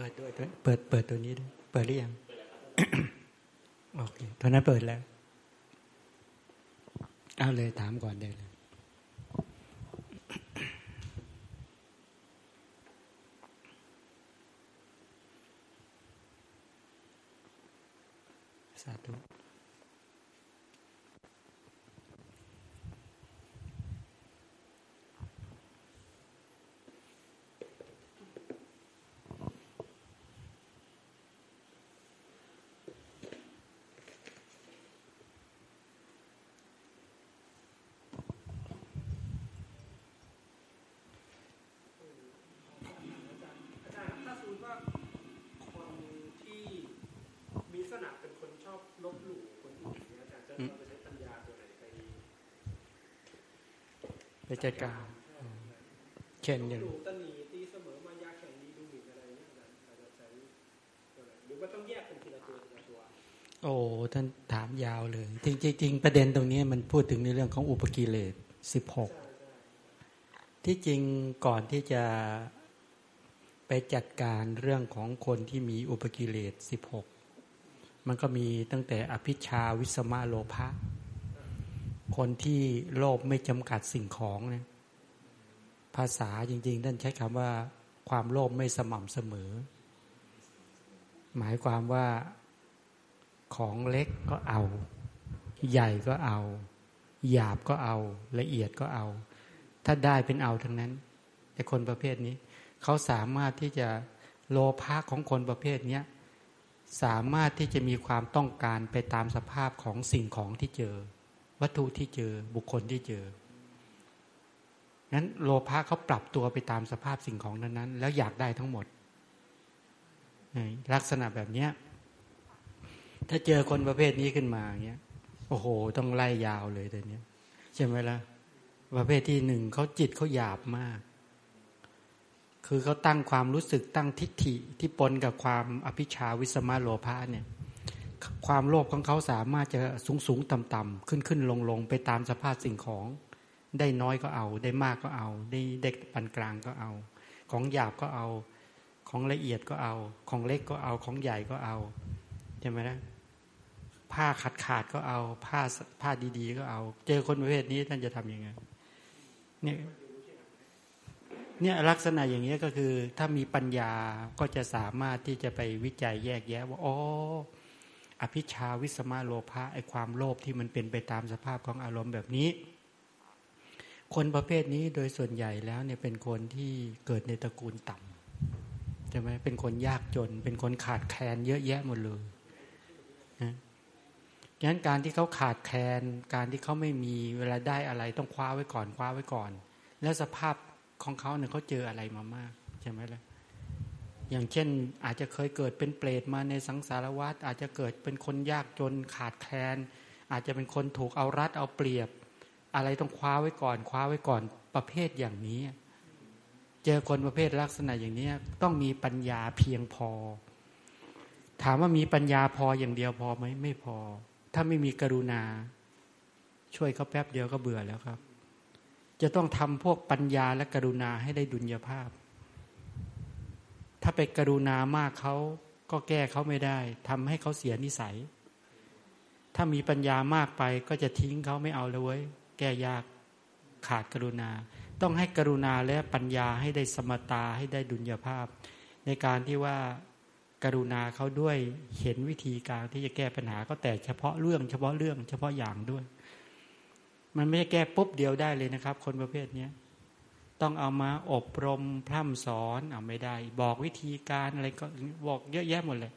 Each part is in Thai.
ปิดด้วยเปิดเปิดตัวนี้ด้วยเปิดหรือยังโอเคตอนนั้นเปิดแล้ว เอาเลยถามก่อนได้เลยสาธุ ไปจัดการเช่นอย่างดูตนีตีเสมอมายาแข่งดีดูหมิ่นอะไรเนี่ยอาจจะใช้หรือว่าต้องแยกเป็นทีละตัวทีละตัว โอ้ท่านถามยาวเลยจริงจริงประเด็นตรงนี้มันพูดถึงในเรื่องของอุปกิเลสสิบหกที่จริงก่อนที่จะไปจัดการเรื่องของคนที่มีอุปกิเลสสิบหกมันก็มีตั้งแต่อภิชาวิสมาโลภะ คนที่โลภไม่จำกัดสิ่งของเนี่ยภาษาจริงๆท่านใช้คำว่า ความโลภไม่สม่ำเสมอ หมายความว่าของเล็กก็เอา ใหญ่ก็เอา หยาบก็เอา ละเอียดก็เอา ถ้าได้เป็นเอาทั้งนั้นแต่คนประเภทนี้ เขาสามารถที่จะโลภะของคนประเภทนี้สามารถที่จะมีความต้องการไปตามสภาพของสิ่งของที่เจอ วัตถุที่เจอบุคคลที่เจอนั้นโลภะเขาปรับตัวไปตามสภาพสิ่งของนั้นๆ แล้วอยากได้ทั้งหมด ลักษณะแบบเนี้ยถ้าเจอคนประเภทนี้ขึ้นมาเงี้ย โอ้โห ต้องไล่ยาวเลยแต่เนี้ยใช่ไหมละ่ะประเภทที่หนึ่งเขาจิตเขาหยาบมาก คือเขาตั้งความรู้สึกตั้งทิฏฐิที่ปนกับความอภิชาวิสมาโลภะเนี่ย ความโลภของเขาสามารถจะสูงสูงต่ำต่ำขึ้นขึ้นลงลงไปตามสภาพสิ่งของ ได้น้อยก็เอา ได้มากก็เอา ได้เด็กปานกลางก็เอา ของหยาบก็เอา ของละเอียดก็เอา ของเล็กก็เอา ของใหญ่ก็เอาใช่ไหมนะผ้าขาดขาดก็เอา ผ้าผ้าดี ๆ ก็เอา เจอคนประเภทนี้ท่านจะทํำยังไงเนี่ยเนี่ยลักษณะอย่างนี้ก็คือ ถ้ามีปัญญาก็จะสามารถที่จะไปวิจัยแยกแยะว่าอ๋อ อภิชาวิสมาโลภะไอความโลภที่มันเป็นไปตามสภาพของอารมณ์แบบนี้ คนประเภทนี้โดยส่วนใหญ่แล้วเนี่ยเป็นคนที่เกิดในตระกูลต่ำใช่ไหมเป็นคนยากจน เป็นคนขาดแคลนเยอะแยะหมดเลยนะดังนั้นการที่เขาขาดแคลนการที่เขาไม่มีเวลาได้อะไรต้องคว้าไว้ก่อนคว้าไว้ก่อน แล้วสภาพของเขาเนี่ยเขาเจออะไรมามากใช่ไหมล่ะ อย่างเช่นอาจจะเคยเกิดเป็นเปรตมาในสังสารวัฏอาจจะเกิดเป็นคนยากจนขาดแคลน อาจจะเป็นคนถูกเอารัดเอาเปรียบ อะไรต้องคว้าไว้ก่อน คว้าไว้ก่อนประเภทอย่างนี้ เจอคนประเภทลักษณะอย่างนี้ต้องมีปัญญาเพียงพอ ถามว่ามีปัญญาพออย่างเดียวพอไหมไม่พอ ถ้าไม่มีกรุณา ช่วยเขาแป๊บเดียวก็เบื่อแล้วครับ จะต้องทำพวกปัญญาและกรุณาให้ได้ดุลยภาพ ถ้าไปกรุณามากเขาก็แก้เขาไม่ได้ทำให้เขาเสียนิสัย ถ้ามีปัญญามากไปก็จะทิ้งเขาไม่เอาเลยเว้ยแก้ยากขาดกรุณา ต้องให้กรุณาและปัญญาให้ได้สมตาให้ได้ดุลยภาพ ในการที่ว่าการุณาเขาด้วยเห็นวิธีการที่จะแก้ปัญหาก็แต่เฉพาะเรื่อง เฉพาะเรื่อง เฉพาะอย่างด้วย มันไม่แก้ปุ๊บเดียวได้เลยนะครับ คนประเภทนี้ ต้องเอามาอบรมพร่ำสอนเอาไม่ได้ บอกวิธีการอะไรก็บอกเยอะแยะหมดเลย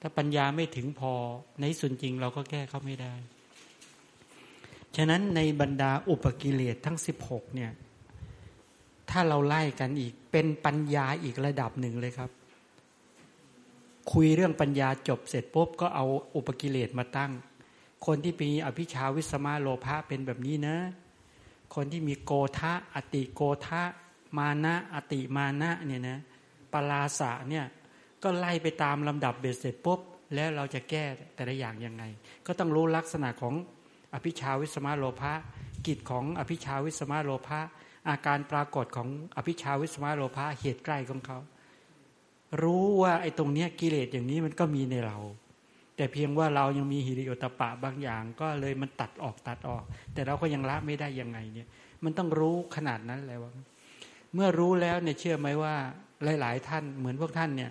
ถ้าปัญญาไม่ถึงพอในส่วนจริงเราก็แก้เขาไม่ได้ ฉะนั้นในบรรดาอุปกิเลสทั้งสิบหกเนี่ย ถ้าเราไล่กันอีกเป็นปัญญาอีกระดับหนึ่งเลยครับ คุยเรื่องปัญญาจบเสร็จปุ๊บก็เอาอุปกิเลสมาตั้ง คนที่มีอภิชฌาวิสมโลภะเป็นแบบนี้นะ คนที่มีโกธะอติโกธะมานะอติมานะเนี่ยนะปลาสะเนี่ยก็ไล่ไปตามลำดับเบ็ดเสร็จปุ๊บ แล้วเราจะแก้แต่ละอย่างยังไง ก็ต้องรู้ลักษณะของอภิชฌาวิสมโลภะกิจของอภิชฌาวิสมโลภะอาการปรากฏของอภิชาวิสมาโลภะเหตุใกล้ของเขา รู้ว่าไอ้ตรงเนี้ยกิเลสอย่างนี้มันก็มีในเรา แต่เพียงว่าเรายังมีหิริโอตปะบางอย่าง ก็เลยมันตัดออกตัดออก แต่เราก็ยังละไม่ได้ยังไงเนี่ย มันต้องรู้ขนาดนั้นแล้วเมื่อรู้แล้วเนี่ยเชื่อไหมว่า หลาย ๆ ท่านเหมือนพวกท่านเนี่ย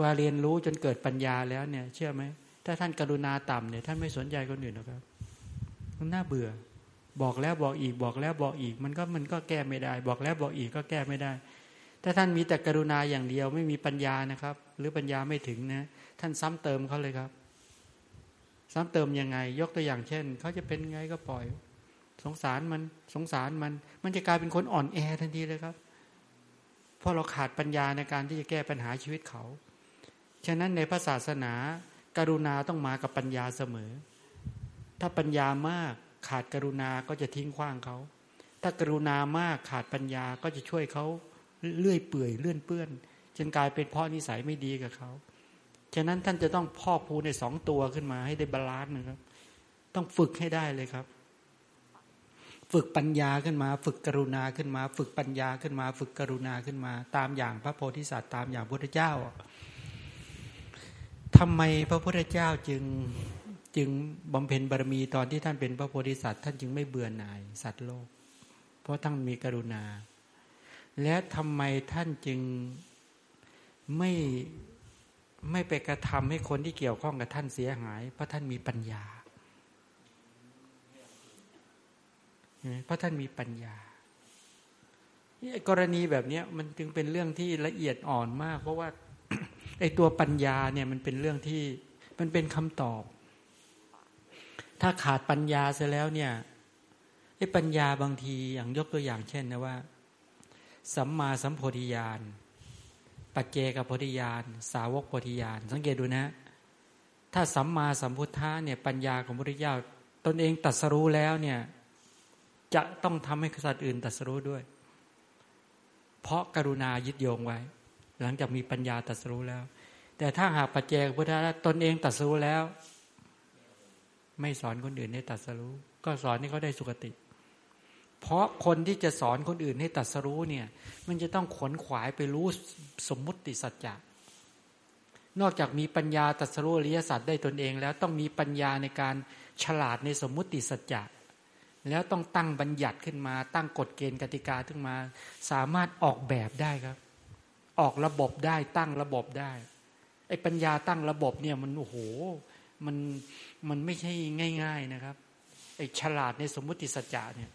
ว่าเรียนรู้จนเกิดปัญญาแล้วเนี่ย เชื่อไหมถ้าท่านกรุณาต่ำเนี่ยท่านไม่สนใจคนอื่นหรอกครับมันน่าเบื่อ บอกแล้วบอกอีกบอกแล้วบอกอีก มันก็มันก็แก้ไม่ได้ บอกแล้วบอกอีกก็แก้ไม่ได้ ถ้าท่านมีแต่กรุณาอย่างเดียวไม่มีปัญญานะครับ หรือปัญญาไม่ถึงนะ ท่านซ้ำเติมเขาเลยครับ ซ้ำเติมยังไง ยกตัวอย่างเช่นเขาจะเป็นไงก็ปล่อย สงสารมันสงสารมัน มันจะกลายเป็นคนอ่อนแอทันทีเลยครับ เพราะเราขาดปัญญาในการที่จะแก้ปัญหาชีวิตเขา ฉะนั้นในพระศาสนาการุณาต้องมากับปัญญาเสมอ ถ้าปัญญามากขาดกรุณาก็จะทิ้งขว้างเขา ถ้ากรุณามากขาดปัญญาก็จะช่วยเขาเรื่อยเปื่อยเลื่อนเปื้อนจนกลายเป็นเพาะนิสัยไม่ดีกับเขา ฉะนั้นท่านจะต้องพอกพูนสองตัวขึ้นมาให้ได้ balance นะครับ ต้องฝึกให้ได้เลยครับ ฝึกปัญญาขึ้นมา ฝึกกรุณาขึ้นมา ฝึกปัญญาขึ้นมา ฝึกกรุณาขึ้นมา ตามอย่างพระโพธิสัตว์ตามอย่างพระพุทธเจ้าทำไมพระพุทธเจ้าจึงจึงบำเพ็ญบารมีตอนที่ท่านเป็นพระโพธิสัตว์ท่านจึงไม่เบื่อหน่ายสัตว์โลก เพราะท่านมีกรุณา และทำไมท่านจึงไม่ ไม่ไปกระทำให้คนที่เกี่ยวข้องกับท่านเสียหาย เพราะท่านมีปัญญาเพราะท่านมีปัญญากรณีแบบนี้มันจึงเป็นเรื่องที่ละเอียดอ่อนมาก เพราะว่าไอ้ตัวปัญญาเนี่ยมันเป็นเรื่องที่มันเป็นคำตอบ ถ้าขาดปัญญาเสียแล้วเนี่ยไอ้ปัญญาบางทีอย่างยกตัวอย่างเช่นนะว่า สัมมาสัมโพธิญาณ ปัจเจกโพธิญาณ สาวกโพธิญาณ สังเกตดูนะ ถ้าสัมมาสัมพุทธะเนี่ยปัญญาของพระพุทธเจ้าตนเองตัดสรู้แล้วเนี่ยจะต้องทำให้สัตว์อื่นตัดสรู้ด้วย เพราะกรุณายึดโยงไว้ หลังจากมีปัญญาตัดสรู้แล้ว แต่ถ้าหากปัจเจกพุทธะตนเองตัดสรู้แล้ว ไม่สอนคนอื่นให้ตัดสรู้ ก็สอนให้เขาได้สุคติ เพราะคนที่จะสอนคนอื่นให้ตัดสู้เนี่ย มันจะต้องขวนขวายไปรู้สมมุติสัจจะนอกจากมีปัญญาตัดสู้อริยสัจได้ตนเองแล้วต้องมีปัญญาในการฉลาดในสมมุติสัจจะแล้วต้องตั้งบัญญัติขึ้นมา ตั้งกฎเกณฑ์กติกาขึ้นมา สามารถออกแบบได้ครับ ออกระบบได้ตั้งระบบได้ไอ้ปัญญาตั้งระบบเนี่ยมันโอ้โหมันมันไม่ใช่ง่าย ๆนะครับไอ้ฉลาดในสมมุติสัจจะเนี่ย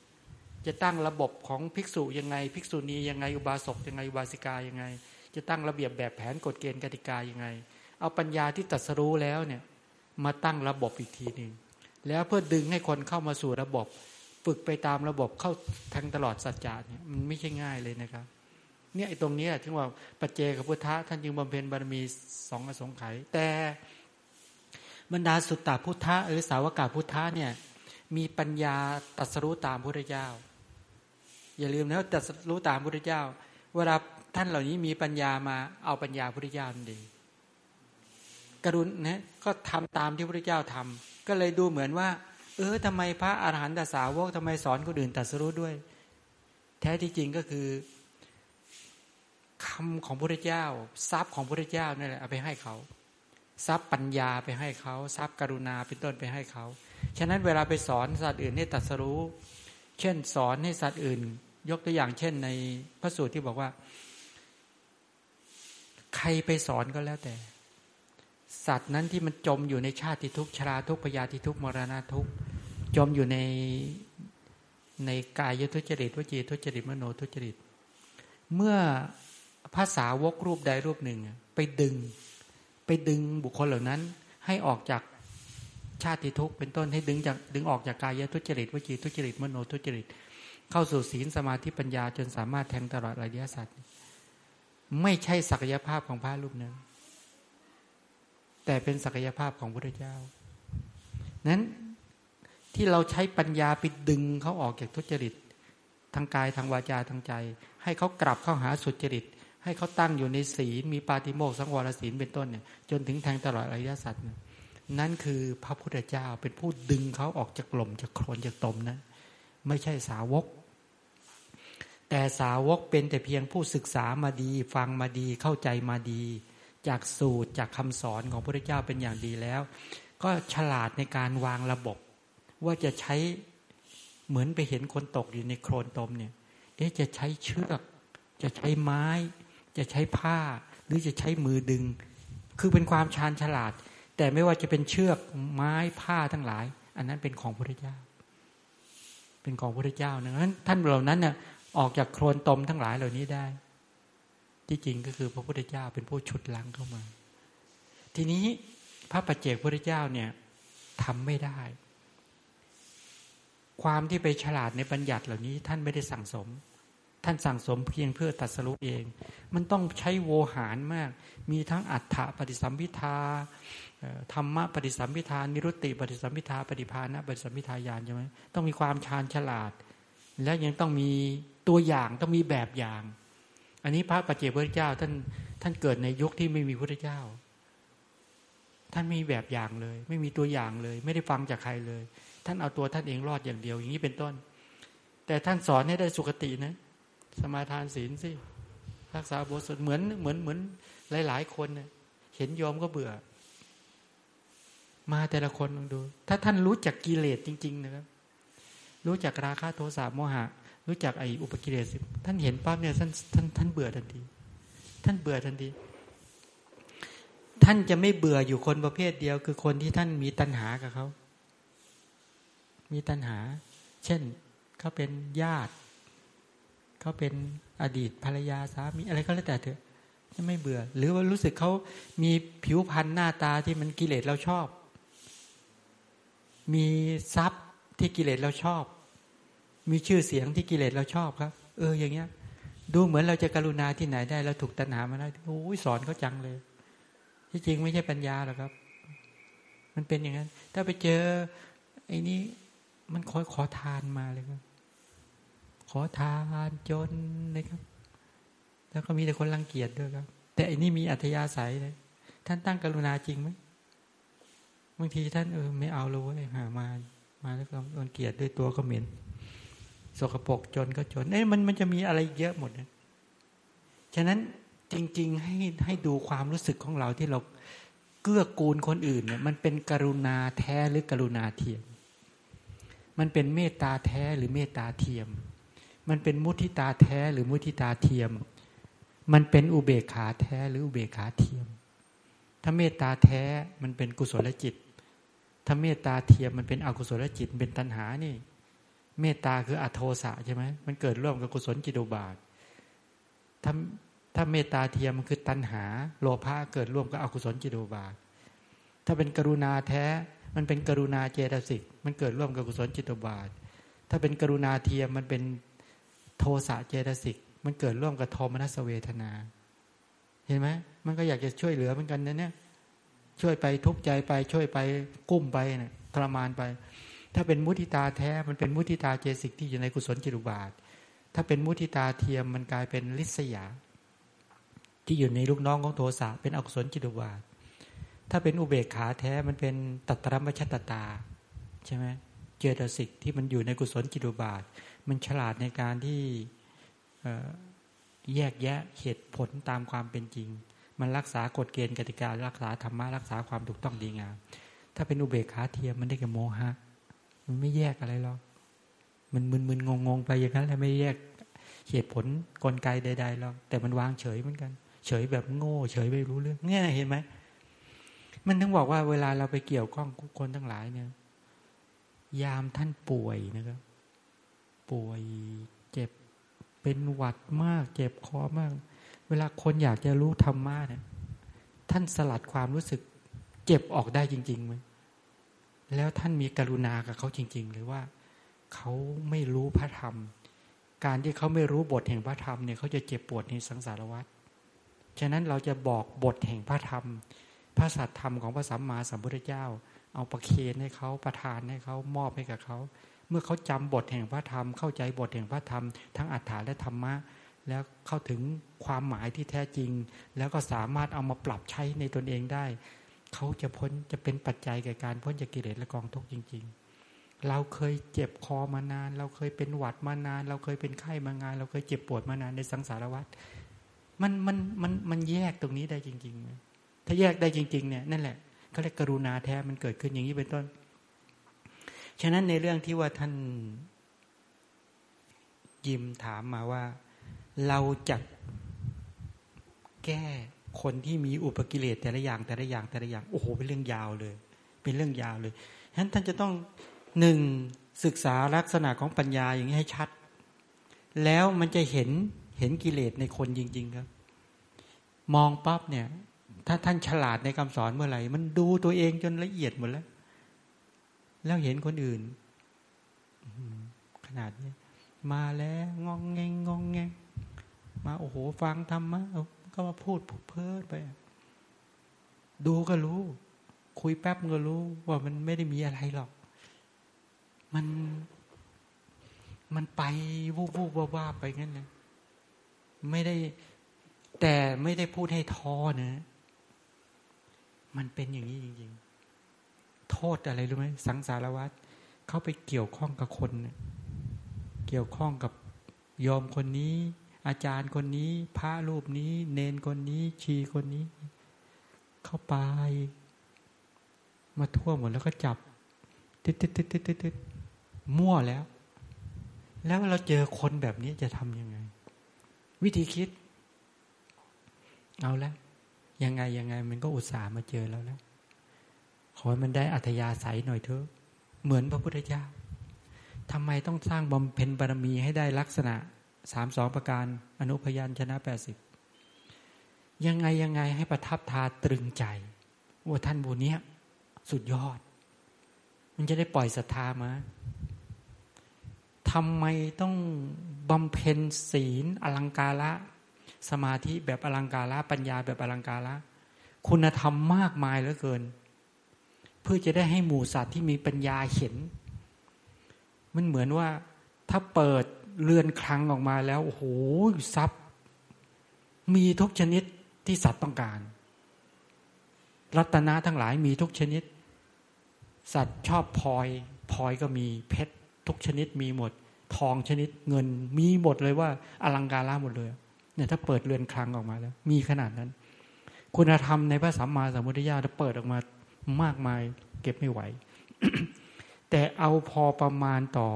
จะตั้งระบบของภิกษุยังไง ภิกษุณียังไงอุบาสกยังไงอุบาสิกายังไง จะตั้งระเบียบแบบแผนกฎเกณฑ์กติกายังไง เอาปัญญาที่ตัดสรู้แล้วเนี่ยมาตั้งระบบอีกทีหนึ่งแล้วเพื่อดึงให้คนเข้ามาสู่ระบบ ฝึกไปตามระบบเข้าทางตลอดสัจจะเนี่ยมันไม่ใช่ง่ายเลยนะครับเนี่ยไอ้ตรงนี้ถึงว่าปัจเจกพุทธะท่านจึงบำเพ็ญบารมีสองอสงไขยแต่บรรดาสุตตาพุทธะหรือสาวกาพุทธะเนี่ยมีปัญญาตัสรู้ตามพระเจ้า อย่าลืมนะตัสรู้ตามพระเจ้า เวลาท่านเหล่านี้มีปัญญามาเอาปัญญาพระเจ้านั่นเองกรุณนะก็ทำตามที่พระเจ้าทำก็เลยดูเหมือนว่า เออทำไมพระอาหารหันตสาวกทำไมสอนคนอื่นตัดสรู้ด้วย แท้ที่จริงก็คือคำของพระเจ้า ทรัพย์ของพระเจ้านั่นแหละเอาไปให้เขาทรัพย์ปัญญาไปให้เขาทรัพย์กรุณาเป็นต้นไปให้เขา ฉะนั้นเวลาไปสอนสัตว์อื่นให้ตัดสรู้ เช่นสอนให้สัตว์อื่น ยกตัวอย่างเช่นในพระสูตรที่บอกว่า ใครไปสอนก็แล้วแต่ สัตว์นั้นที่มันจมอยู่ในชาติทุกชราทุกพยาธิทุกมรณะทุกจมอยู่ในในกายทุจริตวจีทุจริตมโนทุจริต เมื่อภาษาวกรูปใดรูปหนึ่ง ไปดึง ไปดึงบุคคลเหล่านั้น ให้ออกจากชาติทุกเป็นต้นให้ดึงจากดึงออกจากกายทุจริตวจีทุจริตมโนทุจริต เข้าสู่ศีลสมาธิปัญญา จนสามารถแทงตลอดอระยสัตว์ไม่ใช่ศักยภาพของพระรูปนั้น แต่เป็นศักยภาพของพระเจ้า นั้นที่เราใช้ปัญญาไปดึงเขาออกจากทุจริต ทางกายทางวาจาทางใจ ให้เขากลับเข้าหาสุจริต ให้เขาตั้งอยู่ในศีลมีปาฏิโมกสังวรศีลเป็นต้นเนี่ยจนถึงแทงตลอดอริยสัจนั่นคือพระพุทธเจ้าเป็นผู้ดึงเขาออกจากกล่มจากโคลนจากตมนะ ไม่ใช่สาวก แต่สาวกเป็นแต่เพียงผู้ศึกษามาดี ฟังมาดีเข้าใจมาดี จากสูตรจากคำสอนของพระเจ้าเป็นอย่างดีแล้ว ก็ฉลาดในการวางระบบ ว่าจะใช้เหมือนไปเห็นคนตกอยู่ในโคลนตมเนี่ย เอ๊ะจะใช้เชือก จะใช้ไม้ จะใช้ผ้า หรือจะใช้มือดึง คือเป็นความชาญฉลาด แต่ไม่ว่าจะเป็นเชือกไม้ผ้าทั้งหลาย อันนั้นเป็นของพระเจ้า เป็นของพระเจ้านะนั้น ท่านเหล่านั้นเนี่ยออกจากโคลนตมทั้งหลายเหล่านี้ได้ ที่จริงก็คือพระพุทธเจ้าเป็นผู้ชุดล้างเข้ามา ทีนี้พระปัจเจกพระเจ้าเนี่ยทำไม่ได้ ความที่ไปฉลาดในบัญญัติเหล่านี้ ท่านไม่ได้สั่งสม ท่านสั่งสมเพียงเพื่อตัดสรุปเอง มันต้องใช้โวหารมาก มีทั้งอัฏฐปฏิสัมพิทา ธรรมะปฏิสัมพิทานิรุตติ ปฏิสัมพิทาปฏิภาณปฏิสัมพิทายานใช่ไหมต้องมีความชาญฉลาด และยังต้องมีตัวอย่างต้องมีแบบอย่าง อันนี้พระปัจเจกพระเจ้าท่านท่านเกิดในยุคที่ไม่มีพระเจ้า ท่านไม่มีแบบอย่างเลย ไม่มีตัวอย่างเลย ไม่ได้ฟังจากใครเลย ท่านเอาตัวท่านเองรอดอย่างเดียวอย่างนี้เป็นต้น แต่ท่านสอนให้ได้สุขตินะ สมาทานศีลสิรักษาบทสวดเหมือนเหมือนเหมือนหลาย ๆ คนเนเห็นยอมก็เบื่อ มาแต่ละคนลองดู ถ้าท่านรู้จักกิเลสจริง ๆ นะครับ รู้จักราคะโทสะโมหะ รู้จักไอ้อุปกิเลสท่านเห็นปั๊บเนี่ยท่านท่านท่านเบื่อทันที ท่านเบื่อทันที ท่านจะไม่เบื่ออยู่คนประเภทเดียว คือคนที่ท่านมีตัณหากับเขา มีตัณหา เช่นเขาเป็นญาติ เขาเป็นอดีตภรรยาสามีอะไรก็แล้วแต่เถอะไม่เบื่อ หรือว่ารู้สึกเขามีผิวพรรณหน้าตาที่มันกิเลสเราชอบ มีทรัพย์ที่กิเลสเราชอบ มีชื่อเสียงที่กิเลสเราชอบครับ เอออย่างเงี้ย ดูเหมือนเราจะกรุณาที่ไหนได้เราถูกตัณหามาได้โอ้ยสอนเขาจังเลย ที่จริงไม่ใช่ปัญญาหรอกครับ มันเป็นอย่างนั้น ถ้าไปเจอไอ้นี้มันขอขอทานมาเลยครับ ขอทานจนนะครับ แล้วก็มีแต่คนรังเกียจด้วยครับ แต่อันนี้มีอัธยาศัยเลย ท่านตั้งกรุณาจริงไหม บางทีท่านเออไม่เอาเลยหามา มาแล้วก็โดนเกียดด้วยตัวก็เหม็นสกปรกจนก็จนเอ้มันมันจะมีอะไรเยอะหมดนะฉะนั้นจริง ๆ ให้ให้ดูความรู้สึกของเราที่เราเกื้อกูลคนอื่นเนี่ย มันเป็นกรุณาแท้หรือกรุณาเทียม มันเป็นเมตตาแท้หรือเมตตาเทียม มันเป็นมุทิตาแท้หรือมุทิตาเทียม มันเป็นอุเบกขาแท้หรืออุเบกขาเทียม ถ้าเมตตาแท้มันเป็นกุศลจิต ถ้าเมตตาเทียมมันเป็นอกุศลจิตเป็นตัณหานี่ เมตตาคืออโทสะใช่ไหมมันเกิดร่วมกับกุศลจิตุบาทถ้าถ้าเมตตาเทียมมันคือตัณหา โลภะเกิดร่วมกับอกุศลจิตุบาท ถ้าเป็นกรุณาแท้ มันเป็นกรุณาเจตสิก มันเกิดร่วมกับกุศลจิตุบาท ถ้าเป็นกรุณาเทียมมันเป็นโทสะเจตสิก มันเกิดร่วมกับโทมนัสเวทนา เห็นไหมมันก็อยากจะช่วยเหลือเหมือนกันนะเนี่ย ช่วยไปทุกข์ใจไปช่วยไปกุ้มไปนะทรมานไป ถ้าเป็นมุทิตาแท้มันเป็นมุทิตาเจสิกที่อยู่ในกุศลจิตบาท ถ้าเป็นมุทิตาเทียมมันกลายเป็นลิษยา ที่อยู่ในลูกน้องของโทสะเป็นอกุศลจิตบาท ถ้าเป็นอุเบกขาแท้มันเป็นตัตรมชตตาใช่ไหมเจตสิกที่มันอยู่ในกุศลจิตุบาท มันฉลาดในการที่แยกแยะเหตุผลตามความเป็นจริง มันรักษากฎเกณฑ์กติการักษาธรรมะรักษาความถูกต้องดีงาม ถ้าเป็นอุเบกขาเทียมมันได้แกับโมหะ มันไม่แยกอะไรหรอก มันมึนๆงงๆไปอย่างนั้นแล้วไม่แยกเหตุผลกลไกใดๆหรอกแต่มันวางเฉยเหมือนกัน เฉยแบบโง่ เฉยไม่รู้เรื่องเนี่ยเห็นไหมมันถึงบอกว่าเวลาเราไปเกี่ยวข้องคนทั้งหลายเนี่ย ยามท่านป่วยนะครับ ป่วยเจ็บเป็นหวัดมาก เจ็บคอมาก เวลาคนอยากจะรู้ธรรมะเนี่ยท่านสลัดความรู้สึกเจ็บออกได้จริงๆไหมแล้วท่านมีกรุณากับเขาจริง ๆ หรือว่าเขาไม่รู้พระธรรม การที่เขาไม่รู้บทแห่งพระธรรมเนี่ยเขาจะเจ็บปวดในสังสารวัฏฉะนั้นเราจะบอกบทแห่งพระธรรม พระสัตธรรมของพระสัมมาสัมพุทธเจ้า เอาประเคนให้เขาประทานให้เขามอบให้กับเขา เมื่อเขาจำบทแห่งพระธรรมเข้าใจบทแห่งพระธรรม ทั้งอัฏฐานและธรรมะ แล้วเข้าถึงความหมายที่แท้จริง แล้วก็สามารถเอามาปรับใช้ในตนเองได้ เขาจะพ้นจะเป็นปัจจัยแก่การพ้นจากกิเลสและกองทุกข์จริง ๆ เราเคยเจ็บคอมานาน เราเคยเป็นหวัดมานาน เราเคยเป็นไข้มานาน เราเคยเจ็บปวดมานานในสังสารวัฏมันมันมันมันแยกตรงนี้ได้จริงๆถ้าแยกได้จริง ๆ เนี่ยนั่นแหละเขาเรียกกรุณาแท้มันเกิดขึ้นอย่างนี้เป็นต้น ฉะนั้นในเรื่องที่ว่าท่านยิมถามมาว่า เราจะแก้คนที่มีอุปกิเลสแต่ละอย่างแต่ละอย่างแต่ละอย่างโอ้โหเป็นเรื่องยาวเลย เป็นเรื่องยาวเลยฉะนั้นท่านจะต้องหนึ่งศึกษาลักษณะของปัญญาอย่างนี้ให้ชัด แล้วมันจะเห็นเห็นกิเลสในคนจริง ๆครับ มองปั๊บเนี่ย ถ้าท่านฉลาดในคำสอนเมื่อไหร่ มันดูตัวเองจนละเอียดหมดแล้ว แล้วเห็นคนอื่น ขนาดนี้มาแล้วงองแงงงองแงง มาโอ้โห ฟังธรรมะก็มาพูดเพ้อไป ดูก็รู้ คุยแป๊บก็รู้ ว่ามันไม่ได้มีอะไรหรอก มันมันไปวูบวูบว่าว่าไปงั้นนะไม่ได้ แต่ไม่ได้พูดให้ท้อนะ มันเป็นอย่างนี้จริงๆ โทษอะไรรู้ไหมสังสารวัตรเขาไปเกี่ยวข้องกับคนเนี่ยเกี่ยวข้องกับยอมคนนี้ อาจารย์คนนี้ พระรูปนี้ เนนคนนี้ ชีคนนี้ เข้าไป มาทั่วหมดแล้วก็จับติดติดติดติดติดมั่วแล้ว แล้วเราเจอคนแบบนี้จะทำยังไง วิธีคิด เอาแล้วยังไงยังไง มันก็อุตส่าห์มาเจอแล้วแล้วขอให้มันได้อัธยาศัยหน่อยเถอะ เหมือนพระพุทธเจ้าทำไมต้องสร้างบำเพ็ญบารมีให้ได้ลักษณะ สามสองประการอนุพยัญชนะแปดสิบยังไงยังไงให้ประทับทาตรึงใจ ว่าท่านบุญนี้สุดยอด มันจะได้ปล่อยศรัทธามาทำไมต้องบำเพ็ญศีลอลังการะ สมาธิแบบอลังการะ ปัญญาแบบอลังการะ คุณธรรมมากมายเหลือเกิน เพื่อจะได้ให้หมู่สัตว์ที่มีปัญญาเห็น มันเหมือนว่าถ้าเปิด เรือนคลังออกมาแล้ว โอ้โหทรัพย์ มีทุกชนิดที่สัตว์ต้องการ รัตนะทั้งหลายมีทุกชนิด สัตว์ชอบพลอยพลอยก็มีเพชรทุกชนิดมีหมด ทองชนิดเงินมีหมดเลยว่า อลังการ่าหมดเลยเนี่ยถ้าเปิดเรือนคลังออกมาแล้ว มีขนาดนั้น คุณธรรมในพระสัมมาสัมพุทธญาณถ้าเปิดออกมามากมาย เก็บไม่ไหว แต่เอาพอประมาณต่อ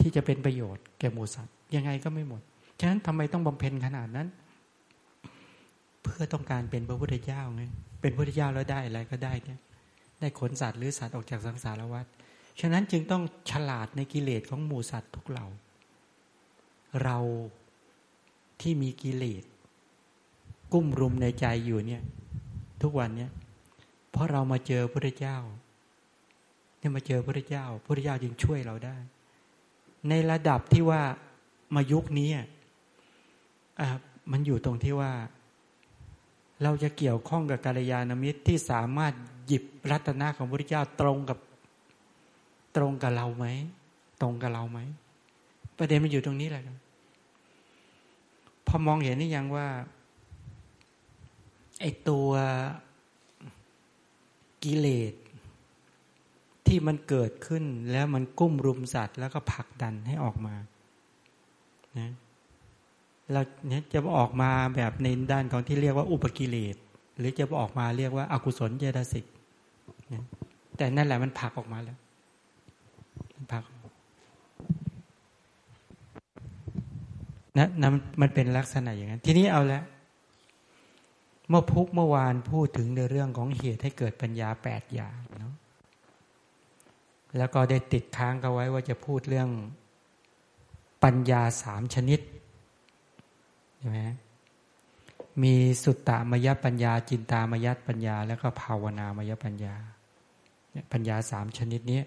ที่จะเป็นประโยชน์แก่หมูสัตว์ ยังไงก็ไม่หมด ฉะนั้นทำไมต้องบำเพ็ญขนาดนั้น เพื่อต้องการเป็นพระพุทธเจ้าไงเป็นพระพุทธเจ้าแล้วได้อะไรก็ได้เนี่ยได้ขนสัตว์หรือสัตว์ออกจากสังสารวัฏฉะนั้นจึงต้องฉลาดในกิเลสของหมูสัตว์ทุกเหล่า เราที่มีกิเลสกุ้มรุมในใจอยู่เนี่ย ทุกวันเนี่ยเพราะเรามาเจอพระเจ้าเนี่ยมาเจอพระเจ้าพระเจ้าจึงช่วยเราได้ ในระดับที่ว่ามายุคนี้อะมันอยู่ตรงที่ว่า เราจะเกี่ยวข้องกับกาลยานมิตรที่สามารถหยิบรัตนะของพระพุทธเจ้าตรงกับตรงกับเราไหม ตรงกับเราไหม ประเด็นมันอยู่ตรงนี้แหละครับพอมองเห็นนี่ยังว่าไอตัวกิเลส ที่มันเกิดขึ้นแล้วมันกุ้มรุมสัตว์ แล้วก็ผลักดันให้ออกมานะเราเนี่ยจะออกมาแบบในด้านของที่เรียกว่าอุปกิเลสหรือจะออกมาเรียกว่าอากุศลเจตสิกนะแต่นั่นแหละมันผลักออกมาแล้วมันผลักนะนะมันเป็นลักษณะอย่างนั้น ทีนี้เอาล้วเมื่อพุกเมื่อวานพูดถึงในเรื่องของเหตุให้เกิดปัญญาแปดอย่างเนาะ แล้วก็ได้ติดค้างกันไว้ว่าจะพูดเรื่องปัญญาสามชนิดใช่ไหมมีสุตตามยปัญญา จินตามยปัญญา แล้วก็ภาวนามยปัญญาปัญญาสามชนิดนี้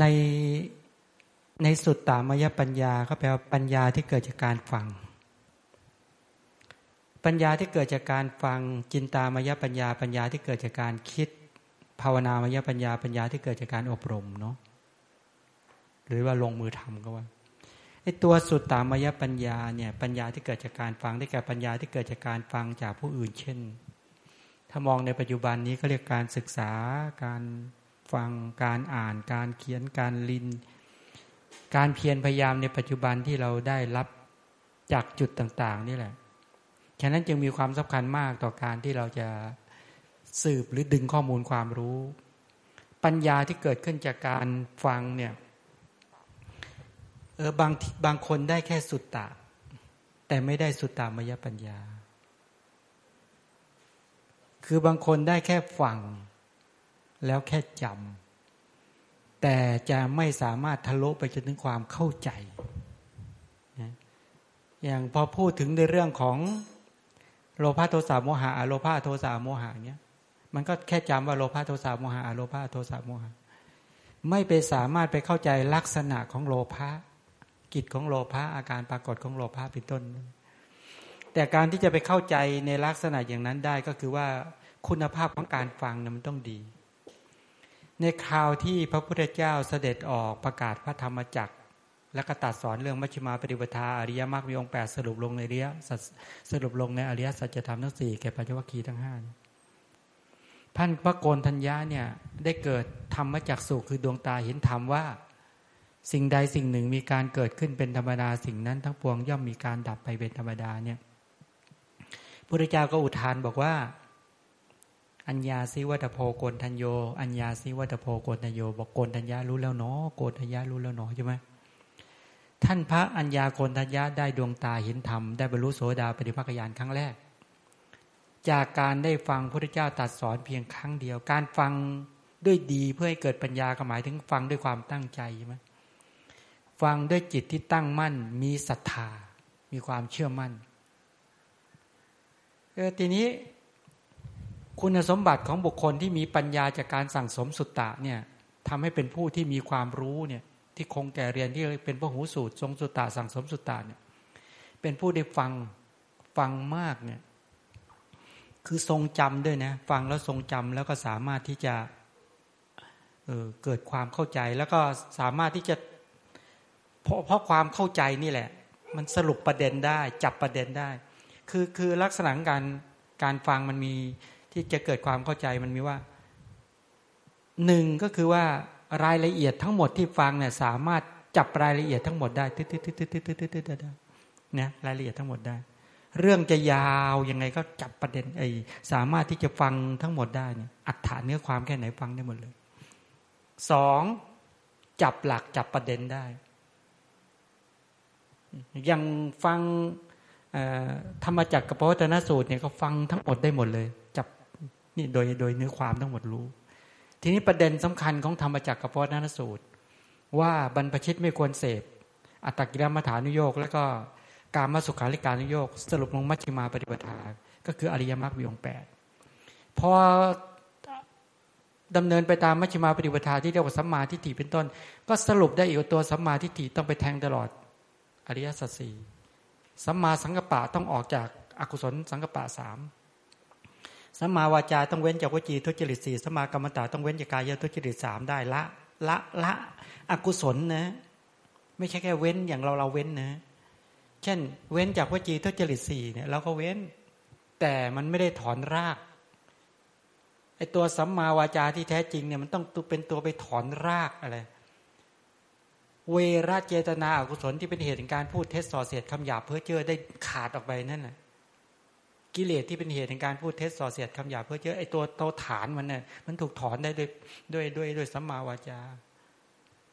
ใน ในสุดตามยปัญญาก็แปลว่าปัญญาที่เกิดจากการฟัง ปัญญาที่เกิดจากการฟังจินตามยปัญญา ปัญญาที่เกิดจากการคิด ภาวนามยปัญญาปัญญาที่เกิดจากการอบรมเนาะหรือว่าลงมือทำก็ว่าไอ้ตัวสุดตามยปัญญาเนี่ยปัญญาที่เกิดจากการฟังได้แก่ปัญญาที่เกิดจากการฟังจากผู้อื่น เช่น ถ้ามองในปัจจุบันนี้ก็เรียกการศึกษาการฟังการอ่าน การเขียนการลิน การเพียรพยายามในปัจจุบันที่เราได้รับจากจุดต่าง ๆ นี่แหละ ฉะนั้นจึงมีความสำคัญมากต่อการที่เราจะสืบหรือดึงข้อมูลความรู้ ปัญญาที่เกิดขึ้นจากการฟังเนี่ยเออบางบางคนได้แค่สุตตะ แต่ไม่ได้สุตตามยปัญญา คือบางคนได้แค่ฟัง แล้วแค่จำ แต่จะไม่สามารถทะลุไปจนถึงความเข้าใจนะอย่างพอพูดถึงในเรื่องของโลภะโทสะโมหะอโลภะโทสะโมหะเนี้ยมันก็แค่จำว่าโลภะโทสะโมหะอโลภะโทสะโมหะ ไม่ไปสามารถไปเข้าใจลักษณะของโลภะกิจของโลภะอาการปรากฏของโลภะเป็นต้น แต่การที่จะไปเข้าใจในลักษณะอย่างนั้นได้ก็คือว่าคุณภาพของการฟังมันต้องดี ในคราวที่พระพุทธเจ้าเสด็จออกประกาศพระธรรมจักร และก็ตัดสอนเรื่องมัชฌิมาปฏิปทาอริยมรรคมีองค์แปดสรุปลงในอริยสรุปลงในอริยสัจธรรมทั้งสี่แก่ปัญจวัคคีย์ทั้งห้าท่านพระโกนทัญญาเนี่ยได้เกิดธรรมจักสุคือดวงตาเห็นธรรมว่า สิ่งใดสิ่งหนึ่งมีการเกิดขึ้นเป็นธรรมดาสิ่งนั้นทั้งปวงย่อมมีการดับไปเป็นธรรมดาเนี่ยพระเจ้าก็อุทานบอกว่า อัญญาสิวัตโพโกนทัญโย อัญญาสิวัตโพโกนทัญโย บอกโกนทัญญารู้แล้วเนาะโกนทัญญารู้แล้วเนาะใช่ไหมท่านพระอัญญาโกนทัญญาได้ดวงตาเห็นธรรมได้บรรลุโสดาปฏิภาคยานครั้งแรก จากการได้ฟังพระเจ้าตรัสสอนเพียงครั้งเดียว การฟังด้วยดีเพื่อให้เกิดปัญญาก็หมายถึงฟังด้วยความตั้งใจใช่ไหมฟังด้วยจิตที่ตั้งมั่นมีศรัทธา มีความเชื่อมั่นเออทีนี้ คุณสมบัติของบุคคลที่มีปัญญาจากการสั่งสมสุตตะเนี่ยทำให้เป็นผู้ที่มีความรู้เนี่ยที่คงแก่เรียนที่เป็นพระหูสูตรทรงสุตตะสั่งสมสุตตะเนี่ยเป็นผู้ได้ฟังฟังมากเนี่ยคือทรงจำด้วยนะฟังแล้วทรงจำแล้วก็สามารถที่จะเเกิดความเข้าใจแล้วก็สามารถที่จะเพราะเพราะความเข้าใจนี่แหละ มันสรุปประเด็นได้จับประเด็นได้ คือคือลักษณะการการฟังมันมี ที่จะเกิดความเข้าใจมันมีว่าหนึ่งก็คือว่ารายละเอียดทั้งหมดที่ฟังเนี่ยสามารถจับรายละเอียดทั้งหมดได้ตึ๊ดตึ๊ดตึ๊ดตึ๊ดตึ๊ดตึ๊ดตึ๊ดได้นะรายละเอียดทั้งหมดได้ เรื่องจะยาวยังไงก็จับประเด็นไอ้สามารถที่จะฟังทั้งหมดได้เนี่ยอัดฐานเนื้อความแค่ไหนฟังได้หมดเลยสองจับหลักจับประเด็นได้ ยังฟังธรรมจักรกับพระวัฒนสูตรเนี่ยก็ฟังทั้งหมดได้หมดเลย นี่โดยโดยเนื้อความทั้งหมดรู้ ทีนี้ประเด็นสำคัญของธรรมจักรกับพระวัฒนสูตร ว่าบรรพชิตไม่ควรเสพ อัตตกิรมัฐานุโยกแล้วก็การมาสุขาริการนุโยกสรุปลงมัชฌิมาปฏิปทา ก็คืออริยมรรคมีองแปดพอดำเนินไปตามมัชฌิมาปฏิปทาที่เรียกว่าสัมมาทิฏฐิเป็นต้น ก็สรุปได้อีกตัวสัมมาทิฏฐิต้องไปแทงตลอดอริยสัจสี่สัมมาสังกปะต้องออกจากอกุศลสังกปะสาม สัมมาวาจาต้องเว้นจากวจีทุจริตสี่สัมมากรรมตาต้องเว้นจากกายทุจริตสามได้ละ ละละอกุศลนะ ไม่ใช่แค่เว้นอย่างเราเราเว้นนะ เช่น เว้นจากวจีทุจริตสี่เนี่ยเราก็เว้น แต่มันไม่ได้ถอนรากไอตัวสัมมาวาจาที่แท้จริงเนี่ยมันต้องเป็นตัวไปถอนรากอะไรเวรเจตนาอกุศลที่เป็นเหตุแห่งการพูดเท็จส่อเสียดคำหยาบเพื่อเจอได้ขาดออกไปนั่นแหละ กิเลสที่เป็นเหตุแห่งการพูดเท็จส่อเสียดคำหยาเพื่อเจอไอตัวโตฐานมันเนี่ยมันถูกถอนได้ด้วยด้วยด้วยด้วยสัมมาวาจา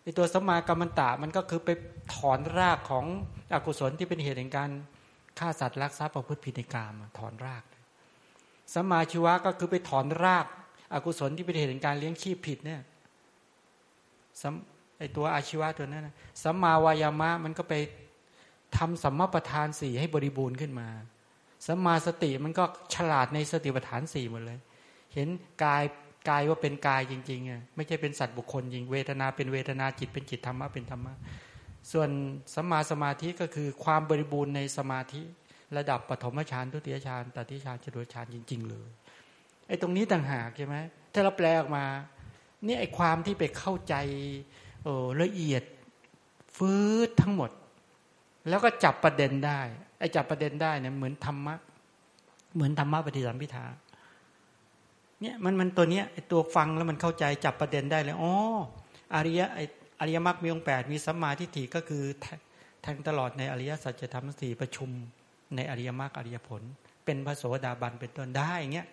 ไอตัวสัมมากรรมตะมันก็คือไปถอนรากของอกุศลที่เป็นเหตุแห่งการฆ่าสัตว์รักทรัพย์ประพฤติผิดในกามถอนรากสัมมาชีวะก็คือไปถอนรากอากุศลที่เป็นเหตุแห่งการเลี้ยงชีพผิดเนี่ยไอตัวอาชีวะตัวนั้นสัมมาวายามะมันก็ไปทำสัมมาประธานสี่ให้บริบูรณ์ขึ้นมา สัมมาสติมันก็ฉลาดในสติปัฏฐานสี่หมดเลย เห็นกายกายว่าเป็นกายจริงๆอะไม่ใช่เป็นสัตว์บุคคลจริงเวทนาเป็นเวทนาจิตเป็นจิตธรรมะเป็นธรรมะส่วนสัมมาสมาธิก็คือความบริบูรณ์ในสมาธิระดับปฐมฌานทุติยฌานตติฌานจตุฌานจริง ๆ เลยไอ้ตรงนี้ต่างหากใช่ไหมถ้าเราแปลออกมานี่ไอ้ความที่ไปเข้าใจโอ้ละเอียดฟืดทั้งหมด แล้วก็จับประเด็นได้ ไอ้จับประเด็นได้เนี่ยเหมือนธรรมะ เหมือนธรรมะปฏิสัมพิทาเนี่ยมันมันตัวเนี้ยไอตัวฟังแล้วมันเข้าใจจับประเด็นได้เลยอ๋ออริยะไออริยมรรคมีองค์แปดมีสัมมาทิฏฐิก็คือแทงตลอดในอริยสัจธรรมสี่ประชุม ในอริยมรรคอริยผล เป็นพระโสดาบันเป็นต้นได้อย่างเงี้ย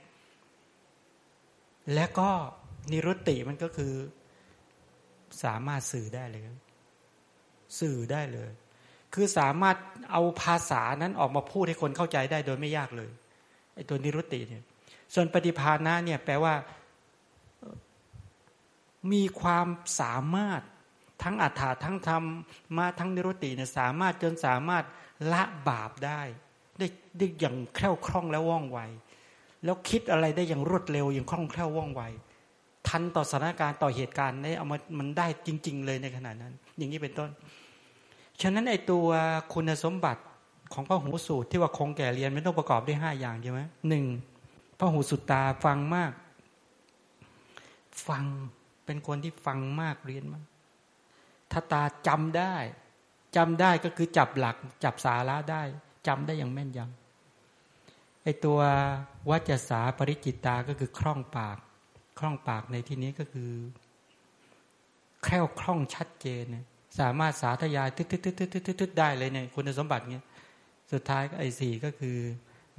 และก็นิรุตติมันก็คือสามารถสื่อได้เลย สื่อได้เลย คือสามารถเอาภาษานั้นออกมาพูดให้คนเข้าใจได้โดยไม่ยากเลยไอ้ตัวนิรุตติเนี่ยส่วนปฏิภาณะเนี่ยแปลว่า มีความสามารถทั้งอัฏฐาทั้งธรรมมาทั้งนิรุตติเนี่ยสามารถจนสามารถละบาปได้ได้ได้อย่างแคล่วคล่องและว่องไว แล้วคิดอะไรได้อย่างรวดเร็วอย่างคล่องแคล่วว่องไว ทันต่อสถานการณ์ต่อเหตุการณ์ได้เอามามันได้จริง ๆ เลยในขณะนั้น อย่างนี้เป็นต้น ฉะนั้นไอ้ตัวคุณสมบัติของพระหูสูตรที่ว่าคงแก่เรียนไม่ต้องประกอบด้วยห้าอย่างใช่ไหมหนึ่งพระหูสุตตาฟังมาก ฟังเป็นคนที่ฟังมากเรียนมากถ้าตาจำได้จำได้ก็คือจับหลัก จับสาระได้จำได้อย่างแม่นยำไอตัววัจสาปริจิตตาก็คือคล่องปาก คล่องปากในที่นี้ก็คือแคล่วคล่องชัดเจนเนี่ย สามารถสาธยายทึดๆๆๆได้เลยเนี่ยคุณสมบัติเนี้ยสุดท้ายไอ้สี่ก็คือ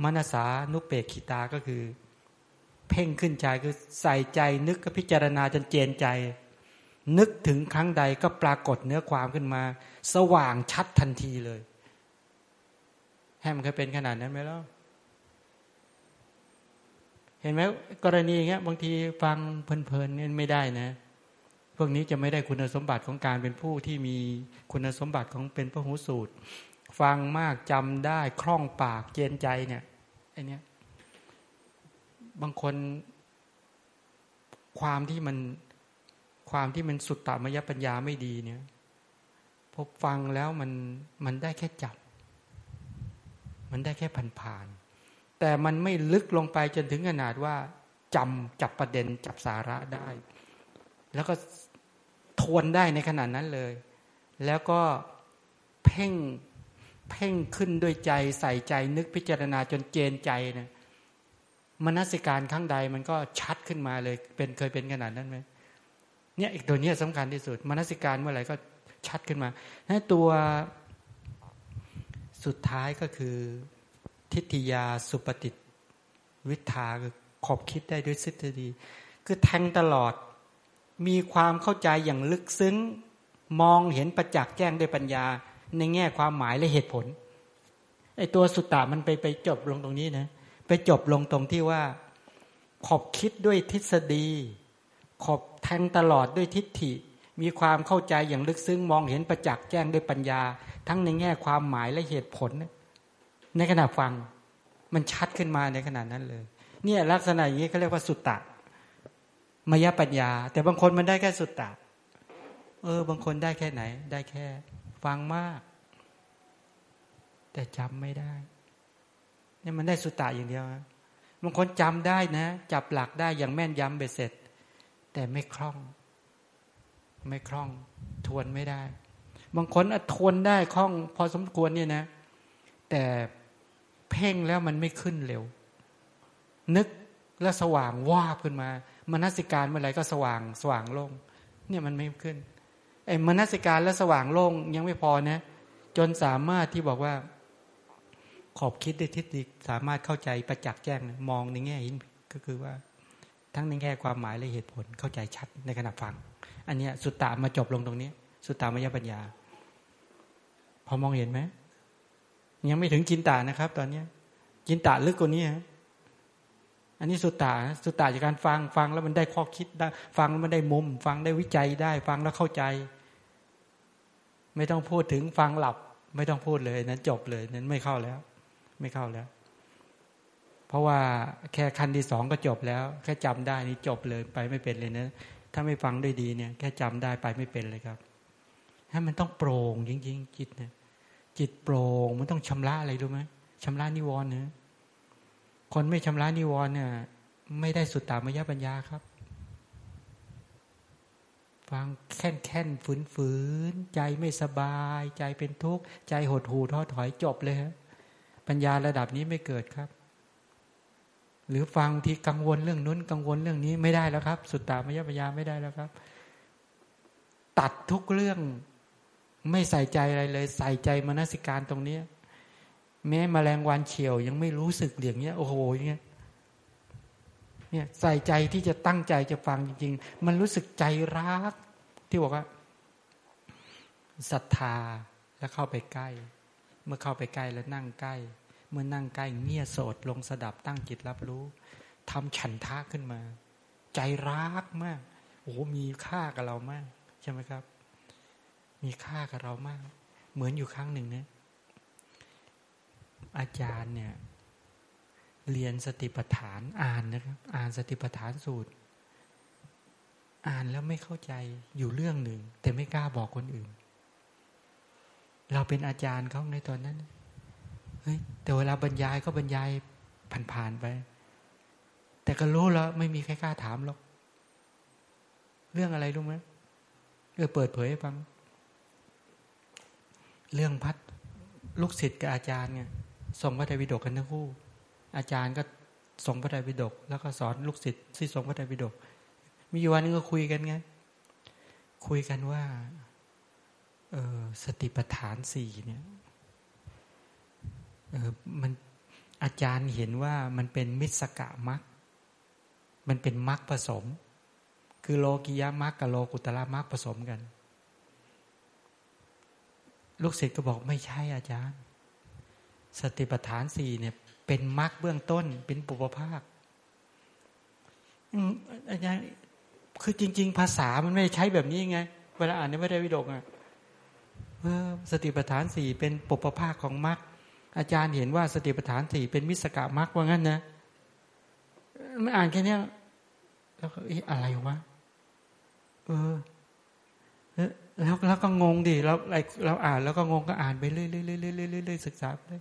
มนสานุเปกขิตาก็คือ เพ่งขึ้นใจคือใส่ใจนึกกพิจารณาจนเจนใจ นึกถึงครั้งใดก็ปรากฏเนื้อความขึ้นมา สว่างชัดทันทีเลยแฮมเคยเป็นขนาดนั้นไหมล่ะเห็นไหมกรณีอย่างเงี้ยบางทีฟังเพลินๆเนี่ยไม่ได้นะ พวกนี้จะไม่ได้คุณสมบัติของการเป็นผู้ที่มีคุณสมบัติของเป็นพระหูสูตร ฟังมากจำได้คล่องปากเจนใจเนี่ยไอเนี้ยบางคนความที่มันความที่มันสุดตามยปัญญาไม่ดีเนี่ยพอฟังแล้วมันมันได้แค่จับ มันได้แค่ผ่านๆแต่มันไม่ลึกลงไปจนถึงขนาดว่าจำจับประเด็นจับสาระได้ แล้วก็ ทวนได้ในขนาดนั้นเลย แล้วก็เพ่งเพ่งขึ้นด้วยใจใส่ใจนึกพิจารณาจนเจนใจนะมนสิการครั้งใดมันก็ชัดขึ้นมาเลย เป็นเคยเป็นขนาดนั้นไหมเนี่ยอีกตัวนี้สำคัญที่สุดมนสิการเมื่อไหร่ก็ชัดขึ้นมาถ้ตัวสุดท้ายก็คือ ทิฏฐิยาสุปฏิวิทาคือขอบคิดได้ด้วยสิทธิดี คือแทงตลอด มีความเข้าใจอย่างลึกซึ้ง มองเห็นประจักษ์แจ้งด้วยปัญญา ในแง่ความหมายและเหตุผลไอ้ตัวสุตตะมันไปไปจบลงตรงนี้นะไปจบลงตรงที่ว่า ขอบคิดด้วยทฤษฎี ขอบแทงตลอดด้วยทิฏฐิ มีความเข้าใจอย่างลึกซึ้ง มองเห็นประจักษ์แจ้งด้วยปัญญา ทั้งในแง่ความหมายและเหตุผล ในขณะฟังมันชัดขึ้นมาในขณะนั้นเลย เนี่ยลักษณะอย่างนี้เขาเรียกว่าสุตตะ มยปัญญา แต่บางคนมันได้แค่สุตตะเออ บางคนได้แค่ไหน ได้แค่ ฟังมาก แต่จำไม่ได้เนี่ยมันได้สุตตะอย่างเดียวบางคนจำได้นะ จับหลักได้อย่างแม่นยำเบ็ดเสร็จ แต่ไม่คล่อง ไม่คล่อง ทวนไม่ได้ บางคนอทวนได้คล่อง พอสมควรเนี่ยนะ แต่เพ่งแล้วมันไม่ขึ้นเร็ว นึกแล้วสว่างว่าขึ้นมา มนสิการเมื่อไหร่ก็สว่างสว่างลงเนี่ยมันไม่ขึ้นไอ้มนสิการและสว่างโล่งยังไม่พอนะ จนสามารถที่บอกว่า ขอบคิดได้ทิฏฐิสามารถเข้าใจประจักษ์แจ้งมองในแง่หินก็คือว่า ทั้งในแง่ความหมายและเหตุผลเข้าใจชัดในขณะฟัง อันเนี้ยสุตตามาจบลงตรงนี้ สุตตามยปัญญา พอมองเห็นไหมยังไม่ถึงจินตานะครับ ตอนนี้จินตาลึกกว่านี้ฮะ อันนี้สุตตาสุตตาจากการฟังฟังแล้วมันได้ข้อคิดได้ฟังแล้วมันได้มุม ฟังได้วิจัยได้ ฟังแล้วเข้าใจ ไม่ต้องพูดถึงฟังหลับ ไม่ต้องพูดเลยนั้นจบเลยนั้นไม่เข้าแล้ว ไม่เข้าแล้ว เพราะว่าแค่ขั้นที่สองก็จบแล้ว แค่จำได้นี่จบเลยไปไม่เป็นเลยนะ ถ้าไม่ฟังด้วยดีเนี่ย แค่จำได้ไปไม่เป็นเลยครับให้มันต้องโปร่งจริงๆจิตเนี่ยจิตโปร่งมันต้องชำระอะไรรู้ไหมชำระนิวรณ์เนี่ย คนไม่ชำระนิวรณ์เนี่ย ไม่ได้สุดตามยปัญญาครับ ฟังแค่นแค่นฝืนฝืนใจไม่สบาย ใจเป็นทุกข์ ใจหดหูท้อถอยจบเลยฮะปัญญาระดับนี้ไม่เกิดครับ หรือฟังที่กังวลเรื่องนู้นกังวลเรื่องนี้ไม่ได้แล้วครับ สุดตามยปัญญาไม่ได้แล้วครับ ตัดทุกเรื่องไม่ใส่ใจอะไรเลย ใส่ใจมนสิการตรงนี้ แม้มแมลงวันเฉียวยังไม่รู้สึกอย่างเงี้ย โอ้โหอย่างเงี้ยเนี่ยใส่ใจที่จะตั้งใจจะฟังจริง ๆ มันรู้สึกใจรัก ที่บอกว่าศรัทธาแล้วเข้าไปใกล้ เมื่อเข้าไปใกล้แล้วนั่งใกล้ เมื่อนั่งใกล้เงี่ยโสดลงสดับตั้งจิตรับรู้ทำฉันทะขึ้นมา ใจรักมากโอ้มีค่ากับเรามาก ใช่ไหมครับ มีค่ากับเรามาก เหมือนอยู่ครั้งหนึ่งเนะ อาจารย์เนี่ย เรียนสติปัฏฐานอ่านนะครับ อ่านสติปัฏฐานสูตร อ่านแล้วไม่เข้าใจอยู่เรื่องหนึ่ง แต่ไม่กล้าบอกคนอื่น เราเป็นอาจารย์เขาในตอนนั้นเฮ้ยแต่เวลาบรรยายก็บรรยายผ่านๆไป แต่ก็รู้แล้วไม่มีใครกล้าถามหรอกเรื่องอะไรรู้ไหมเออเปิดเผยให้ฟัง เรื่องพัดลูกศิษย์กับอาจารย์เนี่ย ส่งพระไตรปิฎกกันทั้งคู่ อาจารย์ก็ส่งพระไตรปิฎกแล้วก็สอนลูกศิษย์ที่ส่งพระไตรปิฎกมีอยู่วันนึงก็คุยกันไงคุยกันว่าเออสติปัฏฐานสี่เนี่ยเออมันอาจารย์เห็นว่ามันเป็นมิสกะมักมันเป็นมักผสม คือโลกิยามักกับโลกุตละมักผสมกัน ลูกศิษย์ก็บอกไม่ใช่อาจารย์ สติปัฏฐานสี่เนี่ย เป็นมรรคเบื้องต้นเป็นปุปภาคอาจารย์คือจริง ๆ ภาษามันไม่ใช้แบบนี้ไง เวลาอ่านในพระไตรปิฎกอะสติปัฏฐานสี่เป็นปุปภาคของมรรคอาจารย์เห็นว่าสติปัฏฐานสี่เป็นมิสกะมรรคว่างั้นนะไม่อ่านแค่นี้แล้วก็อะไรวะเออแล้วแล้วก็งงดิเราเราอ่านแล้วก็งงก็อ่านไปเรื่อยๆเรื่อยๆเรื่อยๆศึกษาไป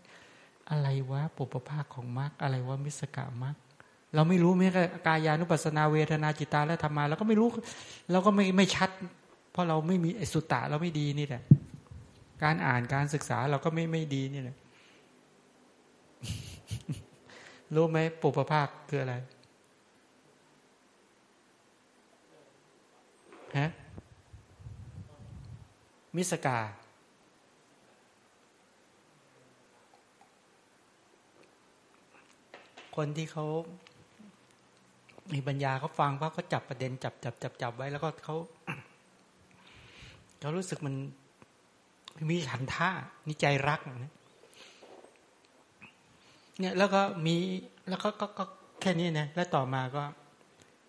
อะไรวะปุปภาคของมรรคอะไรวะมิสกามรรคเราไม่รู้แม้กายานุปัสนาเวทนาจิตาและธรรมาเราก็ไม่รู้ เราก็ไม่ไม่ชัด เพราะเราไม่มีสุตตะเราไม่ดีนี่แหละ การอ่านการศึกษาเราก็ไม่ไม่ดีนี่แหละรู้ไหมปุปภาคคืออะไรฮะมิสกา คนที่เขามีปัญญาเขาฟังว่าเขาจับประเด็นจับจับจับจับไว้แล้วก็เขาเขารู้สึกมันมีฉันท่ามีใจรักนะเนี่ยแล้วก็มีแล้วก็ก็แค่นี้นะแล้วต่อมาก็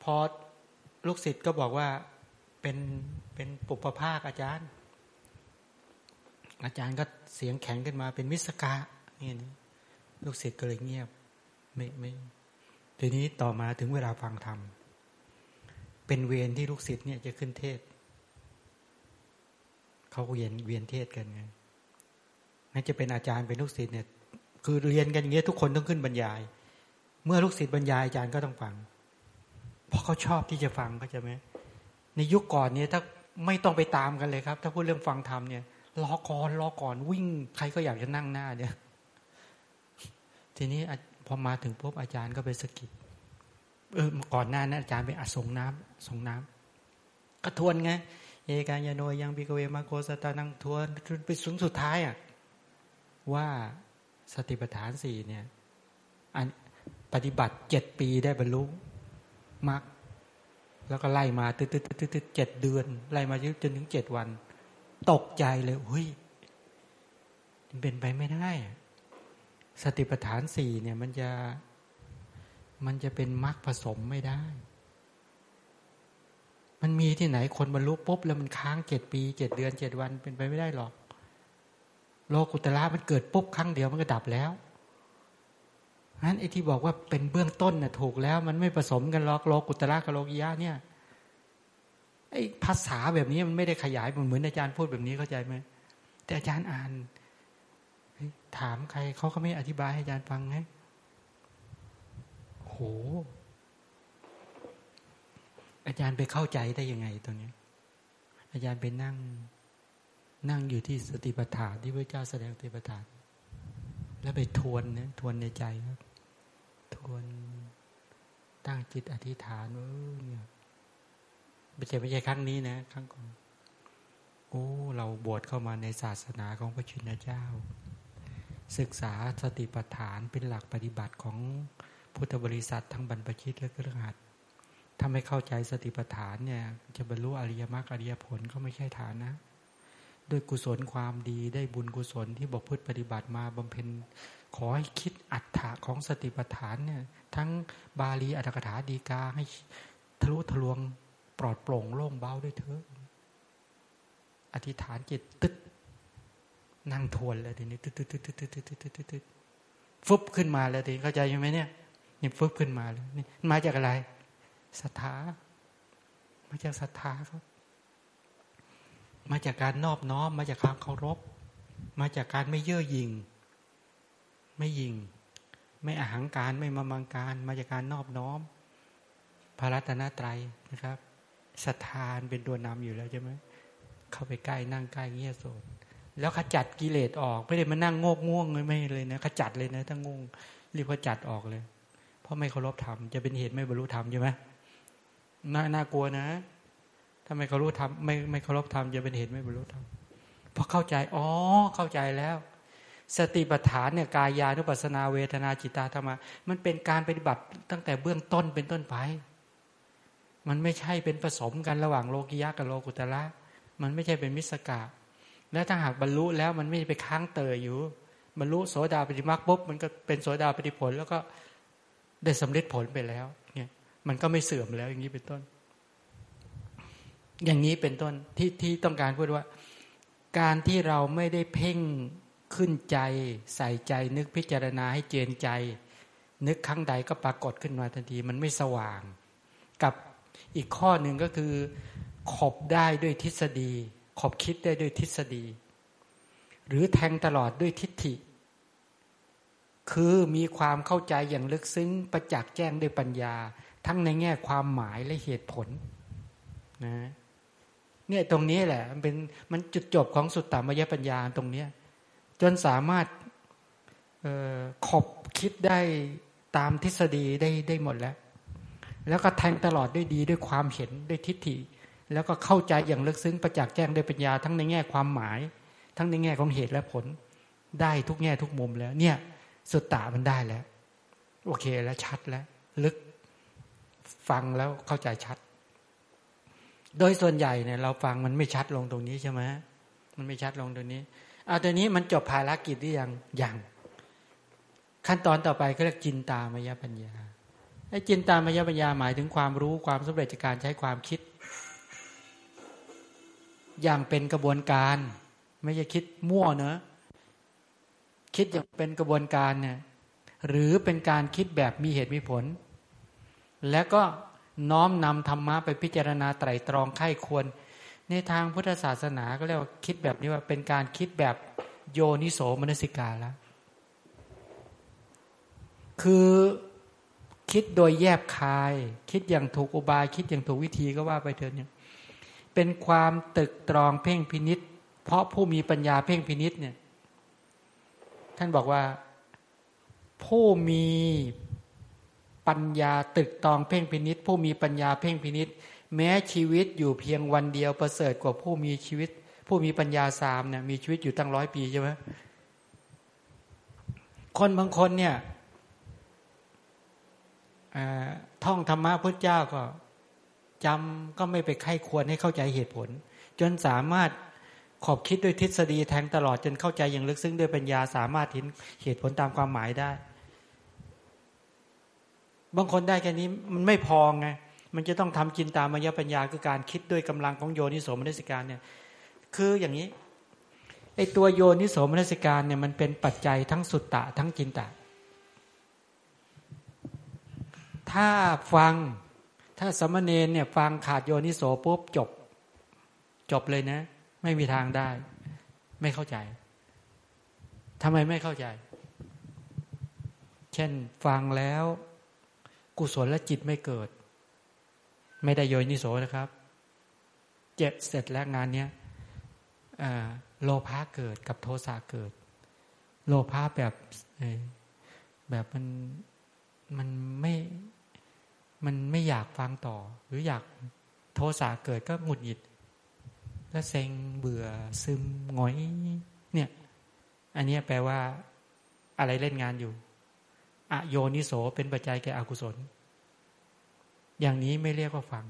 พอลูกศิษย์ก็บอกว่าเป็นเป็นปุปภาคอาจารย์ อาจารย์ก็เสียงแข็งขึ้นมาเป็นมิสกานี่นะลูกศิษย์ก็เลยเงียบ ไม่ไม่ทีนี้ต่อมาถึงเวลาฟังธรรม เป็นเวรที่ลูกศิษย์เนี่ยจะขึ้นเทศ เขาเวียนเวียนเทศกันไงนั่นจะเป็นอาจารย์เป็นลูกศิษย์เนี่ย คือเรียนกันอย่างเงี้ยทุกคนต้องขึ้นบรรยาย เมื่อลูกศิษย์บรรยายอาจารย์ก็ต้องฟัง เพราะเขาชอบที่จะฟังเขาจะไหมในยุคก่อนเนี่ยถ้าไม่ต้องไปตามกันเลยครับ ถ้าพูดเรื่องฟังธรรมเนี่ยรอก่อนรอก่อนวิ่ง ใครก็อยากจะนั่งหน้าเนี่ยทีนี้ พอมาถึงปุ๊บอาจารย์ก็ไปสกิดเออก่อนหน้านั้นอาจารย์ไปอสงน้ำสงน้ำก็ทวนไงเอกายโนยังปิกเวมาโกสตานังทวนไปสุดสุดท้ายอะว่าสติปัฏฐานสี่เนี่ยอันปฏิบัติเจ็ดปีได้บรรลุมรรคแล้วก็ไล่มาตึ๊ดตึ๊ดตึ๊ดตึ๊ดเจ็ดเดือน ไล่มาจนถึงเจ็ดวัน ตกใจเลยเฮ้ยเป็นไปไม่ได้ สติปัฏฐานสี่เนี่ยมันจะมันจะเป็นมรรคผสมไม่ได้ มันมีที่ไหนคนบรรลุปุ๊บแล้วมันค้างเจ็ดปีเจ็ดเดือนเจ็ดวันเป็นไปไม่ได้หรอก โลกุตละมันเกิดปุ๊บครั้งเดียวมันก็ดับแล้วนั้นไอ้ที่บอกว่าเป็นเบื้องต้นน่ะถูกแล้ว มันไม่ผสมกันหรอกโลกุตละกับโลกิยะเนี่ยไอ้ภาษาแบบนี้มันไม่ได้ขยายเหมือนอาจารย์พูดแบบนี้เข้าใจไหมแต่อาจารย์อ่าน ถามใครเขาก็ไม่อธิบายให้อาจารย์ฟังไงโห อาจารย์ไปเข้าใจได้ยังไงตรงนี้ อาจารย์ไปนั่ง นั่งอยู่ที่สติปัฏฐานที่พระเจ้าแสดงสติปัฏฐาน แล้วไปทวนนะทวนในใจครับ ทวนตั้งจิตอธิษฐานเออเนี่ยไม่ใช่ไม่ใช่ครั้งนี้นะครั้งก่อนโอ้ เราบวชเข้ามาในศาสนาของพระชุนเจ้า ศึกษาสติปัฏฐานเป็นหลักปฏิบัติของพุทธบริษัททั้งบรรพชิตและเครือขัดถ้าไม่เข้าใจสติปัฏฐานเนี่ย จะบรรลุอริยมรรคอริยผลก็ไม่ใช่ฐานนะด้วยกุศลความดีได้บุญกุศลที่บอกพุทธปฏิบัติมาบำเพ็ญ ขอให้คิดอัฏฐะของสติปัฏฐานเนี่ย ทั้งบาลีอัตถกถาดีกาให้ทะลุทะลวงปลอดโปร่งโล่งเบาด้วยเถอะอธิษฐานจิตตึ๊ด นั่งทวนเลยทีนี้ตึ๊ดตึ๊ดตึ๊ดตึ๊ดตึ๊ดตึ๊ดตึ๊ดตึ๊ดฟุบขึ้นมาแล้วทีเข้าใจยังไหมเนี่ยนี่ฟุบขึ้นมาแล้วนี่มาจากอะไรศรัทธามาจากศรัทธาครับ มาจากการนอบน้อม มาจากความเคารพ มาจากการไม่เย่อหยิ่งไม่ยิง ไม่อาหังการไม่มามังการ มาจากการนอบน้อมพระรัตนตรัยนะครับศรัทธานเป็นตัวนำอยู่แล้วใช่ไหมเข้าไปใกล้นั่งใกล้เงี้ยโสด แล้วขจัดกิเลสออกไม่ได้มานั่งโงกง่วงเลยไม่เลยนะขจัดเลยนะถ้างงรีบขจัดออกเลย เพราะไม่เคารพธรรมจะเป็นเหตุไม่บรรลุธรรมใช่ไหมน่าน่ากลัวนะ ถ้าไม่เคารพธรรมไม่ไม่เคารพธรรมจะเป็นเหตุไม่บรรลุธรรมเพราะเข้าใจอ๋อเข้าใจแล้ว สติปัฏฐานเนี่ยกายานุปัสนาเวทนาจิตตาธรรมะมันเป็นการปฏิบัติตั้งแต่เบื้องต้นเป็นต้นไป มันไม่ใช่เป็นผสมกันระหว่างโลกิยะกับโลกุตละมันไม่ใช่เป็นมิสกา และถ้าหากบรรลุแล้วมันไม่ไปค้างเตยอยู่ บรรลุโสดาปฏิมาปุ๊บมันก็เป็นโสดาปฏิผล แล้วก็ได้สำเร็จผลไปแล้วเนี่ยมันก็ไม่เสื่อมแล้วอย่างนี้เป็นต้น อย่างนี้เป็นต้นที่ที่ต้องการพูดว่า การที่เราไม่ได้เพ่งขึ้นใจใส่ใจนึกพิจารณาให้เจนใจ นึกครั้งใดก็ปรากฏขึ้นมาทันที มันไม่สว่าง กับอีกข้อหนึ่งก็คือขบได้ด้วยทฤษฎี ขอบคิดได้ด้วยทฤษฎี หรือแทงตลอดด้วยทิฏฐิ คือมีความเข้าใจอย่างลึกซึ้งประจักษ์แจ้งด้วยปัญญา ทั้งในแง่ความหมายและเหตุผลนะเนี่ยตรงนี้แหละ มันเป็นมันจุดจบของสุตตามยปัญญาตรงเนี้ยจนสามารถขบคิดได้ตามทฤษฎีได้ได้หมดแล้ว แล้วก็แทงตลอดด้วยดีด้วยความเห็นด้วยทิฏฐิ แล้วก็เข้าใจอย่างลึกซึ้งประจักษ์แจ้งด้วยปัญญาทั้งในแง่ความหมาย ทั้งในแง่ของเหตุและผล ได้ทุกแง่ทุกมุมแล้ว เนี่ยสุตตะมันได้แล้ว โอเคแล้วชัดแล้ว ลึกฟังแล้วเข้าใจชัด โดยส่วนใหญ่เนี่ย เราฟังมันไม่ชัดลงตรงนี้ใช่ไหมมันไม่ชัดลงตรงนี้เอาตัวนี้มันจบภารกิจหรือยังยังขั้นตอนต่อไปเขาเรียกจินตามยปัญญาไอ้จินตามยปัญญาหมายถึงความรู้ความสำเร็จจากการใช้ความคิด อย่างเป็นกระบวนการ ไม่ใช่คิดมั่วเนอะคิดอย่างเป็นกระบวนการเนี่ยหรือเป็นการคิดแบบมีเหตุมีผล แล้วก็น้อมนำธรรมะไปพิจารณาไตรตรองไข้ควร ในทางพุทธศาสนาก็เรียกว่าคิดแบบนี้ว่าเป็นการคิดแบบโยนิโสมนสิกาแล้วคือคิดโดยแยบคาย คิดอย่างถูกอุบาย คิดอย่างถูกวิธีก็ว่าไปเถอะเนี่ย เป็นความตึกตรองเพ่งพินิษเพราะผู้มีปัญญาเพ่งพินิษเนี่ย ท่านบอกว่าผู้มีปัญญาตึกตรองเพ่งพินิษผู้มีปัญญาเพ่งพินิษแม้ชีวิตอยู่เพียงวันเดียวประเสริฐกว่าผู้มีชีวิต ผู้มีปัญญาสามเนี่ยมีชีวิตอยู่ตั้งร้อยปีใช่ไหมคนบางคนเนี่ยท่องธรรมะพุทธเจ้าก็ จำก็ไม่ไปไข้ควรให้เข้าใจเหตุผล จนสามารถขอบคิดด้วยทฤษฎีแทงตลอดจนเข้าใจอย่างลึกซึ้งด้วยปัญญาสามารถเห็นเหตุผลตามความหมายได้ บางคนได้แค่นี้มันไม่พอไงมันจะต้องทำจินตามายปัญญาคือการคิดด้วยกำลังของโยนิโสมนสิการเนี่ยคืออย่างนี้ไอตัวโยนิโสมนสิการเนี่ยมันเป็นปัจจัยทั้งสุตตะทั้งจินตะ ถ้าฟัง ถ้าสมณเณรเนี่ยฟังขาดโยนิโสปุ๊บจบ จบเลยนะ ไม่มีทางได้ ไม่เข้าใจทำไมไม่เข้าใจ เช่นฟังแล้ว กุศลและจิตไม่เกิด ไม่ได้โยนิโสนะครับ เจ็บเสร็จแล้วงานเนี้ยโลภะเกิดกับโทสะเกิด โลภะแบบแบบมันมันไม่ มันไม่อยากฟังต่อ หรืออยากโทสะเกิดก็หงุดหงิดแล้วเซ็งเบื่อซึมงอย เนี่ย อันนี้แปลว่า อะไรเล่นงานอยู่อโยนิโสเป็นปัจจัยแก่อกุศล อย่างนี้ไม่เรียกว่าฟัง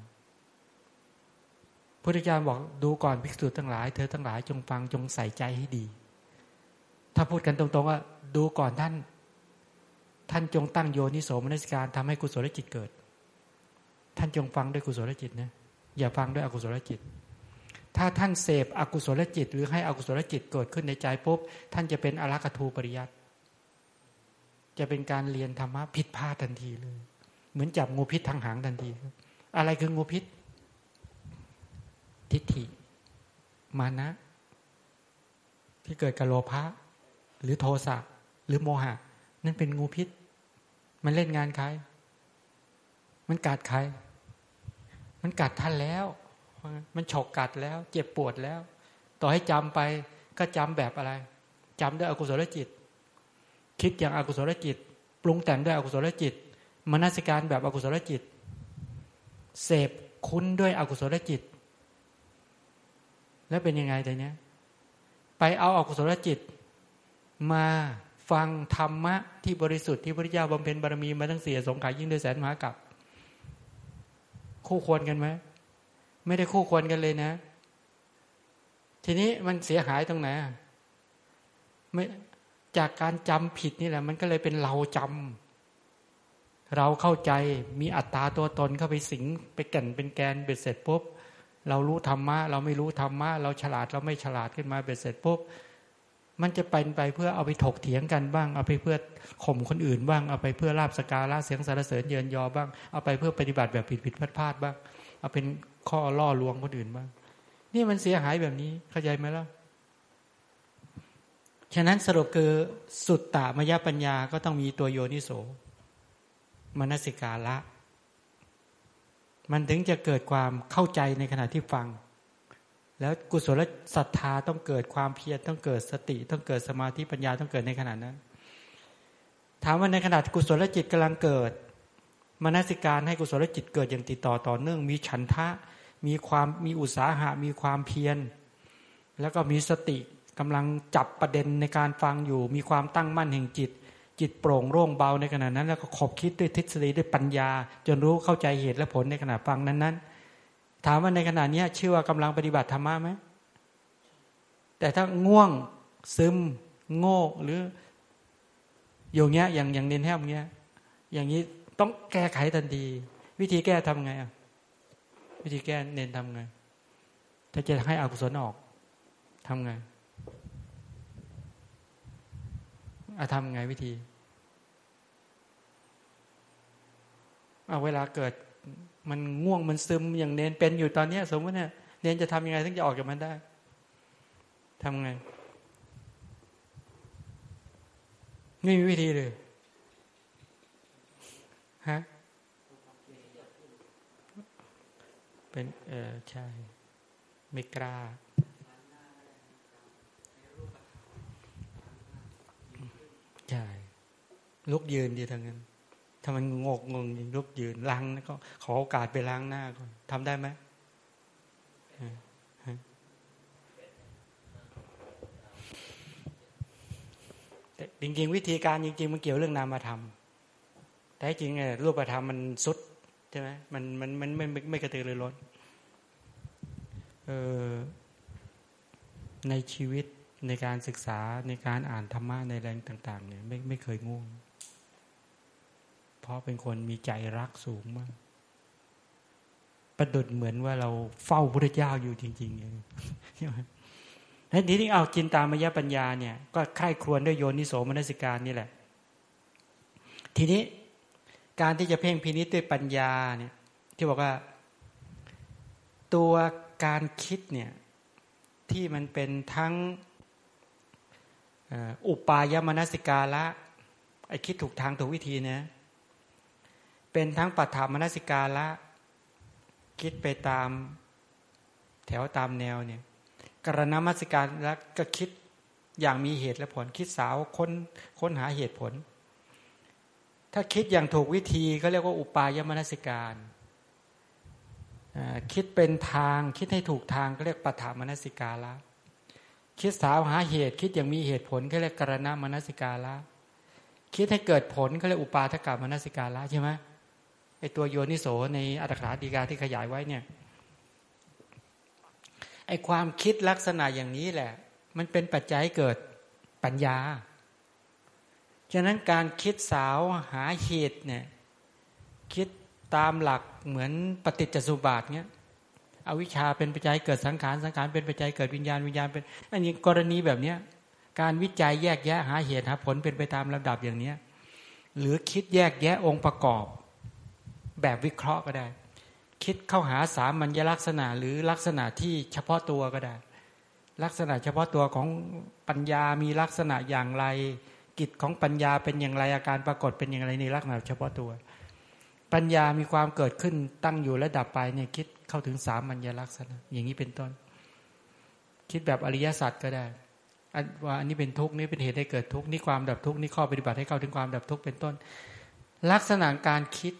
พุทธเจ้าบอกดูก่อนภิกษุทั้งหลาย เธอทั้งหลายจงฟังจงใส่ใจให้ดี ถ้าพูดกันตรงๆว่า ดูก่อนท่าน ท่านจงตั้งโยนิโสมนสิการทำให้กุศลจิตเกิด ท่านจงฟังด้วยกุศลจิตนะอย่าฟังด้วยอกุศลจิต ถ้าท่านเสพอกุศลจิต หรือให้อกุศลจิตเกิดขึ้นในใจปุ๊บท่านจะเป็นอรักทูปริยัติจะเป็นการเรียนธรรมะผิดพลาดทันทีเลย เหมือนจับงูพิษทางหางทันทีอะไรคืองูพิษ ทิฏฐิ มานะ ที่เกิดกับโลภะหรือโทสะหรือโมหะ นั่นเป็นงูพิษ มันเล่นงานใคร มันกัดใคร มันกัดท่านแล้ว มันฉกกัดแล้ว เจ็บปวดแล้ว ต่อให้จำไปก็จำแบบอะไรจำด้วยอกุศลจิต คิดอย่างอากุศลจิต ปรุงแต่งด้วยอกุศลจิตมนสิการแบบอกุศลจิต เสพคุ้นด้วยอกุศลจิต แล้วเป็นยังไงแต่เนี้ย ไปเอาอากุศลจิต มาฟังธรรมะที่บริสุทธิ์ที่พระเจ้าบำเพ็ญบารมีมาตั้งเสียสงขายยิ่งด้วยแสนมหากับ คู่ควรกันไหมไม่ได้คู่ควรกันเลยนะ ทีนี้มันเสียหายตรงไหนไม่จากการจำผิดนี่แหละ มันก็เลยเป็นเราจำเราเข้าใจมีอัตตาตัวตนเข้าไปสิง ไปแก่นเป็นแกนเบ็ดเสร็จปุ๊บเรารู้ธรรมะเราไม่รู้ธรรมะเราฉลาดเราไม่ฉลาดขึ้นมาเบ็ดเสร็จปุ๊บ มันจะเป็นไปเพื่อเอาไปถกเถียงกันบ้าง เอาไปเพื่อข่มคนอื่นบ้าง เอาไปเพื่อลาบสการะเสียงสารเสริญเยินยอบ้าง เอาไปเพื่อปฏิบัติแบบผิดผิดพลาดพลาดบ้าง เอาเป็นข้อล่อลวงคนอื่นบ้าง นี่มันเสียหายแบบนี้เข้าใจไหมล่ะ ฉะนั้นสรุปคือสุดตามยปัญญาก็ต้องมีตัวโยนิโสมนสิกาละ มันถึงจะเกิดความเข้าใจในขณะที่ฟัง แล้วกุศลศรัทธาต้องเกิดความเพียรต้องเกิดสติ ต้องเกิดสมาธิปัญญาต้องเกิดในขณะนั้น ถามว่าในขณะกุศลจิตกำลังเกิดมนสิการให้กุศลจิตเกิดอย่างติดต่อต่อเนื่อง มีฉันทะ มีความมีอุตสาหะ มีความเพียร แล้วก็มีสติกำลังจับประเด็นในการฟังอยู่ มีความตั้งมั่นแห่งจิต จิตโปร่งโล่งเบาในขณะนั้น แล้วก็ขบคิดด้วยทฤษฎีด้วยปัญญา จนรู้เข้าใจเหตุและผลในขณะฟังนั้นๆ ถามว่าในขณะนี้ชื่อว่ากำลังปฏิบัติธรรมะไหมแต่ถ้าง่วงซึม โง่หรืออยู่เงี้ยอย่างอย่างเน้นแห้มเงี้ย อย่างนี้ต้องแก้ไขทันที วิธีแก้ทำไงอะวิธีแก้เน้นทำไง ถ้าจะให้อกุศลออกทำไงอาทำไงวิธีเอาเวลาเกิด มันง่วงมันซึมอย่างเนนเป็นอยู่ตอนนี้สมมติเนี่ยเนนจะทำยังไงถึงจะออกจากมันได้ทำไง ไม่มีวิธีเลยฮะเป็นเออใช่ไม่กล้าใช่ลุกยืนดีทั้งนั้น ถ้ามันงกงงลุกยืนล้างแล้วก็ขอโอกาสไปล้างหน้าก่อนทำได้ไหมแต่จริง ๆ วิธีการจริง ๆ มันเกี่ยวเรื่องนามธรรมแต่จริงไงรูปธรรมมันสุดใช่ไหมมันมันมันไม่ไม่กระตือรือร้นเออในชีวิตในการศึกษาในการอ่านธรรมะในแรงต่าง ๆ เนี่ยไม่ไม่เคยง่วง เพราะเป็นคนมีใจรักสูงมาก ประดุดเหมือนว่าเราเฝ้าพระเจ้าอยู่จริงๆเลยใช่ไหมแล้ทีนี้เอาจินตามยปัญญาเนี่ย ก็ใคร่ครวญด้วยโยนิโสมนสิการนี่แหละ ทีนี้การที่จะเพ่งพินิจด้วยปัญญาเนี่ย ที่บอกว่า ตัวการคิดเนี่ย ที่มันเป็นทั้งอุปายมนสิกาละไอคิดถูกทางถูกวิธีนะ เป็นทั้งปัฏฐามนสิกาละ คิดไปตามแถวตามแนวเนี่ยกรณมัสการล้วก็คิดอย่างมีเหตุและผลคิดสาวค้นค้นหาเหตุผล ถ้าคิดอย่างถูกวิธีก็เรียกว่าอุปายมนสิการคิดเป็นทางคิดให้ถูกทางก็เรียกปฐามนสิกาละคิดสาวหาเหตุ คิดอย่างมีเหตุผลก็เรียกกรณามนสิกาละคิดให้เกิดผลก็เรียกอุปาทกามนสิกาละใช่ไหม ไอตัวโยนิโสในอัตถาดีกาที่ขยายไว้เนี่ยไอความคิดลักษณะอย่างนี้แหละ มันเป็นปัจจัยเกิดปัญญา ฉะนั้นการคิดสาวหาเหตุเนี่ยคิดตามหลักเหมือนปฏิจจสุบาทเนี้ยอวิชชาเป็นปัจจัยเกิดสังขารสังขารเป็นปัจจัยเกิดวิญญาณวิญญาณเป็นอันนี้กรณีแบบเนี้ยการวิจัยแยกแยะหาเหตุหาผลเป็นไปตามลำดับอย่างเนี้ยหรือคิดแยกแยะองค์ประกอบ แบบวิเคราะห์ก็ได้ คิดเข้าหาสามัญลักษณะหรือลักษณะที่เฉพาะตัวก็ได้ ลักษณะเฉพาะตัวของปัญญามีลักษณะอย่างไร กิจของปัญญาเป็นอย่างไรอาการปรากฏเป็นอย่างไรในลักษณะเฉพาะตัว ปัญญามีความเกิดขึ้นตั้งอยู่และดับไปเนี่ยคิดเข้าถึงสามัญลักษณะ อย่างนี้เป็นต้น คิดแบบอริยสัจก็ได้ว่าอันนี้เป็นทุกข์นี่เป็นเหตุให้เกิดทุกข์นี่ความดับทุกข์นี่ข้อปฏิบัติให้เข้าถึงความดับทุกข์เป็นต้น ลักษณะการคิด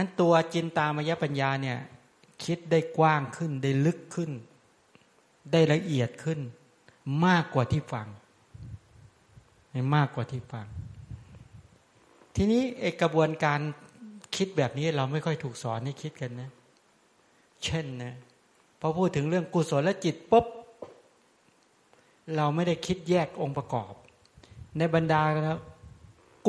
นั้นตัวจินตามยปัญญาเนี่ยคิดได้กว้างขึ้นได้ลึกขึ้น ได้ละเอียดขึ้น มากกว่าที่ฟังมากกว่าที่ฟัง ทีนี้เอกระบวนการคิดแบบนี้เราไม่ค่อยถูกสอนให้คิดกันนะ เช่นนะพอพูดถึงเรื่องกุศลและจิตปุ๊บเราไม่ได้คิดแยกองค์ประกอบ ในบรรดา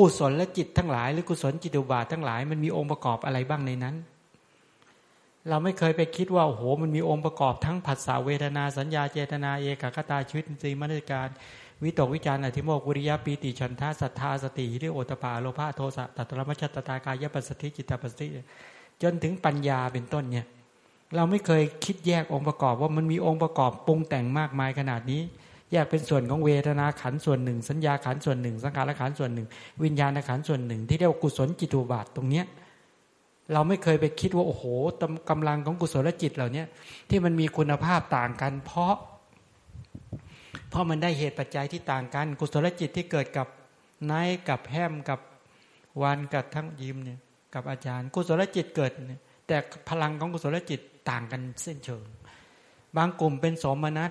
กุศลและจิตทั้งหลายหรือกุศลจิตุบาททั้งหลายมันมีองค์ประกอบอะไรบ้างในนั้น เราไม่เคยไปคิดว่าโอ้โหมันมีองค์ประกอบทั้งผัสสะเวทนาสัญญาเจตนาเอกคตาชีวิตสีมนสิการวิตกวิจารณ์อธิโมกวิริยะปีติชันทาศรัทธาสติฮิริโอตปาโลภะโทสะตัตรมัชตตากายปัสสติจิตปัสสติจนถึงปัญญาเป็นต้นเนี่ยเราไม่เคยคิดแยกองค์ประกอบว่ามันมีองค์ประกอบปรุงแต่งมากมายขนาดนี้ แยกเป็นส่วนของเวทนาขันส่วนหนึ่ง สัญญาขันส่วนหนึ่ง สังขารขันส่วนหนึ่ง วิญญาณขันส่วนหนึ่ง ที่เรียกว่ากุศลจิตุบาทตรงเนี้ยเราไม่เคยไปคิดว่าโอ้โหกำลังของกุศลจิตเหล่านี้ที่มันมีคุณภาพต่างกัน เพราะ เพราะมันได้เหตุปัจจัยที่ต่างกัน กุศลจิตที่เกิดกับนายกับแฮมกับวันกับทั้งยิมเนี่ยกับอาจารย์ กุศลจิตเกิด แต่พลังของกุศลจิตต่างกันเส้นเชิง บางกลุ่มเป็นสมนัต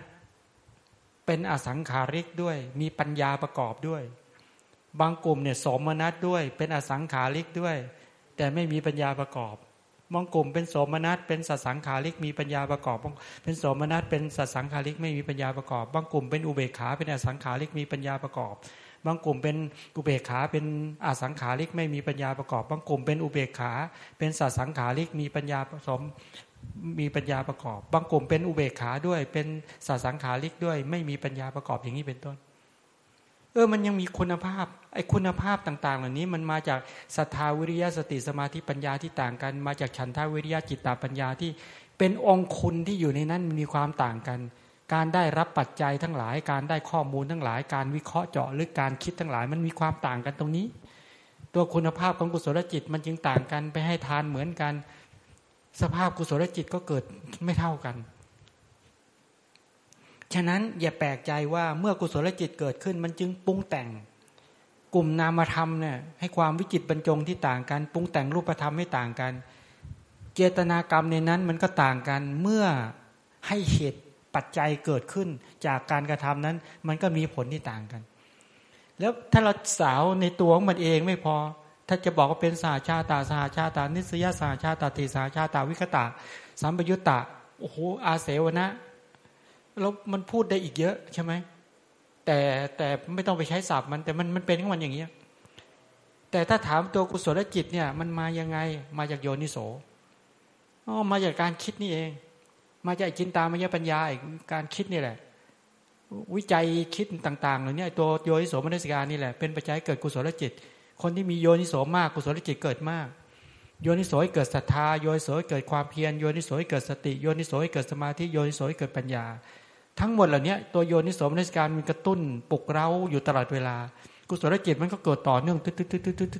เป็นอสังขาริกด้วย มีปัญญาประกอบด้วย บางกลุ่มเนี่ยสมนัตด้วย เป็นอสังขาริกด้วย แต่ไม่มีปัญญาประกอบบางกลุ่มเป็นสมนัตเป็นสัสังขาริกมีปัญญาประกอบ เป็นสมนัตเป็นสัสังขาริกไม่มีปัญญาประกอบบางกลุ่มเป็นอุเบกขาเป็นอสังขาริกมีปัญญาประกอบบางกลุ่มเป็นอุเบกขาเป็นอสังขาริกไม่มีปัญญาประกอบบางกลุ่มเป็นอุเบกขา เป็นสัสังขาริกมีปัญญาผสม มีปัญญาประกอบ บางกลุ่มเป็นอุเบกขาด้วย เป็นสาสังขาริกด้วย ไม่มีปัญญาประกอบอย่างนี้เป็นต้น เออ มันยังมีคุณภาพ ไอ้คุณภาพต่าง ๆ เหล่านี้มันมาจากศรัทธาวิริยะสติสมาธิปัญญาที่ต่างกัน มาจากฉันทาวิริยะจิตตาปัญญาที่เป็นองคุณที่อยู่ในนั้นมีความต่างกัน การได้รับปัจจัยทั้งหลาย การได้ข้อมูลทั้งหลาย การวิเคราะห์เจาะหรือการคิดทั้งหลาย มันมีความต่างกันตรงนี้ ตัวคุณภาพของกุศลจิตมันจึงต่างกันไปให้ทานเหมือนกัน สภาพกุศลจิตก็เกิดไม่เท่ากัน ฉะนั้นอย่าแปลกใจว่าเมื่อกุศลจิตเกิดขึ้นมันจึงปรุงแต่ง กลุ่มนามธรรมเนี่ยให้ความวิจิตบรรจงที่ต่างกันปรุงแต่งรูปธรรมไม่ต่างกัน เจตนากรรมในนั้นมันก็ต่างกันเมื่อให้เหตุปัจจัยเกิดขึ้นจากการกระทำนั้น มันก็มีผลที่ต่างกัน แล้วถ้าเราสาวในตัวของมันเองไม่พอ ถ้าจะบอกว่าเป็นสาชาตาสาชาตา นิสยาสาชาตาติสาชาตาวิคตาสัมปยุตตะโอ้โหอาเสวนะแล้วมันพูดได้อีกเยอะใช่ไหมแต่แต่ไม่ต้องไปใช้ศัพท์มันแต่มันมันเป็นของมันอย่างเงี้ยแต่ถ้าถามตัวกุศลจิตเนี่ย มันมายังไงมาจากโยนิโสอ๋อมาจากการคิดนี่เอง มาจากจินตามยปัญญาอีกการคิดนี่แหละ วิจัยคิดต่างๆเหล่านี้ตัวโยนิโสมนสิการนี่แหละเป็นปัจจัยเกิดกุศลจิต คนที่มีโยนิโสมากกุศลจิตเกิดมาก โยนิโสเกิดศรัทธาโยนิโสเกิดความเพียรโยนิโสเกิดสติโยนิโสเกิดสมาธิโยนิโสเกิดปัญญา ทั้งหมดเหล่านี้ตัวโยนิโสมนสิการมันกระตุ้นปลุกเร้าอยู่ตลอดเวลา กุศลจิตมันก็เกิดต่อเนื่องตึ๊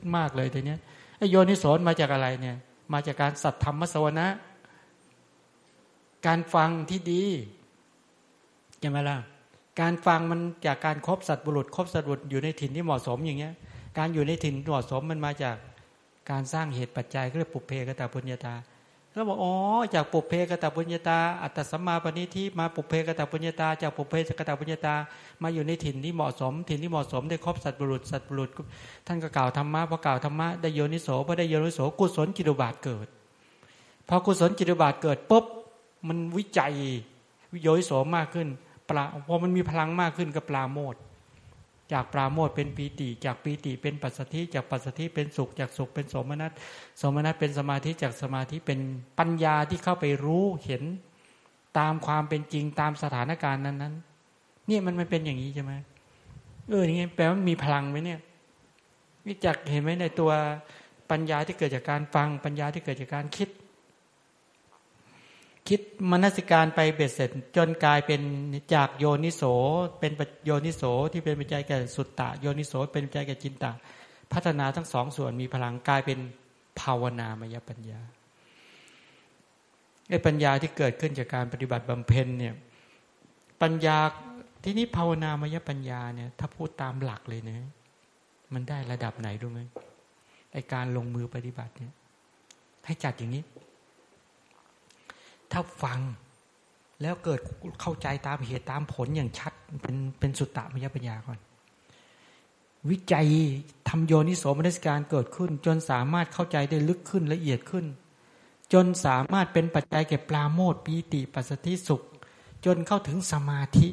ดๆๆๆมากเลยทีเนี้ยไอโยนิโสมาจากอะไรเนี่ย มาจากการสัตธรรมสวนะ การฟังที่ดีใช่ไหมล่ะการฟังมันจากการครบสัตว์บุรุษครบสัตว์บุรุษอยู่ในถิ่นที่เหมาะสมอย่างเงี้ย การอยู่ในถิ่นเหมาะสมมันมาจากการสร้างเหตุปัจจัยเรียกปุเพกตาปุญญาตาแล้วบอกอ๋อจากปุเพกตาปุญญาตา อัตสัมมาปณิทิมาปุเพกตาปุญญาตา จากปุเพกตาปุญญาตา มาอยู่ในถิ่นที่เหมาะสม ถิ่นที่เหมาะสมได้ครอบสัตว์บุรุษสัตว์บุรุษ ท่านก็กล่าวธรรมะพอกล่าวธรรมะได้โยนิโสพอได้โยนิโสกุศลจิตุบาทเกิดพอกุศลจิตุบาทเกิดปุ๊บมันวิจัยวิโยนิโสมากขึ้นปลาพอมันมีพลังมากขึ้นกับปลาโมด จากปราโมทเป็นปีติ จากปีติเป็นปัสสธิจากปัสสธิเป็นสุข จากสุขเป็นสมนัตสมนัตเป็นสมาธิจากสมาธิเป็นปัญญาที่เข้าไปรู้เห็นตามความเป็นจริงตามสถานการณ์นั้นนั้นนี่มันมันเป็นอย่างนี้ใช่ไหมเอออย่างนี้แปลว่ามีพลังไหมเนี่ยวิจักเห็นไหมในตัวปัญญาที่เกิดจากการฟังปัญญาที่เกิดจากการคิด คิดมนสิการไปเบ็ดเสร็จ จนกลายเป็นจากโยนิโส เป็นโยนิโสที่เป็นปัจจัยแก่สุตตะโยนิโส เป็นปัจจัยแก่จินตะ พัฒนาทั้งสองส่วนมีพลังกลายเป็นภาวนามยปัญญาไอ้ปัญญาที่เกิดขึ้นจากการปฏิบัติบำเพ็ญเนี่ยปัญญาที่นี้ภาวนามยปัญญาเนี่ยถ้าพูดตามหลักเลยเนะมันได้ระดับไหนรู้ไหมไอการลงมือปฏิบัติเนี่ยให้จัดอย่างนี้ ถ้าฟัง แล้วเกิดเข้าใจตามเหตุตามผลอย่างชัดเป็นเป็นสุตตะมยปัญญาก่อน วิจัยทำโยนิโสมนสิการเกิดขึ้น จนสามารถเข้าใจได้ลึกขึ้นละเอียดขึ้น จนสามารถเป็นปัจจัยแก่ปลาโมดปีติปัสสติสุข จนเข้าถึงสมาธิ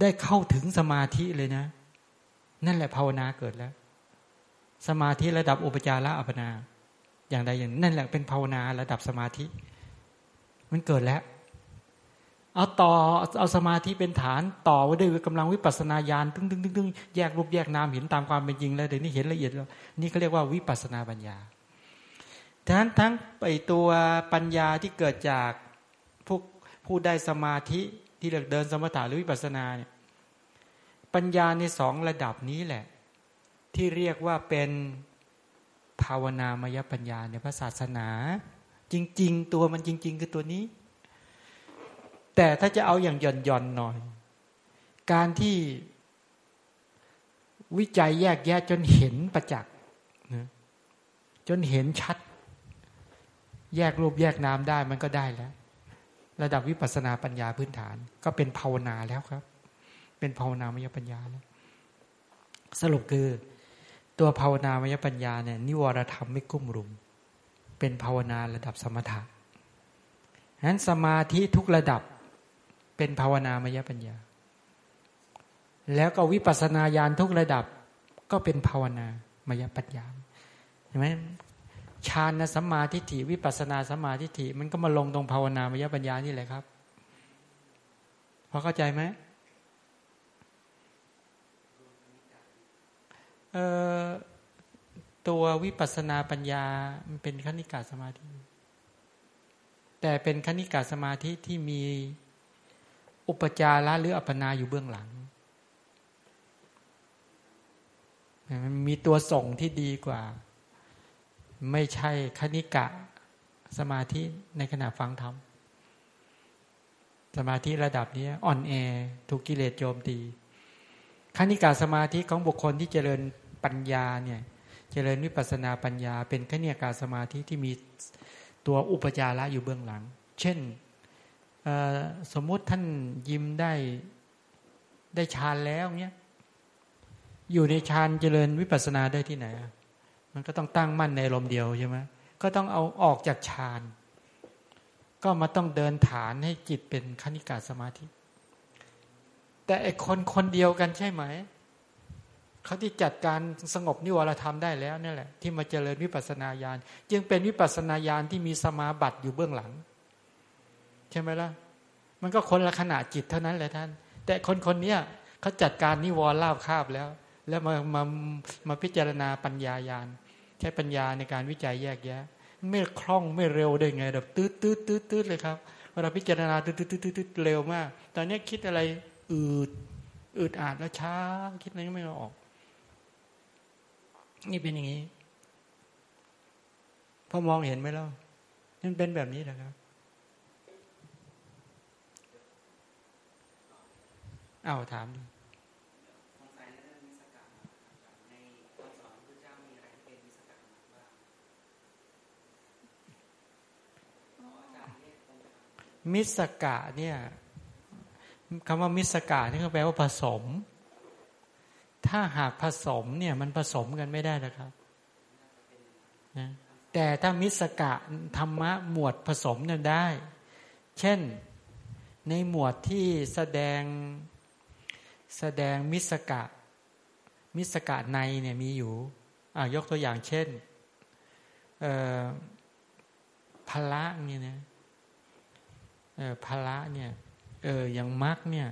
ได้เข้าถึงสมาธิเลยนะ นั่นแหละภาวนาเกิดแล้ว สมาธิระดับอุปจาระอัปนา อย่างใดอย่างนั่นแหละเป็นภาวนาระดับสมาธิ มันเกิดแล้ว เอาต่อเอาสมาธิเป็นฐาน ต่อไว้ด้วยกำลังวิปัสนาญาณตึ้งตึ้งตึ้งตึ้งแยกรูปแยกนามเห็นตามความเป็นจริงแล้วเดี๋ยวนี้เห็นละเอียดแล้วนี่เขาเรียกว่าวิปัสนาปัญญาทั้งทั้งไปตัวปัญญาที่เกิดจากพวกผู้ได้สมาธิที่เรียกเดินสมถะหรือวิปัสนาเนี่ยปัญญาในสองระดับนี้แหละ ที่เรียกว่าเป็น ภาวนามยปัญญาในพระศาสนา จริง ๆ ตัวมันจริง ๆ คือตัวนี้ แต่ถ้าจะเอาอย่างหย่อนย่อนหน่อย การที่วิจัยแยกแยะจนเห็นประจักษ์จนเห็นชัด แยกรูปแยกนามได้มันก็ได้แล้ว ระดับวิปัสนาปัญญาพื้นฐาน ก็เป็นภาวนาแล้วครับ เป็นภาวนามยปัญญาแล้วสรุปคือ ตัวภาวนามยปัญญาเนี่ยนิวรธรรมไม่กุ้มรุม เป็นภาวนาระดับสมถะฉะนั้นสมาธิทุกระดับเป็นภาวนามยปัญญา แล้วก็วิปัสสนาญาณทุกระดับก็เป็นภาวนามยปัญญาเห็นไหมฌานสัมมาทิฏฐิวิปัสนาสัมมาทิฏฐิมันก็มาลงตรงภาวนามยปัญญานี่แหละครับพอเข้าใจไหม ตัววิปัสนาปัญญา มันเป็นคณิกาสมาธิ แต่เป็นคณิกาสมาธิที่มีอุปจาระหรืออัปนาอยู่เบื้องหลังมันมีตัวส่งที่ดีกว่า ไม่ใช่คณิกะสมาธิในขณะฟังธรรมสมาธิระดับนี้อ่อนแอถูกกิเลสโจมตีคณิกาสมาธิของบุคคลที่เจริญ ปัญญาเนี่ยเจริญวิปัสนาปัญญา เป็นขณียกาสมาธิที่มีตัวอุปจาระอยู่เบื้องหลัง เช่นสมมติท่านยิ้มได้ได้ฌานแล้วเนี้ยอยู่ในฌานเจริญวิปัสนาได้ที่ไหน มันก็ต้องตั้งมั่นในลมเดียวใช่ไหมก็ต้องเอาออกจากฌาน ก็มาต้องเดินฐานให้จิตเป็นคณิกาสมาธิ แต่ไอคนคนเดียวกันใช่ไหม เขาที่จัดการสงบนิวรธรรมได้แล้วนี่แหละที่มาเจริญวิปัสนาญาณจึงเป็นวิปัสนาญาณที่มีสมาบัติอยู่เบื้องหลัง ใช่ไหมล่ะ มันก็คนละขณะจิตเท่านั้นแหละท่าน แต่คนคนนี้เขาจัดการนิวรลาบคาบแล้ว แล้วมามามาพิจารณาปัญญาญาณใช้ปัญญาในการวิจัยแยกแยะ ไม่คล่องไม่เร็วได้ไงแบบตืดตืดตืดตืดเลยครับเวลาพิจารณาตืดตืดตืดตืดเร็วมาก ตอนนี้คิดอะไรอืดอืดอาดแล้วช้า คิดอะไรก็ไม่ออก นี่เป็นอย่างนี้พอมองเห็นไหมล่ะนั่นเป็นแบบนี้แหละครับเอาถามดูมิสกะเนี่ยคำว่ามิสกะนี่ก็แปลว่าผสม ถ้าหากผสมเนี่ยมันผสมกันไม่ได้นะครับนะแต่ถ้ามิสกะธรรมะหมวดผสมเนี่ยได้ เช่นในหมวดที่แสดงแสดงมิสกะ มิสกะในเนี่ยมีอยู่ยกตัวอย่างเช่นพละเนี่ยนะพละเนี่ยอออย่างมักเนี่ย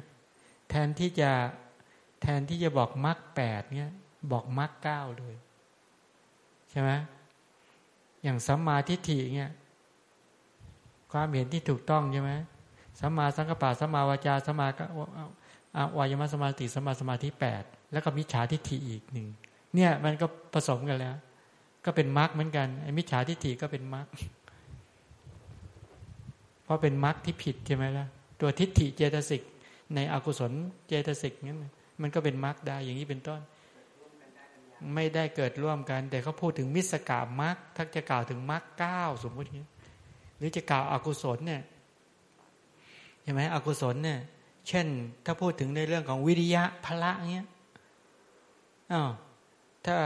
แทนที่จะ แทนที่จะบอกมักแปดเนี่ย บอกมักเก้าเลย ใช่ไหมอย่างสัมมาทิฏฐิเนี่ยความเห็นที่ถูกต้องใช่ไหมสัมมาสังกปะสัมมาวาจาสัมมาวายมสมาติสัมมาสมาธิแปดแล้วก็มิจฉาทิฏฐิอีกหนึ่งเนี่ยมันก็ผสมกันแล้ว ก็เป็นมรรคเหมือนกันไอ้มิจฉาทิฏฐิก็เป็นมรรคเพราะเป็นมรรคที่ผิดใช่ไหมล่ะตัวทิฏฐิเจตสิกในอกุศลเจตสิกนั้น มันก็เป็นมรรคได้อย่างนี้เป็นต้น ไม่ได้เกิดร่วมกัน แต่เขาพูดถึงมิสกามรรคถ้าจะกล่าวถึงมรรคเก้าสมมตินี้หรือจะกล่าวอากุศลเนี่ยใช่ไหมอกุศลเนี่ย เช่น ถ้าพูดถึงในเรื่องของวิริยะพละเงี้ยอ้าวถ้า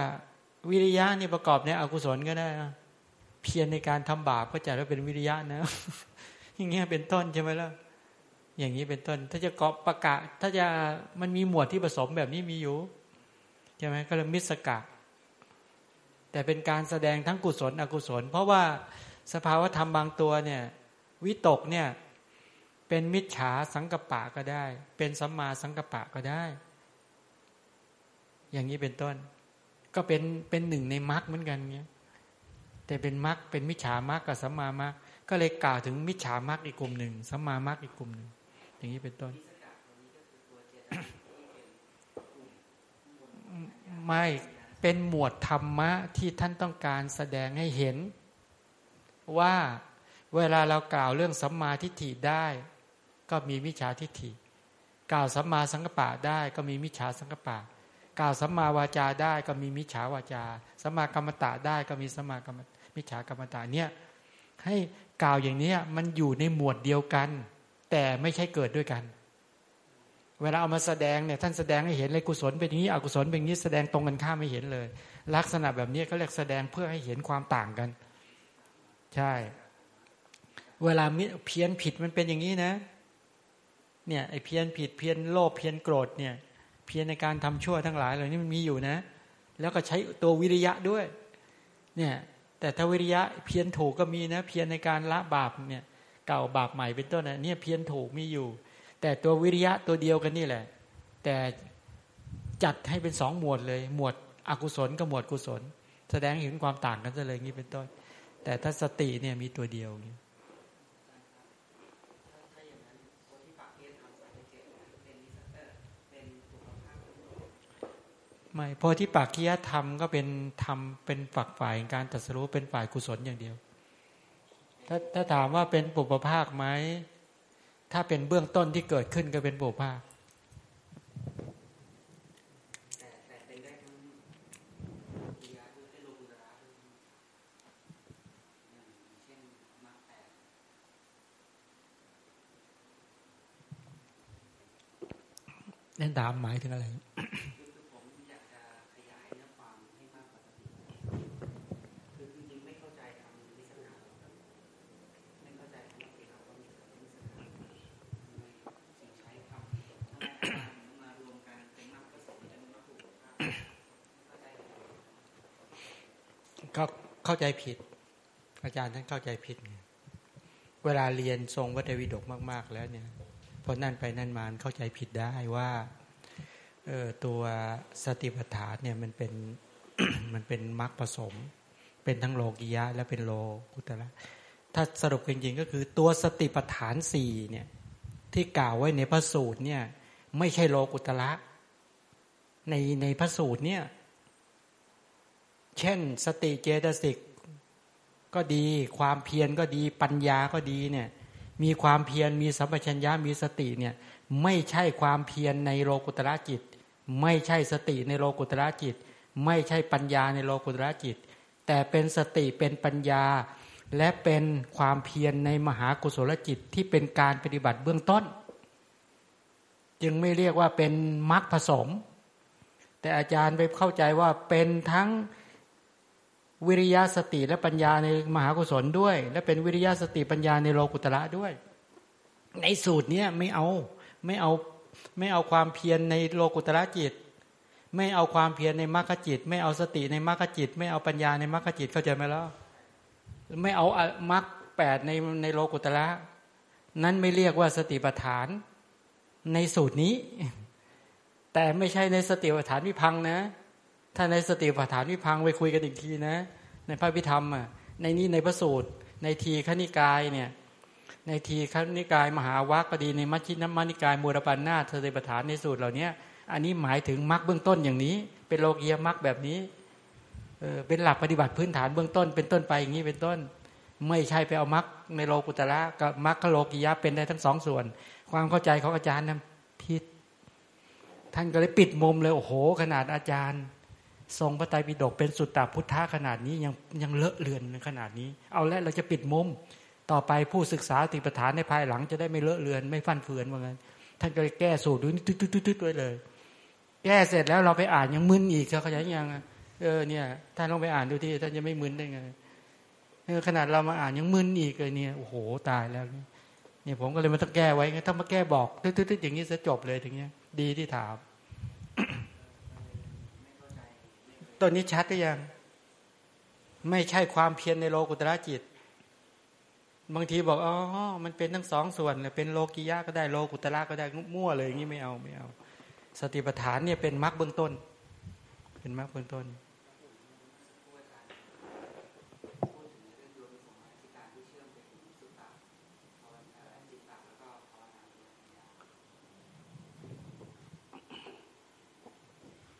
วิริยะนี่ประกอบในอกุศลก็ได้เพียรในการทำบาปก็จะได้เป็นวิริยะนะอย่างเงี้ยเป็นต้นใช่ไหมล่ะ อย่างนี้เป็นต้น ถ้าจะกอบประกาศถ้าจะมันมีหมวดที่ผสมแบบนี้มีอยู่ใช่ไหมก็เรียกมิสกะ แต่เป็นการแสดงทั้งกุศล อกุศล เพราะว่าสภาวธรรมบางตัวเนี่ยวิตกเนี่ยเป็นมิจฉาสังกปะก็ได้ เป็นสัมมาสังกปะก็ได้ อย่างนี้เป็นต้น ก็เป็นเป็นหนึ่งในมรรคเหมือนกันเนี้ยแต่เป็นมรรคเป็นมิจฉามรรคกับสัมมามรรคก็เลยกล่าวถึงมิจฉามรรคอีกกลุ่มหนึ่งสัมมามรรคอีกกลุ่มหนึ่ง อย่างนี้เป็นต้น ไม่เป็นหมวดธรรมะที่ท่านต้องการแสดงให้เห็น ว่าเวลาเรากล่าวเรื่องสัมมาทิฏฐิได้ ก็มีมิจฉาทิฏฐิ กล่าวสัมมาสังกปะได้ ก็มีมิจฉาสังกปะ กล่าวสัมมาวาจาได้ก็มีมิจฉาวาจาสัมมากรรมตะได้ก็มีสัมมากรรมมิจฉากรรมตะเนี่ยให้กล่าวอย่างนี้มันอยู่ในหมวดเดียวกัน แต่ไม่ใช่เกิดด้วยกัน เวลาเอามาแสดงเนี่ยท่านแสดงให้เห็นเลยกุศลเป็นอย่างนี้อกุศลเป็นอย่างนี้แสดงตรงกันข้ามไม่เห็นเลย ลักษณะแบบนี้เขาเรียกแสดงเพื่อให้เห็นความต่างกัน ใช่ เวลาเพี้ยนผิดมันเป็นอย่างนี้นะเนี่ยไอ้เพี้ยนผิดเพี้ยนโลภเพี้ยนโกรธเนี่ยเพี้ยนในการทำชั่วทั้งหลายเหล่านี้มันมีอยู่นะ แล้วก็ใช้ตัววิริยะด้วยเนี่ยแต่ถ้าวิริยะเพี้ยนถูกก็มีนะ เพี้ยนในการละบาปเนี่ย เก่าบาปใหม่เป็นต้นนะเนี่ยเพี้ยนถูกมีอยู่ แต่ตัววิริยะตัวเดียวกันนี่แหละ แต่จัดให้เป็นสองหมวดเลย หมวดอกุศลกับหมวดกุศล แสดงเห็นความต่างกันเลยงนี้เป็นต้น แต่ถ้าสติเนี่ยมีตัวเดียวนี่ไม่พอที่ปากคียธรรมก็เป็นธรรมเป็นฝักฝ่ายการตัดสู้เป็นฝ่ายกุศลอย่างเดียว ถ้าถ้าถามว่าเป็นปุปภาคไหม ถ้าเป็นเบื้องต้นที่เกิดขึ้นก็เป็นปุปภาคนั่นถามหมายถึงอะไร เขาเข้าใจผิด อาจารย์ท่านเข้าใจผิดเวลาเรียนทรงวัตถวิดกมาก ๆ แล้วเนี่ยพอนั่นไปนั่นมาเข้าใจผิดได้ว่าเออตัวสติปัฏฐานเนี่ยมันเป็นมันเป็นมรรคผสม เป็นทั้งโลกิยะ และเป็นโลกุตระถ้าสรุปจริงๆก็คือตัวสติปัฏฐานสี่เนี่ยที่กล่าวไว้ในพระสูตรเนี่ยไม่ใช่โลกุตระในในพระสูตรเนี่ย เช่น สติเจตสิกก็ดี ความเพียรก็ดีปัญญาก็ดีเนี่ย มีความเพียรมีสัมปชัญญะมีสติเนี่ย ไม่ใช่ความเพียรในโลกุตระจิต ไม่ใช่สติในโลกุตระจิต ไม่ใช่ปัญญาในโลกุตระจิต แต่เป็นสติเป็นปัญญา และเป็นความเพียรในมหากุศลจิตที่เป็นการปฏิบัติเบื้องต้น จึงไม่เรียกว่าเป็นมรรคผสม แต่อาจารย์ไปเข้าใจว่าเป็นทั้ง วิริยะสติและปัญญาในมหากุศลด้วย และเป็นวิริยะสติปัญญาในโลกุตระด้วย ในสูตรนี้ไม่เอาไม่เอาไม่เอาความเพียรในโลกุตระจิต ไม่เอาความเพียรในมรรคจิต ไม่เอาสติในมรรคจิต ไม่เอาปัญญาในมรรคจิตเข้าใจไหมล่ะไม่เอามรรคแปดในในโลกุตระนั้นไม่เรียกว่าสติปัฏฐานในสูตรนี้ แต่ไม่ใช่ในสติปัฏฐานวิพังนะ ถ้าในสติปัฏฐานวิพังไปคุยกันอีกทีนะ ในพระพิธรรมอะในนี้ในพระสูตร ในทีขณิกายเนี่ยในทีขณิกายมหาวัคก็ดีในมัชชินมานิกายมูรปันนาสติปัฏฐานในสูตรเหล่านี้อันนี้หมายถึงมรรคเบื้องต้นอย่างนี้ เป็นโลกียมรรคแบบนี้เป็นหลักปฏิบัติพื้นฐานเบื้องต้น เป็นต้นไปอย่างนี้เป็นต้น ไม่ใช่ไปเอามรรคในโลกุตระกับมรรคโลกิยะเป็นได้ทั้งสองส่วน ความเข้าใจของอาจารย์นั้นผิด ท่านก็เลยปิดมุมเลยโอ้โหขนาดอาจารย์ ทรงพระไตรปิฎกเป็นสุตตพุทธะขนาดนี้ยังยังเลอะเลือนขนาดนี้ เอาแล้วเราจะปิดมุม ต่อไปผู้ศึกษาติปฐานในภายหลังจะได้ไม่เลอะเลือนไม่ฟันเฟือนว่างั้นท่านก็เลยแก้สูตรดูนี่ตึ๊ดๆๆด้วยเลย แก้เสร็จแล้วเราไปอ่านยังมึนอีกเขาเขาใจยังเออเนี่ยท่านลองไปอ่านดูที่ท่านจะไม่มึนได้ไงเออขนาดเรามาอ่านยังมึนอีกเลยเนี่ยโอ้โหตายแล้วเนี่ยผมก็เลยมาต้องแก้ไว้ไงถ้ามาแก้บอกตึ๊ดๆอย่างนี้จะจบเลยถึงเนี้ยดีที่ถาม ต้นนี้ชัดหรือยัง ไม่ใช่ความเพียรในโลกุตระจิต บางทีบอกอ๋อมันเป็นทั้งสองส่วนเลยเป็นโลกิยะก็ได้โลกุตระก็ได้มั่วเลยอย่างนี้ไม่เอาไม่เอา สติปัฏฐานเนี่ยเป็นมรรคเบื้องต้น เป็นมรรคเบื้องต้น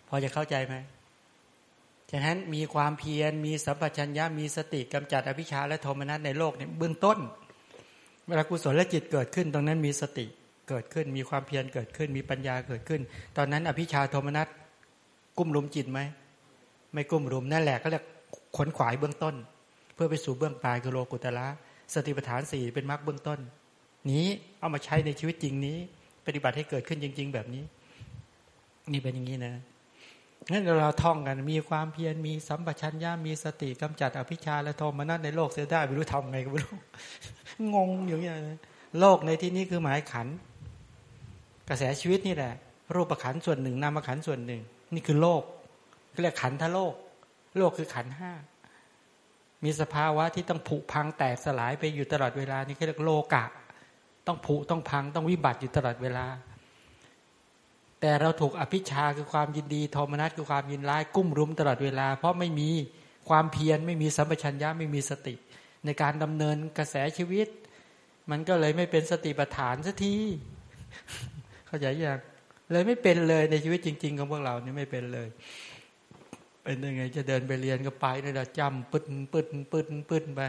พอจะเข้าใจไหม ฉะนั้นมีความเพียรมีสัมปชัญญะมีสติกำจัดอภิชาและโทมนัสในโลกเนี่ยเบื้องต้น เวลากุศลและจิตเกิดขึ้น ตรงนั้นมีสติเกิดขึ้น มีความเพียรเกิดขึ้น มีปัญญาเกิดขึ้น ตอนนั้นอภิชาโทมนัสกุ้มรุมจิตไหมไม่กุ้มรุมนั่นแหละก็เรียกขนขวายเบื้องต้น เพื่อไปสู่เบื้องปลายคือโลกุตละสติปัฏฐานสี่เป็นมรรคเบื้องต้น นี้เอามาใช้ในชีวิตจริงนี้ ปฏิบัติให้เกิดขึ้นจริง ๆ แบบนี้ นี่เป็นอย่างนี้นะ งั้นเราท่องกันมีความเพียรมีสัมปชัญญะมีสติกำจัดอภิชาและโทมนัสในโลกเสียได้ไม่รู้ทำไงก็ไม่รู้งงอย่างเงี้ยโลกในที่นี้คือหมายขัน กระแสชีวิตนี่แหละ รูปขันส่วนหนึ่งนามขันส่วนหนึ่ง นี่คือโลกเรียกขันทะโลก โลกคือขันห้ามีสภาวะที่ต้องผุพังแตกสลายไปอยู่ตลอดเวลานี่เรียกโลกะ ต้องผุต้องพังต้องวิบัติอยู่ตลอดเวลา แต่เราถูกอภิชาคือความยินดี โทมนัสคือความยินร้ายกุ้มรุมตลอดเวลา เพราะไม่มีความเพียรไม่มีสัมปชัญญะไม่มีสติ ในการดำเนินกระแสชีวิต มันก็เลยไม่เป็นสติปัฏฐานสักทีเข้าใจยังเลยไม่เป็นเลยในชีวิตจริง ๆ ของพวกเรานี่ไม่เป็นเลย เป็นยังไงจะเดินไปเรียนก็ไปนี่แหละจำปึ้นปึ้นปึ้นปึ้นไป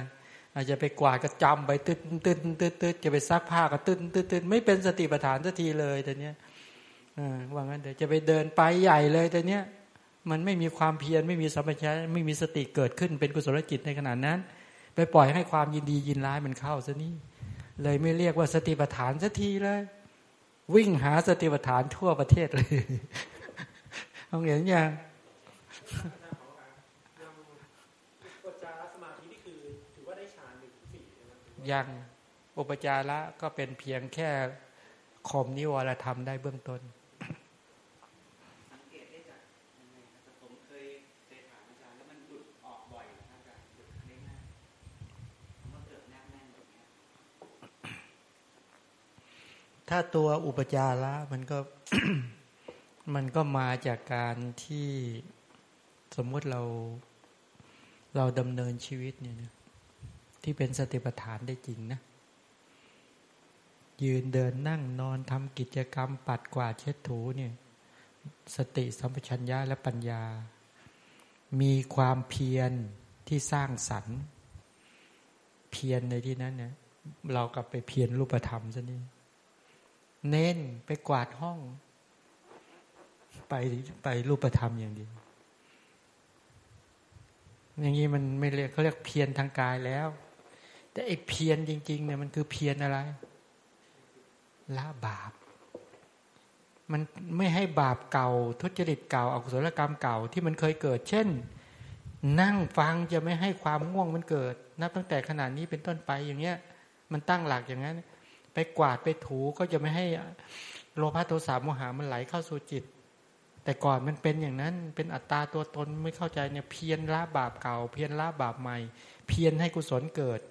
อาจจะไปกวาดก็จำไปตึ้นตึ้นตึ้นตึ้นจะไปซักผ้าก็ตึ้นตึ้นตึ้นไม่เป็นสติปัฏฐานสักทีเลยแต่เนี้ย ว่างั้นเดี๋ยวจะไปเดินไปใหญ่เลยแต่เนี้ยมันไม่มีความเพียรไม่มีสัมปชัญญะไม่มีสติเกิดขึ้นเป็นกุศลจิตในขณะนั้น ไปปล่อยให้ความยินดียินร้ายมันเข้าซะนี่เลยไม่เรียกว่าสติปัฏฐานสักทีเลย วิ่งหาสติปัฏฐานทั่วประเทศเลยต้องเห็นยังยังอุปจาระก็เป็นเพียงแค่คมนิวรธรรมได้เบื้องต้น ถ้าตัวอุปจาระมันก็มันก็มาจากการที่สมมติเราเราดำเนินชีวิตเนี่ยที่เป็นสติปัฏฐานได้จริงนะ ยืนเดินนั่งนอนทำกิจกรรมปัดกวาดเช็ดถูเนี่ย สติสัมปชัญญะและปัญญา มีความเพียรที่สร้างสรรค์ เพียรในที่นั้นเนี่ยเรากลับไปเพียรรูปธรรมซะนี่ เน้นไปกวาดห้อง ไปไปรูปธรรมอย่างเดียวอย่างนี้มันไม่เรียกเขาเรียกเพียรทางกายแล้ว แต่ไอ้เพียรจริง ๆ เนี่ยมันคือเพียรอะไรละบาป มันไม่ให้บาปเก่า ทุจริตเก่าอกุศลกรรมเก่าที่มันเคยเกิด เช่น นั่งฟังจะไม่ให้ความง่วงมันเกิด นับตั้งแต่ขนาดนี้เป็นต้นไปอย่างเงี้ย มันตั้งหลักอย่างนั้น ไปกวาดไปถูก็จะไม่ให้โลภะโทสะโมหะมันไหลเข้าสู่จิต แต่ก่อนมันเป็นอย่างนั้นเป็นอัตตาตัวตนไม่เข้าใจเนี่ยเพียรละบาปเก่า เพียรละบาปใหม่ เพียรให้กุศลเกิด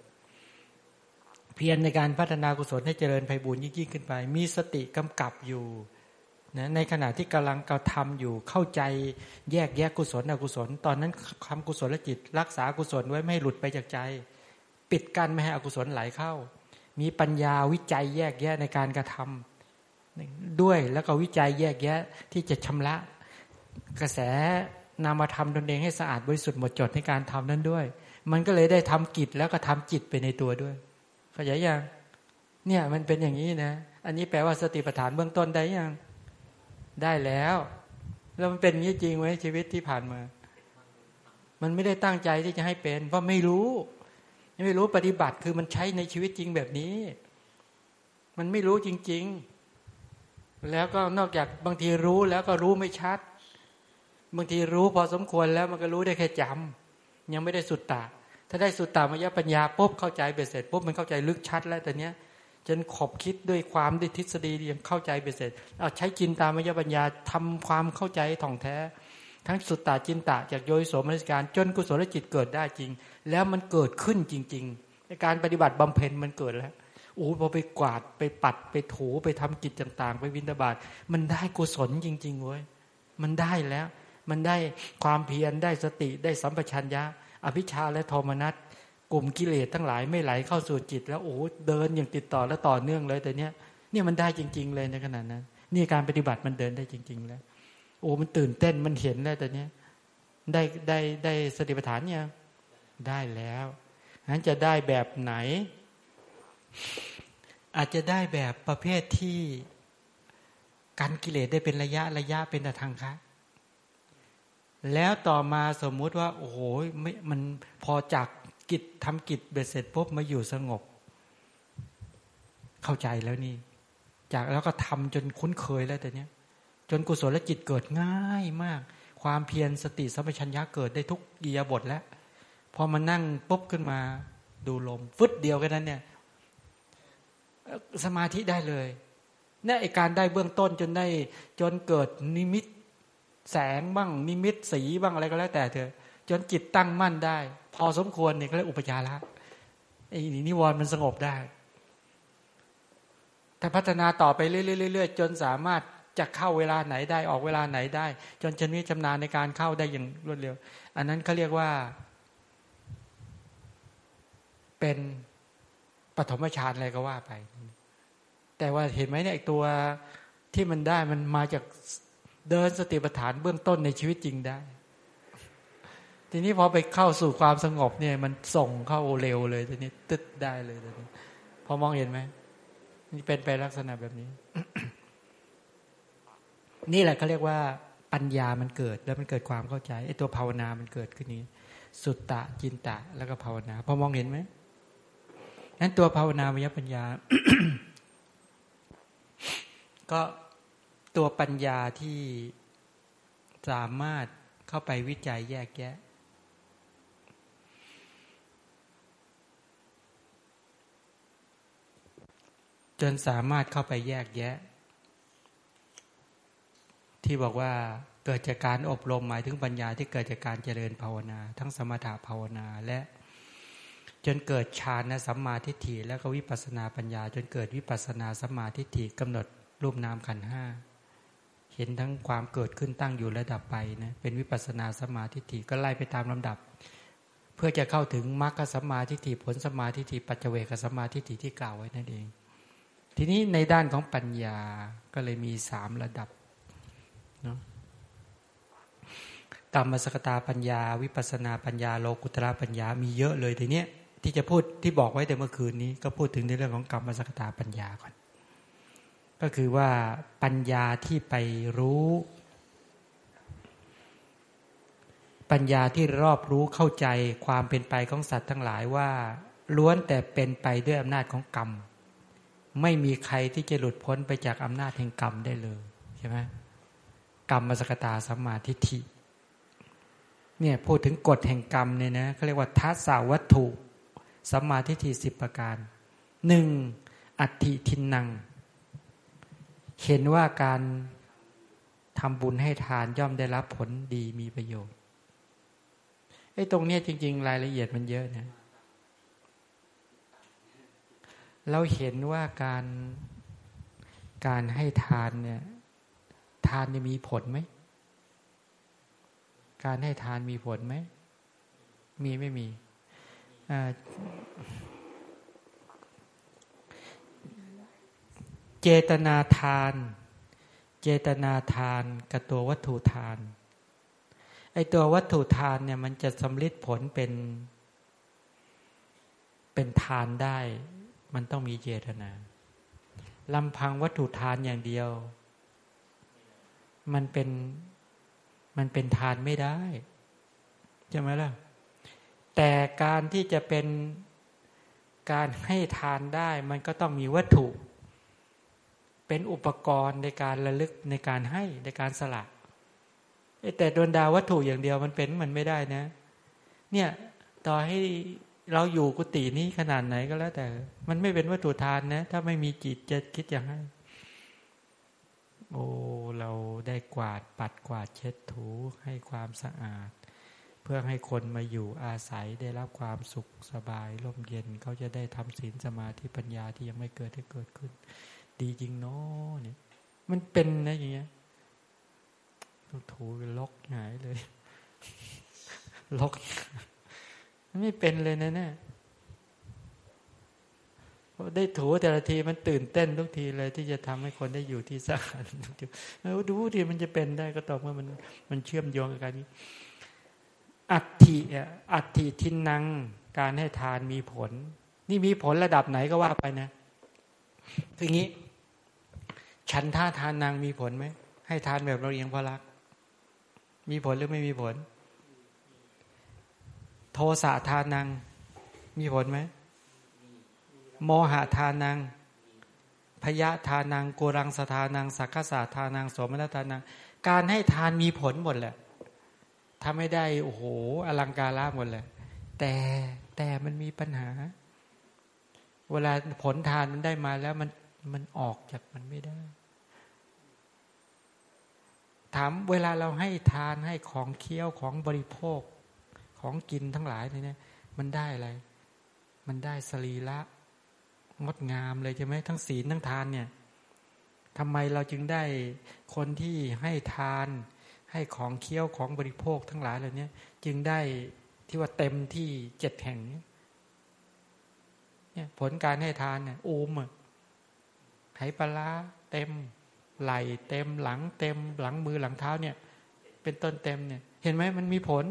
เพียรในการพัฒนากุศลให้เจริญไพบูรยิ่งยิ่งขึ้นไป มีสติกำกับอยู่นะในขณะที่กำลังกระทำอยู่เข้าใจแยกแยกกุศลอกุศล ตอนนั้นคำกุศลจิต รักษากุศลไว้ไม่ให้หลุดไปจากใจ ปิดกั้นไม่ให้อกุศลไหลเข้า มีปัญญาวิจัยแยกแยะในการกระทำด้วยแล้วก็วิจัยแยกแยะที่จะชำระกระแสนามธรรมตนเองให้สะอาดบริสุทธิ์หมดจดในการทำนั้นด้วย มันก็เลยได้ทำกิจแล้วก็ทำจิตไปในตัวด้วยเข้าใจยังเนี่ยมันเป็นอย่างนี้นะ อันนี้แปลว่าสติปัฏฐานเบื้องต้นได้ยังได้แล้ว แล้วมันเป็นอย่างนี้จริงไหมชีวิตที่ผ่านมา มันไม่ได้ตั้งใจที่จะให้เป็น เพราะไม่รู้ ไม่รู้ปฏิบัติคือมันใช้ในชีวิตจริงแบบนี้ มันไม่รู้จริง ๆ แล้วก็นอกจากบางทีรู้แล้วก็รู้ไม่ชัด บางทีรู้พอสมควรแล้วมันก็รู้ได้แค่จำยังไม่ได้สุดตาถ้าได้สุดตามยปัญญาปุ๊บเข้าใจเบ็ดเสร็จปุ๊บมันเข้าใจลึกชัดแล้วแต่เนี้ยจนขบคิดด้วยความด้วยทฤษฎียังเข้าใจไปเสร็จเอาใช้จินตามยปัญญาทำความเข้าใจท่องแท้ ทั้งสุตตาจินตะจากโยยโสมนสการจนกุศลจิตเกิดได้จริง แล้วมันเกิดขึ้นจริงๆในการปฏิบัติบำเพ็ญมันเกิดแล้วโอ้พอไปกวาดไปปัดไปถูไปทำกิจต่างๆ ไปวินทบาทมันได้กุศลจริงๆเว้ยมันได้แล้ว มันได้ความเพียรได้สติได้สัมปชัญญะ อภิชาและโทมนัสกลุ่มกิเลสทั้งหลายไม่ไหลเข้าสู่จิต แล้วโอ้เดินอย่างติดต่อและต่อเนื่องเลยแต่เนี้ยเนี่ยมันได้จริง ๆ เลยในขณะนั้น นี่การปฏิบัติมันเดินได้จริง ๆ แล้ว โอ้มันตื่นเต้นมันเห็นแล้วแต่เนี้ยได้ได้ได้สติปัฏฐานเนี่ย ได้แล้วนั้นจะได้แบบไหน อาจจะได้แบบประเภทที่การกิเลสได้เป็นระยะระยะเป็นแต่ทางคะแล้วต่อมาสมมุติว่า โอ้โหไม่มันพอจากกิจทำกิจเบ็ดเสร็จปุ๊บมาอยู่สงบ เข้าใจแล้วนี่ จากแล้วก็ทำจนคุ้นเคยแล้วแต่เนี้ย จนกุศลจิตเกิดง่ายมาก ความเพียรสติสัมปชัญญะเกิดได้ทุกกียบทแล้ว พอมานั่งปุ๊บขึ้นมา ดูลมฟึดเดียวกันนั้นเนี่ย สมาธิได้เลยเนี่ยไอการได้เบื้องต้นจนได้ จนเกิดนิมิตแสงบ้าง นิมิตสีบ้างอะไรก็แล้วแต่เถอะจนจิตตั้งมั่นได้ พอสมควรเนี่ยเขาเรียกอุปจาระไอ้นิวรณ์มันสงบได้ ถ้าพัฒนาต่อไปเรื่อยๆจนสามารถจะเข้าเวลาไหนได้ออกเวลาไหนได้ จนชนิดชำนาญในการเข้าได้อย่างรวดเร็ว อันนั้นเขาเรียกว่า เป็นปฐมฌานอะไรก็ว่าไป แต่ว่าเห็นไหมเนี่ยตัวที่มันได้มันมาจากเดินสติปัฏฐานเบื้องต้นในชีวิตจริงได้ ทีนี้พอไปเข้าสู่ความสงบเนี่ย มันส่งเข้าเร็วเลยทีนี้ตึ๊ดได้เลยทีนี้พอมองเห็นไหมนี่เป็นไปลักษณะแบบนี้ นี่แหละเขาเรียกว่า ปัญญามันเกิดแล้วมันเกิดความเข้าใจไอ้ตัวภาวนามันเกิดขึ้นนี้ สุตตะจินตะ แล้วก็ภาวนาพอมองเห็นไหม นั้นตัวภาวนาวิยปัญญา ก็ตัวปัญญาที่สามารถเข้าไปวิจัยแยกแยะ จนสามารถเข้าไปแยกแยะ ที่บอกว่าเกิดจากการอบรมหมายถึงปัญญาที่เกิดจากการเจริญภาวนา ทั้งสมถะภาวนาและ จนเกิดฌานนะสัมมาทิฏฐิแล้วก็วิปัสนาปัญญา จนเกิดวิปัสนาสัมมาทิฏฐิกำหนดรูปนามขันห้าเห็นทั้งความเกิดขึ้นตั้งอยู่ระดับไปนะเป็นวิปัสนาสัมมาทิฏฐิก็ไล่ไปตามลำดับ เพื่อจะเข้าถึงมรรคสัมมาทิฏฐิผลสัมมาทิฏฐิปัจเจเวกสัมมาทิฏฐิที่กล่าวไว้นั่นเอง ทีนี้ในด้านของปัญญาก็เลยมีสามระดับเนาะกรรมสกตาปัญญา วิปัสนาปัญญา โลกุตระปัญญามีเยอะเลยทีเนี้ย ที่จะพูดที่บอกไว้แต่เมื่อคืนนี้ ก็พูดถึงในเรื่องของกรรมสกตาปัญญาก่อน ก็คือว่าปัญญาที่ไปรู้ ปัญญาที่รอบรู้เข้าใจความเป็นไปของสัตว์ทั้งหลายว่า ล้วนแต่เป็นไปด้วยอำนาจของกรรม ไม่มีใครที่จะหลุดพ้นไปจากอำนาจแห่งกรรมได้เลยใช่ไหมกรรมมสกตาสัมมาทิฏฐิเนี่ยพูดถึงกฎแห่งกรรมเนี่ยนะเขาเรียกว่าทัศสาวัตถุ สัมมาทิฏฐิสิบประการหนึ่งอัติทินนัง เห็นว่าการทำบุญให้ทานย่อมได้รับผลดีมีประโยชน์ไอ้ตรงเนี้ยจริง ๆ รายละเอียดมันเยอะนะเราเห็นว่าการการให้ทานเนี่ย ทานจะมีผลไหม การให้ทานมีผลไหม มีไม่มี เจตนาทาน เจตนาทานกับตัววัตถุทาน ไอตัววัตถุทานเนี่ยมันจะสำลิดผลเป็น เป็นทานได้ มันต้องมีเจตนาลำพังวัตถุทานอย่างเดียว มันเป็นมันเป็นทานไม่ได้ใช่ไหมล่ะ แต่การที่จะเป็นการให้ทานได้มันก็ต้องมีวัตถุ เป็นอุปกรณ์ในการระลึกในการให้ในการสละแต่ดวงดาววัตถุอย่างเดียวมันเป็นมันไม่ได้นะ เนี่ยต่อให้เราอยู่กุฏินี้ขนาดไหนก็แล้วแต่ มันไม่เป็นวัตถุทานนะ ถ้าไม่มีจิตจะคิดอย่างนั้นโอ้ เราได้กวาดปัดกวาดเช็ดถูให้ความสะอาด เพื่อให้คนมาอยู่อาศัยได้รับความสุขสบายร่มเย็นเขาจะได้ทำศีลสมาธิปัญญาที่ยังไม่เกิดให้เกิดขึ้น ดีจริงเนาะเนี่ย มันเป็นนะอย่างเงี้ยถูล็อกหายเลยล็อกไม่เป็นเลยนะเนี่ยได้ถูแต่ละทีมันตื่นเต้นทุกทีเลย ที่จะทำให้คนได้อยู่ที่สะอาดทุกทีดูทีมันจะเป็นได้ก็ต่อเมื่อมันมันเชื่อมโยงกับการนี้ อัติอัติทินนัง การให้ทานมีผล นี่มีผลระดับไหนก็ว่าไปนะคืองนี้ ฉันท่าทานนางมีผลไหม ให้ทานแบบเราเอียงพรัก มีผลหรือไม่มีผล โทสะทานังมีผลไหมโมหะทานัง พยะทานังโกรังสทานัง สักขสาทานัง สมณทานัง การให้ทานมีผลหมดแหละ ทำไม่ได้โอ้โหอลังการละหมดแหละแต่แต่มันมีปัญหา เวลาผลทานมันได้มาแล้วมันมันออกจากมันไม่ได้ ถามเวลาเราให้ทานให้ของเคี้ยวของบริโภคของกินทั้งหลายเนี่ยมันได้อะไร มันได้สรีละงดงามเลยใช่ไหมทั้งศีลทั้งทานเนี่ยทำไมเราจึงได้คนที่ให้ทาน ให้ของเคี้ยวของบริโภคทั้งหลายเหล่านี้จึงได้ที่ว่าเต็มที่เจ็ดแห่งเนี่ยผลการให้ทานเนี่ยอูมไหปลาเต็มไหลเต็มหลังเต็มหลังมือหลังเท้าเนี่ย เป็นต้นเต็มเนี่ย เห็นไหมมันมีผล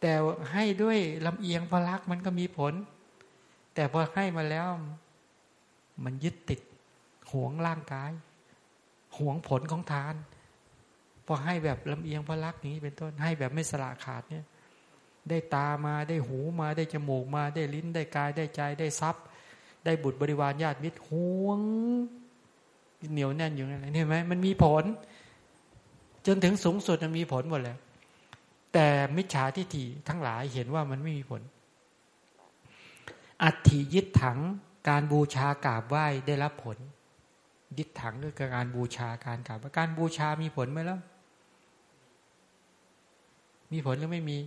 แต่ให้ด้วยลำเอียงพลักมันก็มีผล แต่พอให้มาแล้ว มันยึดติดห่วงร่างกายห่วงผลของทาน พอให้แบบลำเอียงพลักอย่างนี้เป็นต้นให้แบบไม่สละขาดเนี่ย ได้ตามาได้หูมาได้จมูกมาได้ลิ้นได้กายได้ใจได้ทรัพย์ ได้บุตรบริวารญาติมิตรห่วง เหนียวแน่นอยู่นั่นแหละเห็นไหมมันมีผล จนถึงสูงสุดมันมีผลหมดแล้วแต่มิจฉาทิฏฐิทั้งหลายเห็นว่ามันไม่มีผล อัติยึดถังการบูชากราบไหว้ได้รับผล ยึดถังก็คือการบูชาการกราบการบูชามีผลไหมล้ว มีผลหรือไม่มี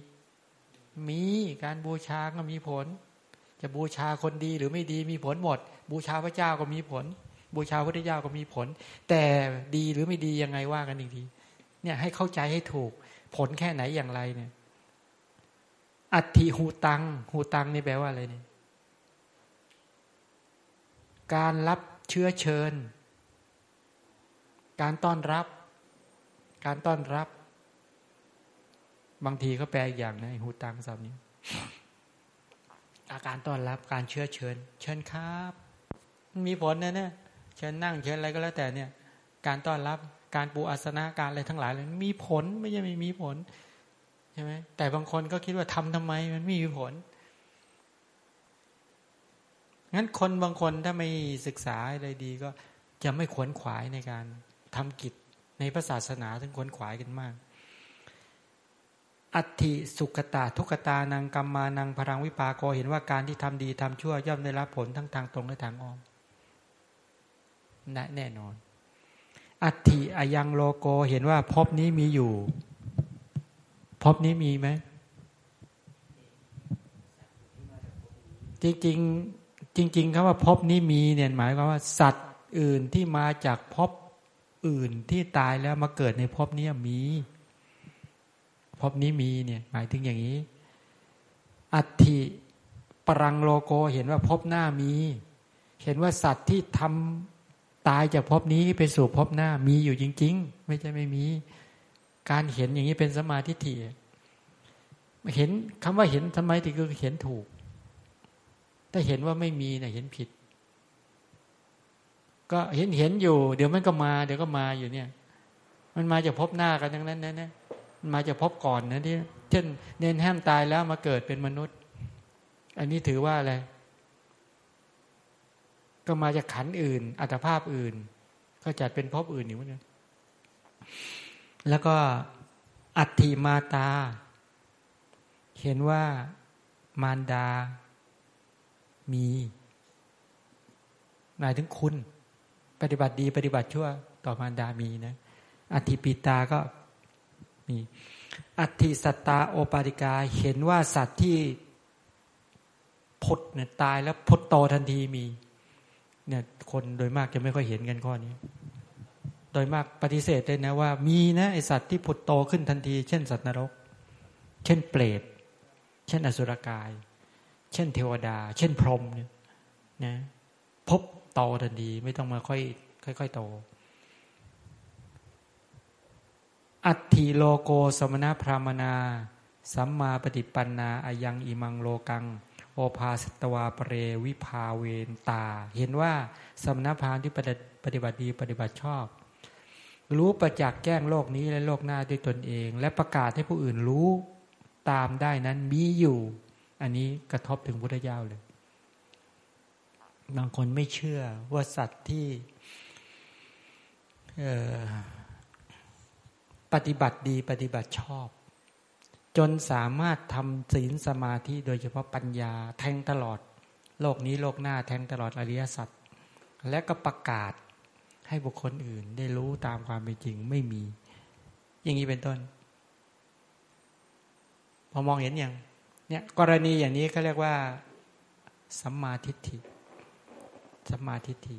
มีการบูชาก็มีผล จะบูชาคนดีหรือไม่ดีมีผลหมด บูชาพระเจ้าก็มีผล บูชาพระเจ้าก็มีผล แต่ดีหรือไม่ดียังไงว่ากันอีกทีเนี่ยให้เข้าใจให้ถูก ผลแค่ไหนอย่างไรเนี่ย อัติหูตังหูตังนี่แปลว่าอะไรเนี่ยการรับเชื้อเชิญ การต้อนรับ การต้อนรับ บางทีก็แปลอีกอย่างนะหูตังสำนี้อาการต้อนรับการเชื้อเชิญ เชิญครับมีผลนะเนี่ยเชิญนั่งเชิญอะไรก็แล้วแต่เนี่ย การต้อนรับการปูอาสนะการอะไรทั้งหลายเลยมีผลไม่ใช่ไม่มีผลใช่ไหมแต่บางคนก็คิดว่าทำทำไมมันไม่มีผลงั้นคนบางคนถ้าไม่ศึกษาอะไรดีก็จะไม่ขวนขวายในการทำกิจในพระศาสนาถึงขวนขวายกันมาก อัติสุขตาทุกตานังกรรมานังพลังวิปากเห็นว่าการที่ทำดีทำชั่วย่อมได้รับผลทั้งทางตรงและทางอ้อมแน่นอน อัติอายังโลโกเห็นว่าพบนี้มีอยู่พบนี้มีไหมจริงๆจริงๆคำว่าพบนี้มีเนี่ยหมายความว่าสัตว์อื่นที่มาจากพบอื่นที่ตายแล้วมาเกิดในพบนี้มี พบนี้มีเนี่ย หมายถึงอย่างนี้ อัติปรังโลโกเห็นว่าพบหน้ามี เห็นว่าสัตว์ที่ทำตายจากพบนี้ไปสู่พบหน้ามีอยู่จริง ๆ ไม่ใช่ไม่มี การเห็นอย่างนี้เป็นสมาธิถี่เห็นคำว่าเห็นทำไมถึงเห็นถูก ถ้าเห็นว่าไม่มีเนะ่ยเห็นผิด ก็เห็นเห็นอยู่ เดี๋ยวมันก็มา เดี๋ยวก็มาอยู่เนี่ย มันมาจะพบหน้ากันทั้งนั้นนะเนี่ย มาจะพบก่อนนะที่เช่น เนนแฮมตายแล้วมาเกิดเป็นมนุษย์ อันนี้ถือว่าอะไร ก็มาจากขันอื่น อัตภาพอื่น ก็จัดเป็นพบอื่นอยู่เหมือนกันแล้วก็อัติมาตา เห็นว่ามารดา มีหมายถึงคุณ ปฏิบัติดีปฏิบัติชั่ว ต่อมารดามีนะ อธิปิตาก็ มีอธิสัตตาโอปาติกาเห็นว่าสัตว์ที่พดเนี่ยตายแล้วพดโตทันทีมี เนี่ย คนโดยมากจะไม่ค่อยเห็นกันข้อนี้ โดยมากปฏิเสธเลยนะว่ามีนะไอสัตว์ที่พดโตขึ้นทันที เช่นสัตว์นรก เช่นเปรตเช่นอสุรกาย เช่นเทวดา เช่นพรหมเนี่ยนะพบโตทันทีไม่ต้องมาค่อย ค่อยๆโต อัตถิโลโกสมณพรามนา สัมมาปฏิปันนาอายังอิมังโลกัง โอภาสตวาปเรวิภาเวนตา เห็นว่าสมณพราหมณ์ที่ปฏิบัติดีปฏิบัติชอบ รู้ประจักษ์แก้งโลกนี้และโลกหน้าด้วยตนเอง และประกาศให้ผู้อื่นรู้ตามได้นั้นมีอยู่ อันนี้กระทบถึงพุทธเจ้าเลย บางคนไม่เชื่อว่าสัตว์ที่ ปฏิบัติดีปฏิบัติชอบ จนสามารถทำศีลสมาธิโดยเฉพาะปัญญาแทงตลอด โลกนี้โลกหน้าแทงตลอดอริยสัจและก็ประกาศให้บุคคลอื่นได้รู้ตามความเป็นจริงไม่มี อย่างนี้เป็นต้น พอมองเห็นอย่างเนี่ยกรณีอย่างนี้เขาเรียกว่าสัมมาทิฏฐิสัมมาทิฏฐิ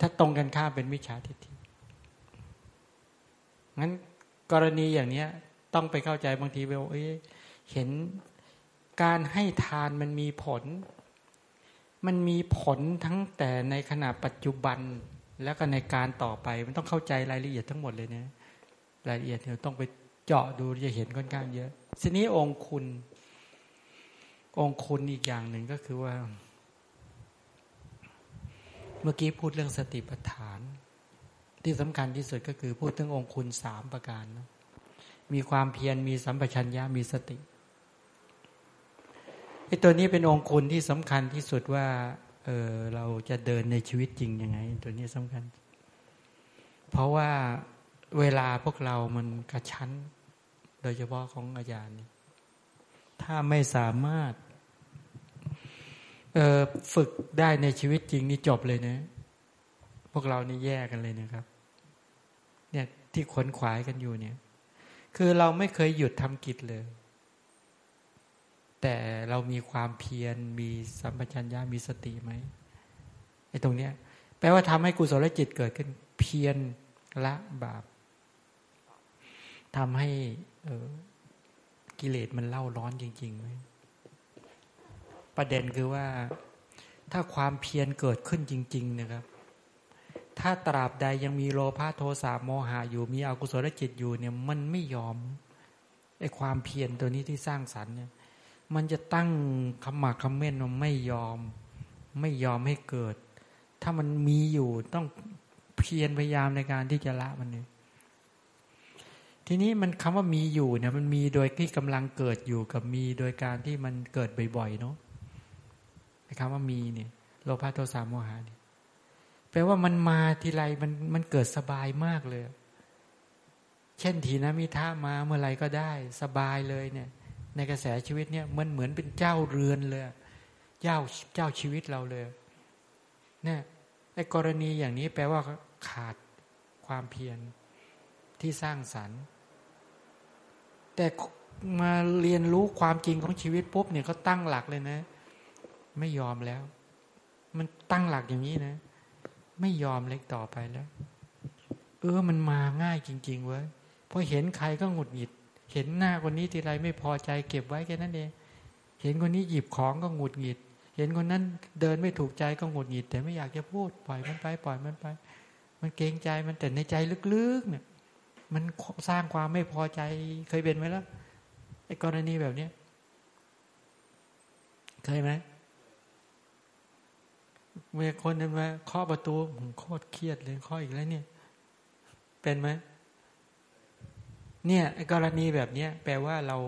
ถ้าตรงกันข้ามเป็นมิจฉาทิฏฐิงั้น กรณีอย่างเนี้ยต้องไปเข้าใจบางทีว่าเห็นการให้ทานมันมีผล มันมีผลทั้งแต่ในขณะปัจจุบันแล้วก็ในการต่อไปมันต้องเข้าใจรายละเอียดทั้งหมดเลยเนี่ยรายละเอียดเราต้องไปเจาะดูจะเห็นค่อนข้างเยอะทีนี้องคุณ องคุณอีกอย่างหนึ่งก็คือว่า เมื่อกี้พูดเรื่องสติปัฏฐาน ที่สำคัญที่สุดก็คือพูดถึงองคุณสามประการนะมีความเพียรมีสัมปชัญญะมีสติไอ้ตัวนี้เป็นองคุณที่สำคัญที่สุดว่าเออเราจะเดินในชีวิตจริงยังไง ตัวนี้สำคัญ เพราะว่าเวลาพวกเรามันกระชั้น โดยเฉพาะของอาจารย์ ถ้าไม่สามารถเออฝึกได้ในชีวิตจริงนี่จบเลยนะ พวกเรานี่แย่กันเลยนะครับ เนี่ยที่ขนขวายกันอยู่เนี่ย คือเราไม่เคยหยุดทำกิจเลย แต่เรามีความเพียรมีสัมปชัญญะมีสติไหมไอ้ตรงเนี้ยแปลว่าทำให้กุศลจิตเกิดขึ้น เพียรละบาปทำให้กิเลสมันเล่าร้อนจริงๆไหมประเด็นคือว่า ถ้าความเพียรเกิดขึ้นจริง ๆ นะครับ ถ้าตราบใดยังมีโลภะโทสะโมหะอยู่มีอกุศลจิตอยู่เนี่ยมันไม่ยอมไอ้ความเพียรตัวนี้ที่สร้างสรรค์เนี่ยมันจะตั้งคำหมากคำเม่นว่าไม่ยอม ไม่ยอมให้เกิด ถ้ามันมีอยู่ต้องเพียรพยายามในการที่จะละมันเนี่ยทีนี้มันคำว่ามีอยู่เนี่ยมันมีโดยที่กำลังเกิดอยู่กับมีโดยการที่มันเกิดบ่อยๆเนาะคำว่ามีเนี่ยโลภะโทสะโมหะนี่ แปลว่ามันมาทีไรมันมันเกิดสบายมากเลย เช่นทีนะมิท่ามาเมื่อไรก็ได้สบายเลยเนี่ย ในกระแสชีวิตเนี่ยมันเหมือนเป็นเจ้าเรือนเลย เจ้าเจ้าชีวิตเราเลย เนี่ยไอ้กรณีอย่างนี้แปลว่าขาดความเพียรที่สร้างสรรค์ แต่มาเรียนรู้ความจริงของชีวิตปุ๊บเนี่ยเขาตั้งหลักเลยนะ ไม่ยอมแล้ว มันตั้งหลักอย่างนี้นะ ไม่ยอมเล็กต่อไปแล้ว เออมันมาง่ายจริง ๆ เว้ยพอเห็นใครก็หงุดหงิด เห็นหน้าคนนี้ทีไรไม่พอใจเก็บไว้แค่นั้นเองเห็นคนนี้หยิบของก็หงุดหงิด เห็นคนนั้นเดินไม่ถูกใจก็หงุดหงิด แต่ไม่อยากจะพูดปล่อยมันไปปล่อยมันไป มันเกรงใจมันแต่ในใจลึกๆเนี่ย มันสร้างความไม่พอใจเคยเป็นไหมล่ะไอ้กรณีแบบเนี้ยเคยไหม เมื่อคนนั้นมาเคาะประตูผมโคตรเครียดเลยเคาะอีกแล้วเนี่ย เป็นไหมเนี่ยกรณีแบบเนี้ยแปลว่าเรา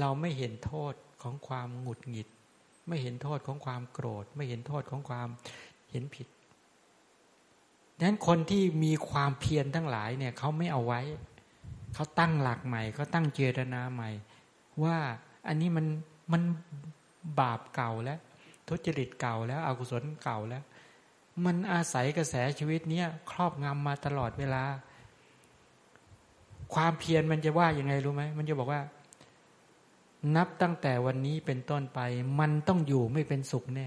เราไม่เห็นโทษของความหงุดหงิด ไม่เห็นโทษของความโกรธ ไม่เห็นโทษของความเห็นผิดดังนั้นคนที่มีความเพียรทั้งหลายเนี่ยเขาไม่เอาไว้เขาตั้งหลักใหม่เขาตั้งเจตนาใหม่ ว่าอันนี้มันมันบาปเก่าแล้ว ทุจริตเก่าแล้วอกุศลเก่าแล้ว มันอาศัยกระแสชีวิตเนี้ยครอบงำมาตลอดเวลา ความเพียรมันจะว่ายังไงรู้ไหมมันจะบอกว่า นับตั้งแต่วันนี้เป็นต้นไป มันต้องอยู่ไม่เป็นสุขแน่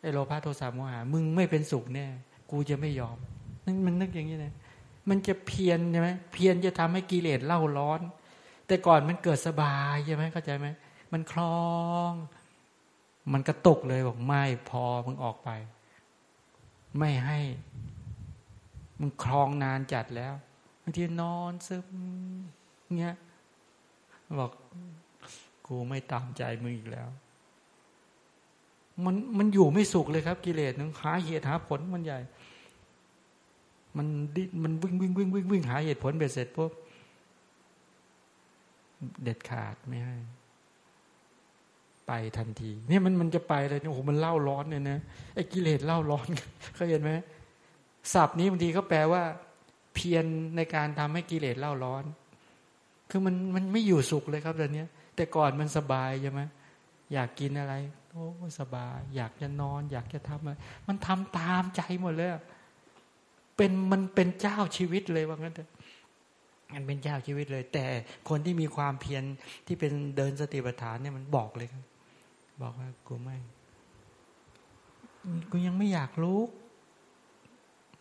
ไอโลภะโทสะโมหะมึงไม่เป็นสุขแน่กูจะไม่ยอมนั่นมันนึกอย่างนี้นะมันจะเพียรใช่ไหมเพียรจะทำให้กิเลสเล่าร้อน แต่ก่อนมันเกิดสบายใช่ไหมเข้าใจไหมมันคลอง มันกระตุกเลยบอกไม่พอมึงออกไป ไม่ให้มึงคลองนานจัดแล้วบางทีนอนซึมเงี้ยบอกกูไม่ตามใจมึงอีกแล้ว มันมันอยู่ไม่สุขเลยครับกิเลสนึงหาเหตุหาผลมันใหญ่ มันดิมันวิ่งวิ่งวิ่งวิ่งวิ่งหาเหตุผลเบ็ดเสร็จปุ๊บเด็ดขาดไม่ให้ ไปทันทีเนี่ยมันมันจะไปเลยโอ้โหมันเล่าร้อนเนี่ยนะไอ้กิเลสเล่าร้อนเคยเห็นไหมศัพท์นี้บางทีก็แปลว่า เพียรในการทำให้กิเลสเล่าร้อน คือมันมันไม่อยู่สุขเลยครับตอนนี้แต่ก่อนมันสบายใช่ไหมอยากกินอะไรโอ้สบาย อยากจะนอน อยากจะทำอะไรมันทำตามใจหมดเลยเป็นมันเป็นเจ้าชีวิตเลยว่างั้นเถอะมันเป็นเจ้าชีวิตเลย แต่คนที่มีความเพียรที่เป็นเดินสติปัฏฐานเนี่ยมันบอกเลยครับ บอกว่ากูไม่กูยังไม่อยากลุก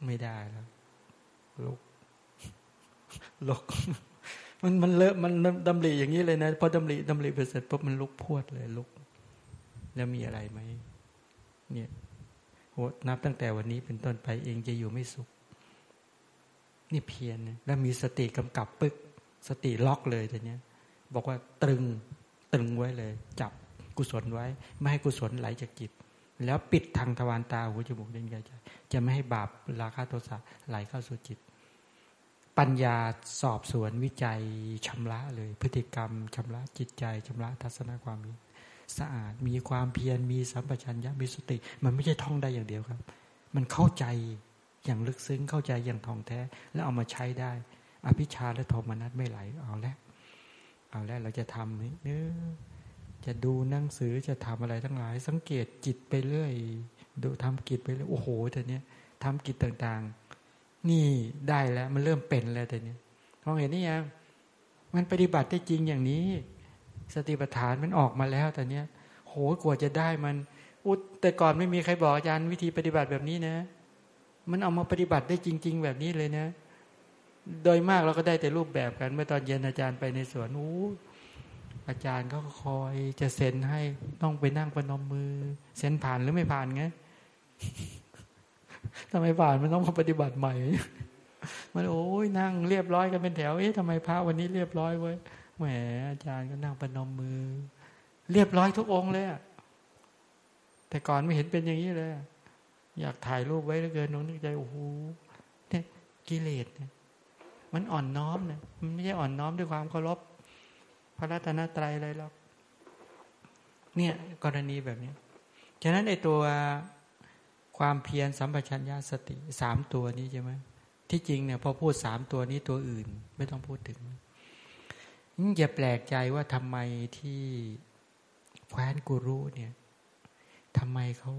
ไม่ได้แล้วลุกลุกมันมันเลอะมันดำริอย่างนี้เลยนะพอดำริดำริไปเสร็จปุ๊บมันลุกพวดเลยลุก แล้วมีอะไรไหมเนี่ยโหนับตั้งแต่วันนี้เป็นต้นไปเองจะอยู่ไม่สุข นี่เพียรนะแล้วมีสติกำกับปึ๊กสติล็อกเลยแต่เนี้ย บอกว่าตรึง ตรึงไว้เลย จับ กุศลไว้ ไม่ให้กุศลไหลจากจิต แล้วปิดทางทวารตาหูจมูกลิ้นกายใจจะไม่ให้บาปราคะโทสะไหลเข้าสู่จิต ปัญญาสอบสวนวิจัยชำระเลย พฤติกรรมชำระจิตใจชำระทัศนความมีสะอาดมีความเพียรมีสัมปชัญญะมีสติ มันไม่ใช่ท่องได้อย่างเดียวครับ มันเข้าใจอย่างลึกซึ้งเข้าใจอย่างท่องแท้ แล้วเอามาใช้ได้ อภิชาและโทมนัสไม่ไหลเอาแล้วเอาแล้วเราจะทำเนื้อ จะดูหนังสือจะทำอะไรทั้งหลาย สังเกตจิตไปเรื่อยดูทำกิจไปเรื่อยโอ้โหแต่เนี้ยทำกิจต่างๆ นี่ได้แล้วมันเริ่มเป็นแล้วแต่เนี้ยมองเห็นนี่ยังมันปฏิบัติได้จริงอย่างนี้ สติปัฏฐานมันออกมาแล้วแต่เนี้ยโหกว่าจะได้มันอุดแต่ก่อนไม่มีใครบอกอาจารย์วิธีปฏิบัติแบบนี้นะ มันเอามาปฏิบัติได้จริง ๆ แบบนี้เลยนะ โดยมากเราก็ได้แต่รูปแบบกัน เมื่อตอนเย็นอาจารย์ไปในสวนโอ้ อาจารย์ก็คอยจะเซ็นให้ต้องไปนั่งประนมมือ เซ็นผ่านหรือไม่ผ่านไงทำไมผ่านมันต้องมาปฏิบัติใหม่มันโอ้ยนั่งเรียบร้อยกันเป็นแถวเอ๊ะทำไมพระวันนี้เรียบร้อยไว้แหมอาจารย์ก็นั่งประนมมือ เรียบร้อยทุกองค์เลยแต่ก่อนไม่เห็นเป็นอย่างนี้เลย อยากถ่ายรูปไว้แล้วเกินน้องนึกใจโอ้โหเนี่ยกิเลสเนี่ยมันอ่อนน้อมเนี่ยมันไม่ใช่อ่อนน้อมด้วยความเคารพ พระรัตนตรัยอะไรหรอกเนี่ยกรณีแบบนี้ฉะนั้นไอตัวความเพียรสัมปชัญญะสติสามตัวนี้ใช่ไหมที่จริงเนี่ยพอพูดสามตัวนี้ตัวอื่น ไม่ต้องพูดถึงอย่าแปลกใจว่าทำไมที่แคว้นกูรู้เนี่ยทำไมเขา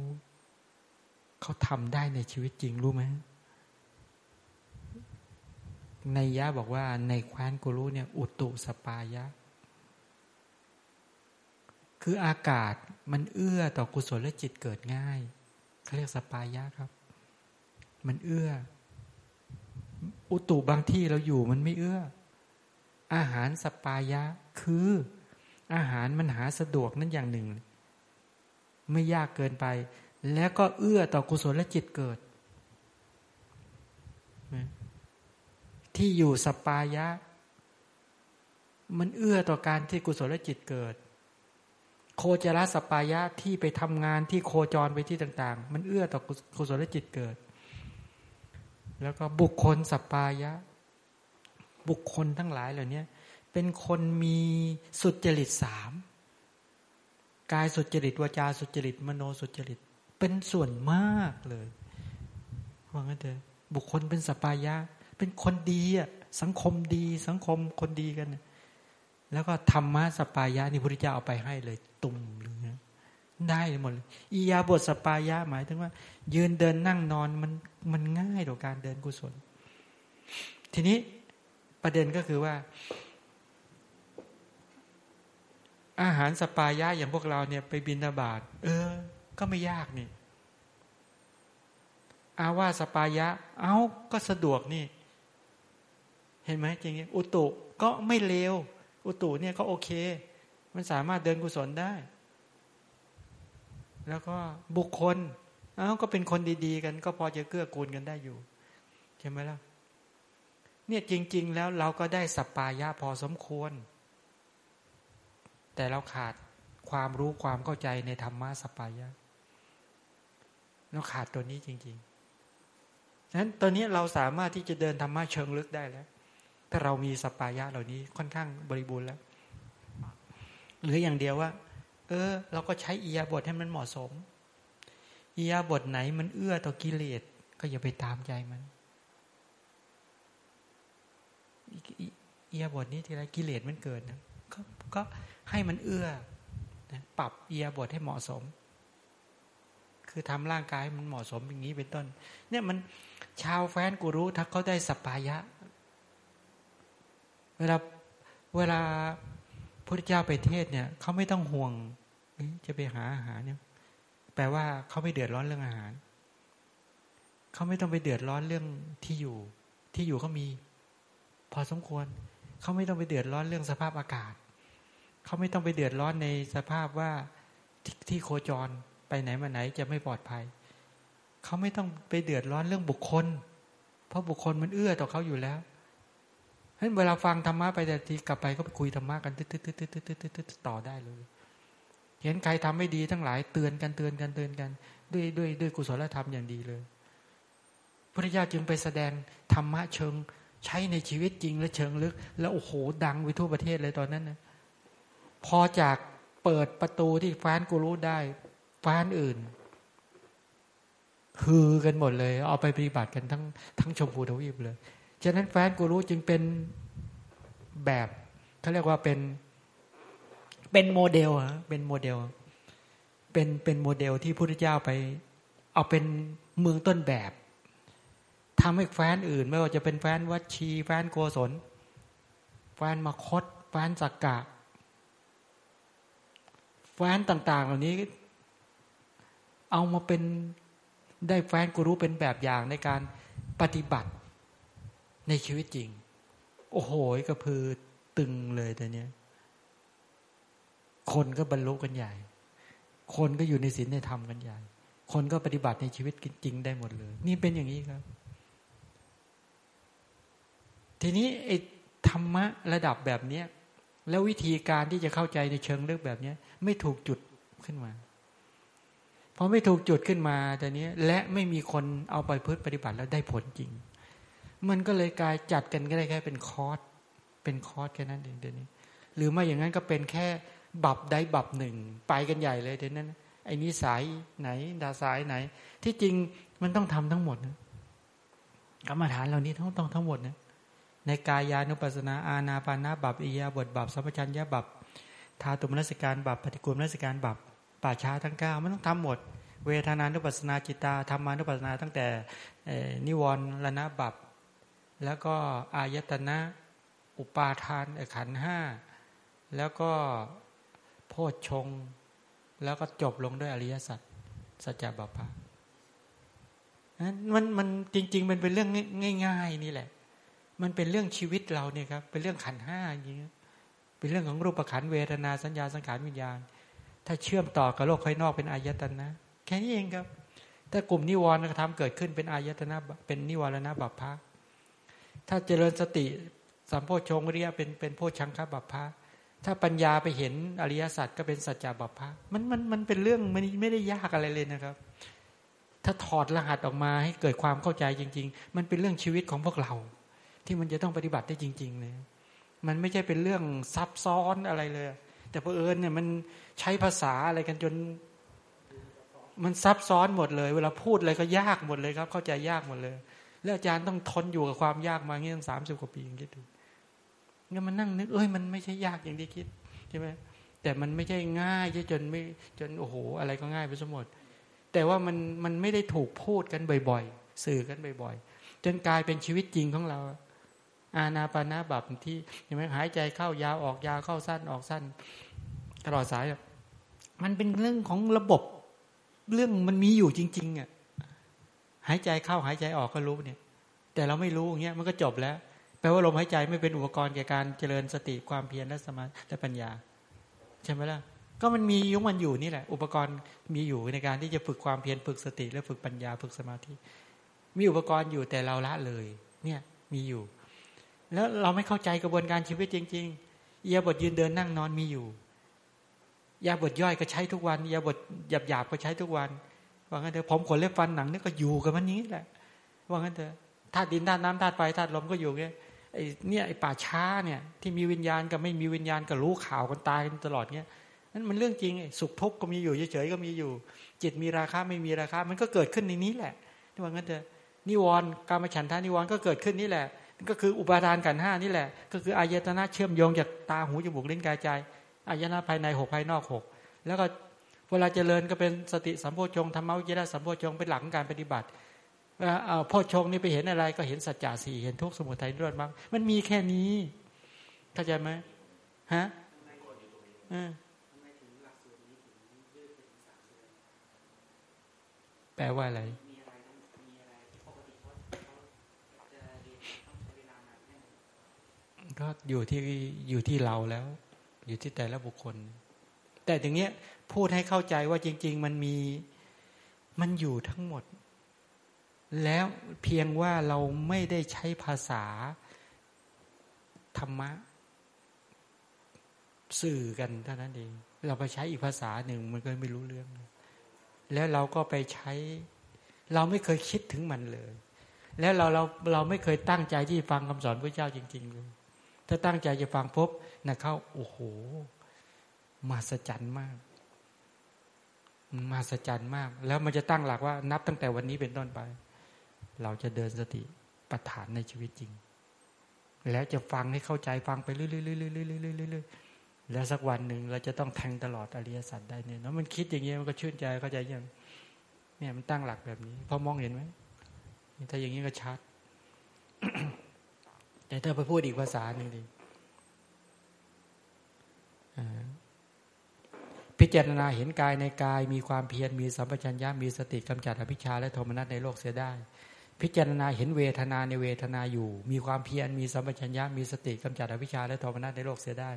เขาทำได้ในชีวิตจริงรู้ไหมในยะบอกว่าในแคว้นกูรู้เนี่ย อุตุสปายะ คืออากาศมันเอื้อต่อกุศลและจิตเกิดง่ายเขาเรียกสปายะครับ มันเอื้อ อุตุบางที่เราอยู่มันไม่เอื้อ อาหารสปายะคืออาหารมันหาสะดวกนั่นอย่างหนึ่ง ไม่ยากเกินไป แล้วก็เอื้อต่อกุศลและจิตเกิด ที่อยู่สปายะ มันเอื้อต่อการที่กุศลและจิตเกิด โคจรสัปปายะที่ไปทำงานที่โคจรไปที่ต่าง ๆ มันเอื้อต่อกุศลจิตเกิด แล้วก็บุคคลสัปปายะ บุคคลทั้งหลายเหล่านี้เป็นคนมีสุจริตสามกายสุจริตวาจาสุจริต มโนสุจริต เป็นส่วนมากเลยว่างั้นเถอะบุคคลเป็นสัปปายะ เป็นคนดีอะสังคมดีสังคมคนดีกัน แล้วก็ธรรมะสัปปายะนี่พระพุทธเจ้าเอาไปให้เลย ตุ่มเลยได้หมดเลยอิริยาบถสัปปายะหมายถึงว่า ยืนเดินนั่งนอนมันมันง่ายต่อการเดินกุศล ทีนี้ประเด็นก็คือว่า อาหารสัปปายะอย่างพวกเราเนี่ย ไปบิณฑบาตเออ ก็ไม่ยากนี่อาวาสสัปปายะ เอาก็สะดวกนี่ เห็นไหมจริงๆอุตุก็ไม่เลว อุตุเนี่ยก็โอเค มันสามารถเดินกุศลได้ แล้วก็บุคคลเอาก็เป็นคนดี ๆ กัน ก็พอจะเกื้อกูลกันได้อยู่ใช่ไหมล่ะเนี่ยจริง ๆ แล้วเราก็ได้สปายะพอสมควร แต่เราขาดความรู้ความเข้าใจในธรรมะสปายะเราขาดตัวนี้จริงๆนั้นตัวนี้เราสามารถที่จะเดินธรรมะเชิงลึกได้แล้ว ถ้าเรามีสปายะเหล่านี้ค่อนข้างบริบูรณ์แล้ว หรืออย่างเดียวว่า เออ เราก็ใช้อียาบทให้มันเหมาะสมอียาบทไหนมันเอื้อต่อกิเลสก็อย่าไปตามใจมันอียาบทนี้ทีไรกิเลสมันเกิดนะก็ก็ให้มันเอื้อนะปรับอียบทให้เหมาะสม คือทำร่างกายมันเหมาะสมอย่างนี้เป็นต้น เนี่ยมันชาวแฟนกูรู้ถ้าเขาได้สปายะ เวลาเวลาพระเจ้าไปเทศเนี่ยเขาไม่ต้องห่วงจะไปหาอาหารเนี่ยแปลว่าเขาไม่เดือดร้อนเรื่องอาหารเขาไม่ต้องไปเดือดร้อนเรื่องที่อยู่ ที่อยู่เขามี พอสมควรเขาไม่ต้องไปเดือดร้อนเรื่องสภาพอากาศเขาไม่ต้องไปเดือดร้อนในสภาพว่าทที่โคจรไปไหนมาไหนจะไม่ปลอดภัยเขาไม่ต้องไปเดือดร้อนเรื่องบุคคล เพราะบุคคลมันเอื้อต่อเขาอยู่แล้ว ฉะนั้นเวลาฟังธรรมะไปแต่ทีกลับไปก็ไปคุยธรรมะกันตึ๊ดตึ๊ดตึ๊ดตึ๊ดตึ๊ดตึ๊ดต่อได้เลย เห็นใครทำไม่ดีทั้งหลายเตือนกันเตือนกันเตือนกัน ด้วยด้วยด้วยกุศลธรรมอย่างดีเลยพระเจ้าจึงไปแสดงธรรมะเชิงใช้ในชีวิตจริงและเชิงลึก แล้วโอ้โหดังไปทั่วประเทศเลยตอนนั้นนะพอจากเปิดประตูที่ฟ้านกูรู้ได้ฟ้านอื่นฮือกันหมดเลย เอาไปปฏิบัติกันทั้งทั้งชมพูทวีปเลย ฉะนั้นแฟนกูรู้จึงเป็นแบบเขาเรียกว่าเป็นเป็นโมเดลอะเป็นโมเดล เป็นเป็นโมเดลที่พระพุทธเจ้าไป เอาเป็นเมืองต้นแบบทำให้แฟนอื่น ไม่ว่าจะเป็นแฟนวัชีแฟนโกศลแฟนมคตแฟนสักกะแฟนต่าง ๆ เหล่านี้ เอามาเป็นได้แฟนกูรู้เป็นแบบอย่างในการปฏิบัติ ในชีวิตจริง โอ้โหกระพือตึงเลยแต่เนี้ย คนก็บรรลุกันใหญ่ คนก็อยู่ในศีลในธรรมกันใหญ่ คนก็ปฏิบัติในชีวิตจริงได้หมดเลย นี่เป็นอย่างนี้ครับ ทีนี้ไอ้ธรรมะระดับแบบเนี้ยแล้ววิธีการที่จะเข้าใจในเชิงลึกแบบนี้ไม่ถูกจุดขึ้นมาพอไม่ถูกจุดขึ้นมาแต่นี้และไม่มีคนเอาไปพืชปฏิบัติแล้วได้ผลจริง มันก็เลยกลายจัดกันก็ได้แค่เป็นคอร์สเป็นคอร์สแค่นั้นเองเดี๋ยวนี้ หรือไม่อย่างนั้นก็เป็นแค่บับได้บับหนึ่งไปกันใหญ่เลยเดี๋ยวนั้นไอ้นิสัยไหน ดาสายไหน ที่จริงมันต้องทำทั้งหมดนะกรรมฐานเหล่านี้ต้องต้องทั้งหมดนะในกายานุปัสสนาอาณาปานาบับอิยาบทบับสัมปชัญญะบับทาตุมนัสการบับปฏิกูลนัสการบับป่าช้าทั้งเก้ามันต้องทำหมด เวทนานุปัสนาจิตาธรรมานุปัสนาตั้งแต่นิวรณะบับ แล้วก็อายตนะ อุปาทานขันห้า แล้วก็โพชฌงแล้วก็จบลงด้วยอริยสัจสัจจะบัพพะมันมันจริง ๆ มันเป็นเรื่องง่าย ๆ นี่แหละ มันเป็นเรื่องชีวิตเราเนี่ยครับ เป็นเรื่องขันห้าอย่างเงี้ยเป็นเรื่องของรูปขันเวทนาสัญญาสังขารวิญญาณ ถ้าเชื่อมต่อกับโลกภายนอกเป็นอายตนะ แค่นี้เองครับ ถ้ากลุ่มนิวรณ์กระทำเกิดขึ้นเป็นอายตนะเป็นนิวรณะบัพพะ ถ้าเจริญสติสัมโพชงเรียเป็นเป็นโพชังคบัพพะถ้าปัญญาไปเห็นอริยสัจก็เป็นสัจจะบัพพะมันมันมันเป็นเรื่องมันไม่ได้ยากอะไรเลยนะครับ ถ้าถอดรหัสออกมาให้เกิดความเข้าใจจริง ๆ มันเป็นเรื่องชีวิตของพวกเรา ที่มันจะต้องปฏิบัติได้จริงๆเลยมันไม่ใช่เป็นเรื่องซับซ้อนอะไรเลย แต่เพอเอิญเนี่ยมันใช้ภาษาอะไรกันจน มันซับซ้อนหมดเลย เวลาพูดอะไรก็ยากหมดเลยครับ เข้าใจยากหมดเลย แล้วอาจารย์ต้องทนอยู่กับความยากมาเงี้ยตั้งสามสิบกว่าปีอย่างคิดดูงั้นมันนั่งนึกเอ้ยมันไม่ใช่ยากอย่างที่คิดใช่ไหมแต่มันไม่ใช่ง่ายจนไม่จนโอ้โห อะไรก็ง่ายไปสมหมด แต่ว่ามันมันไม่ได้ถูกพูดกันบ่อยๆ สื่อกันบ่อยๆ จนกลายเป็นชีวิตจริงของเรา อาณาปานาบับที่เห็นไหมหายใจเข้ายาวออกยาวเข้าสั้นออกสั้นตลอดสายมันเป็นเรื่องของระบบ เรื่องมันมีอยู่จริง ๆอะ หายใจเข้าหายใจออกก็รู้เนี่ย แต่เราไม่รู้อย่างเงี้ยมันก็จบแล้ว แปลว่าลมหายใจไม่เป็นอุปกรณ์แก่การเจริญสติความเพียรและสมาธิและปัญญา ใช่ไหมล่ะก็มันมียุงมันอยู่นี่แหละ อุปกรณ์มีอยู่ในการที่จะฝึกความเพียรฝึกสติและฝึกปัญญาฝึกสมาธิ มีอุปกรณ์อยู่แต่เราละเลย เนี่ยมีอยู่ แล้วเราไม่เข้าใจกระบวนการชีวิตจริงๆยาบทยืนเดินนั่งนอนมีอยู่ยาบทย่อยก็ใช้ทุกวันยาบทหยาบๆก็ใช้ทุกวัน ว่างั้นเถอะผมขนเล็บฟันหนังนี่ก็อยู่กับมันนี้แหละ ว่างั้นเถอะธาตุดินธาตุน้ำธาตุไฟธาตุลมก็อยู่เงี้ยไอ้เนี่ยไอ้ป่าช้าเนี่ยที่มีวิญญาณกับไม่มีวิญญาณก็รู้ข่าวกันตายกันตลอดเงี้ยนั่นมันเรื่องจริงไอ้สุขทุกข์ก็มีอยู่เฉยๆก็มีอยู่ จิตมีราคาไม่มีราคามันก็เกิดขึ้นในนี้แหละที่ว่างั้นเถอะนิวรณ์การมาฉันทานิวรณ์ก็เกิดขึ้นนี่แหละก็คืออุปาทานกันห้านี่แหละ ก็คืออายตนะเชื่อมโยงจากตาหูจมูกลิ้นกายใจอายตนะภายในหกภายนอกหกแล้วก็ เวลาเจริญก็เป็นสติสัมโพชงธรรมวิจารสัมโพชงเป็นหลักการปฏิบัติเอาโพชงนี่ไปเห็นอะไรก็เห็นสัจจะสี่เห็นทุกสมุทัยนิโรธมั้งมันมีแค่นี้เข้าใจไหมฮะแปลว่าอะไรก็อยู่ที่อยู่ที่เราแล้ว อยู่ที่แต่ละบุคคล แต่อย่างเงี้ย พูดให้เข้าใจว่าจริง ๆ มันมีมันอยู่ทั้งหมด แล้วเพียงว่าเราไม่ได้ใช้ภาษาธรรมะ สื่อกันเท่านั้นเอง เราไปใช้อีกภาษาหนึ่งมันก็ไม่รู้เรื่อง แล้วเราก็ไปใช้ เราไม่เคยคิดถึงมันเลย แล้วเราเราเราไม่เคยตั้งใจที่ฟังคำสอนพระเจ้าจริง ๆ เลย ถ้าตั้งใจจะฟังพบนะเข้าโอ้โหมาสจันมาก มาสจันมาก แล้วมันจะตั้งหลักว่านับตั้งแต่วันนี้เป็นต้นไป เราจะเดินสติปัฏฐานในชีวิตจริง แล้วจะฟังให้เข้าใจฟังไปเรื่อยๆๆๆๆแล้วสักวันหนึ่งเราจะต้องแทงตลอดอริยสัจได้เนี่ยแล้วมันคิดอย่างเงี้ยมันก็ชื่นใจเข้าใจยังเนี่ยมันตั้งหลักแบบนี้พอมองเห็นไหมถ้าอย่างนี้ก็ชัด แต่ถ้าไปพูดอีกภาษาหนึ่งดี พิจารณาเห็นกายในกายมีความเพียรมีสัมปชัญญะมีสติกำจัดอภิชาและโทมนัสในโลกเสียได้ พิจารณาเห็นเวทนาในเวทนาอยู่ มีความเพียรมีสัมปชัญญะมีสติกำจัดอภิชาและโทมนัสในโลกเสียได้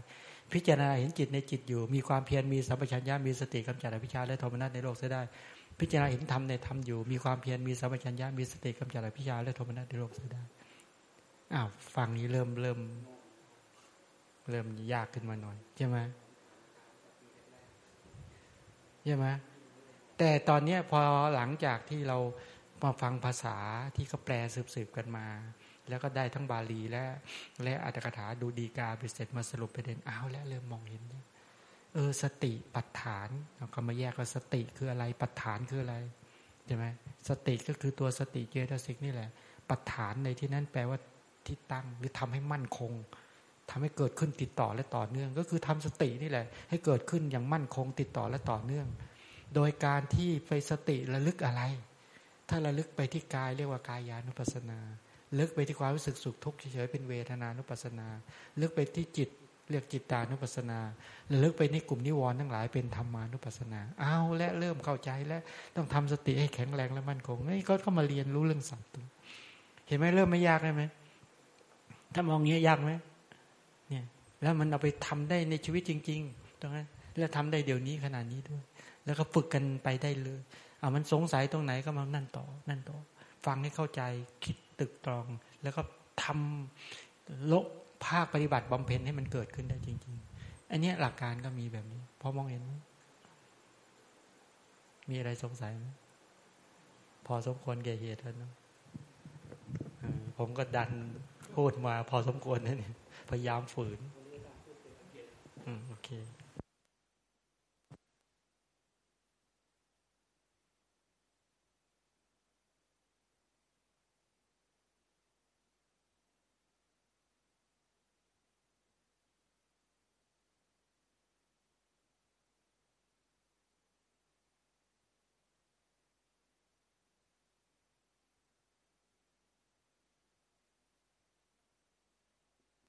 พิจารณาเห็นจิตในจิตอยู่ มีความเพียรมีสัมปชัญญะมีสติกำจัดอภิชาและโทมนัสในโลกเสียได้ พิจารณาเห็นธรรมในธรรมอยู่ มีความเพียรมีสัมปชัญญะมีสติกำจัดอภิชาและโทมนัสในโลกเสียได้อ้าวฟังนี้เริ่มเริ่ม เริ่มยากขึ้นมาหน่อยใช่ไหม ใช่ไหมแต่ตอนนี้พอหลังจากที่เรามาฟังภาษาที่เขาแปลสืบๆกันมา แล้วก็ได้ทั้งบาลีและ และอัตถกถาดูดีกาไปเสร็จมาสรุปประเด็นอ้าวแล้วเริ่มมองเห็นเออสติปัฏฐานเราก็มาแยกว่าสติคืออะไรปัฏฐานคืออะไรใช่ไหมสติก็คือตัวสติเจตสิกนี่แหละปัฏฐานในที่นั้นแปลว่าที่ตั้งหรือทำให้มั่นคง ทำให้เกิดขึ้นติดต่อและต่อเนื่อง ก็คือทำสตินี่แหละ ให้เกิดขึ้นอย่างมั่นคงติดต่อและต่อเนื่อง โดยการที่ไปสติระลึกอะไร ถ้าระลึกไปที่กายเรียกว่ากายานุปัสนาลึกไปที่ความรู้สึกสุขทุกข์เฉยๆเป็นเวทนานุปัสนา ลึกไปที่จิตเรียกจิตตานุปัสนาระลึกไปในกลุ่มนิวรณ์ทั้งหลายเป็นธรรมานุปัสนา เอาและเริ่มเข้าใจแล้วต้องทำสติให้แข็งแรงและมั่นคงนี่ก็เข้ามาเรียนรู้เรื่องสัตว์เห็นไหมเริ่มไม่ยากเลยไหมถ้ามองเงี้ยยากไหม แล้วมันเอาไปทำได้ในชีวิตจริง ๆ ตรงนั้นแล้วทำได้เดี๋ยวนี้ขนาดนี้ด้วย แล้วก็ฝึกกันไปได้เลยเอามันสงสัยตรงไหนก็มานั่นต่อ นั่นต่อ ฟังให้เข้าใจคิดตึกตรอง แล้วก็ทำลบภาคปฏิบัติบำเพ็ญให้มันเกิดขึ้นได้จริง ๆ อันนี้หลักการก็มีแบบนี้ พอมองเห็นไหมมีอะไรสงสัยไหมพอสมควรแก่เหตุแล้วนะผมก็ดันพูดมาพอสมควรนะเนี่ยพยายามฝืน อืมโอเค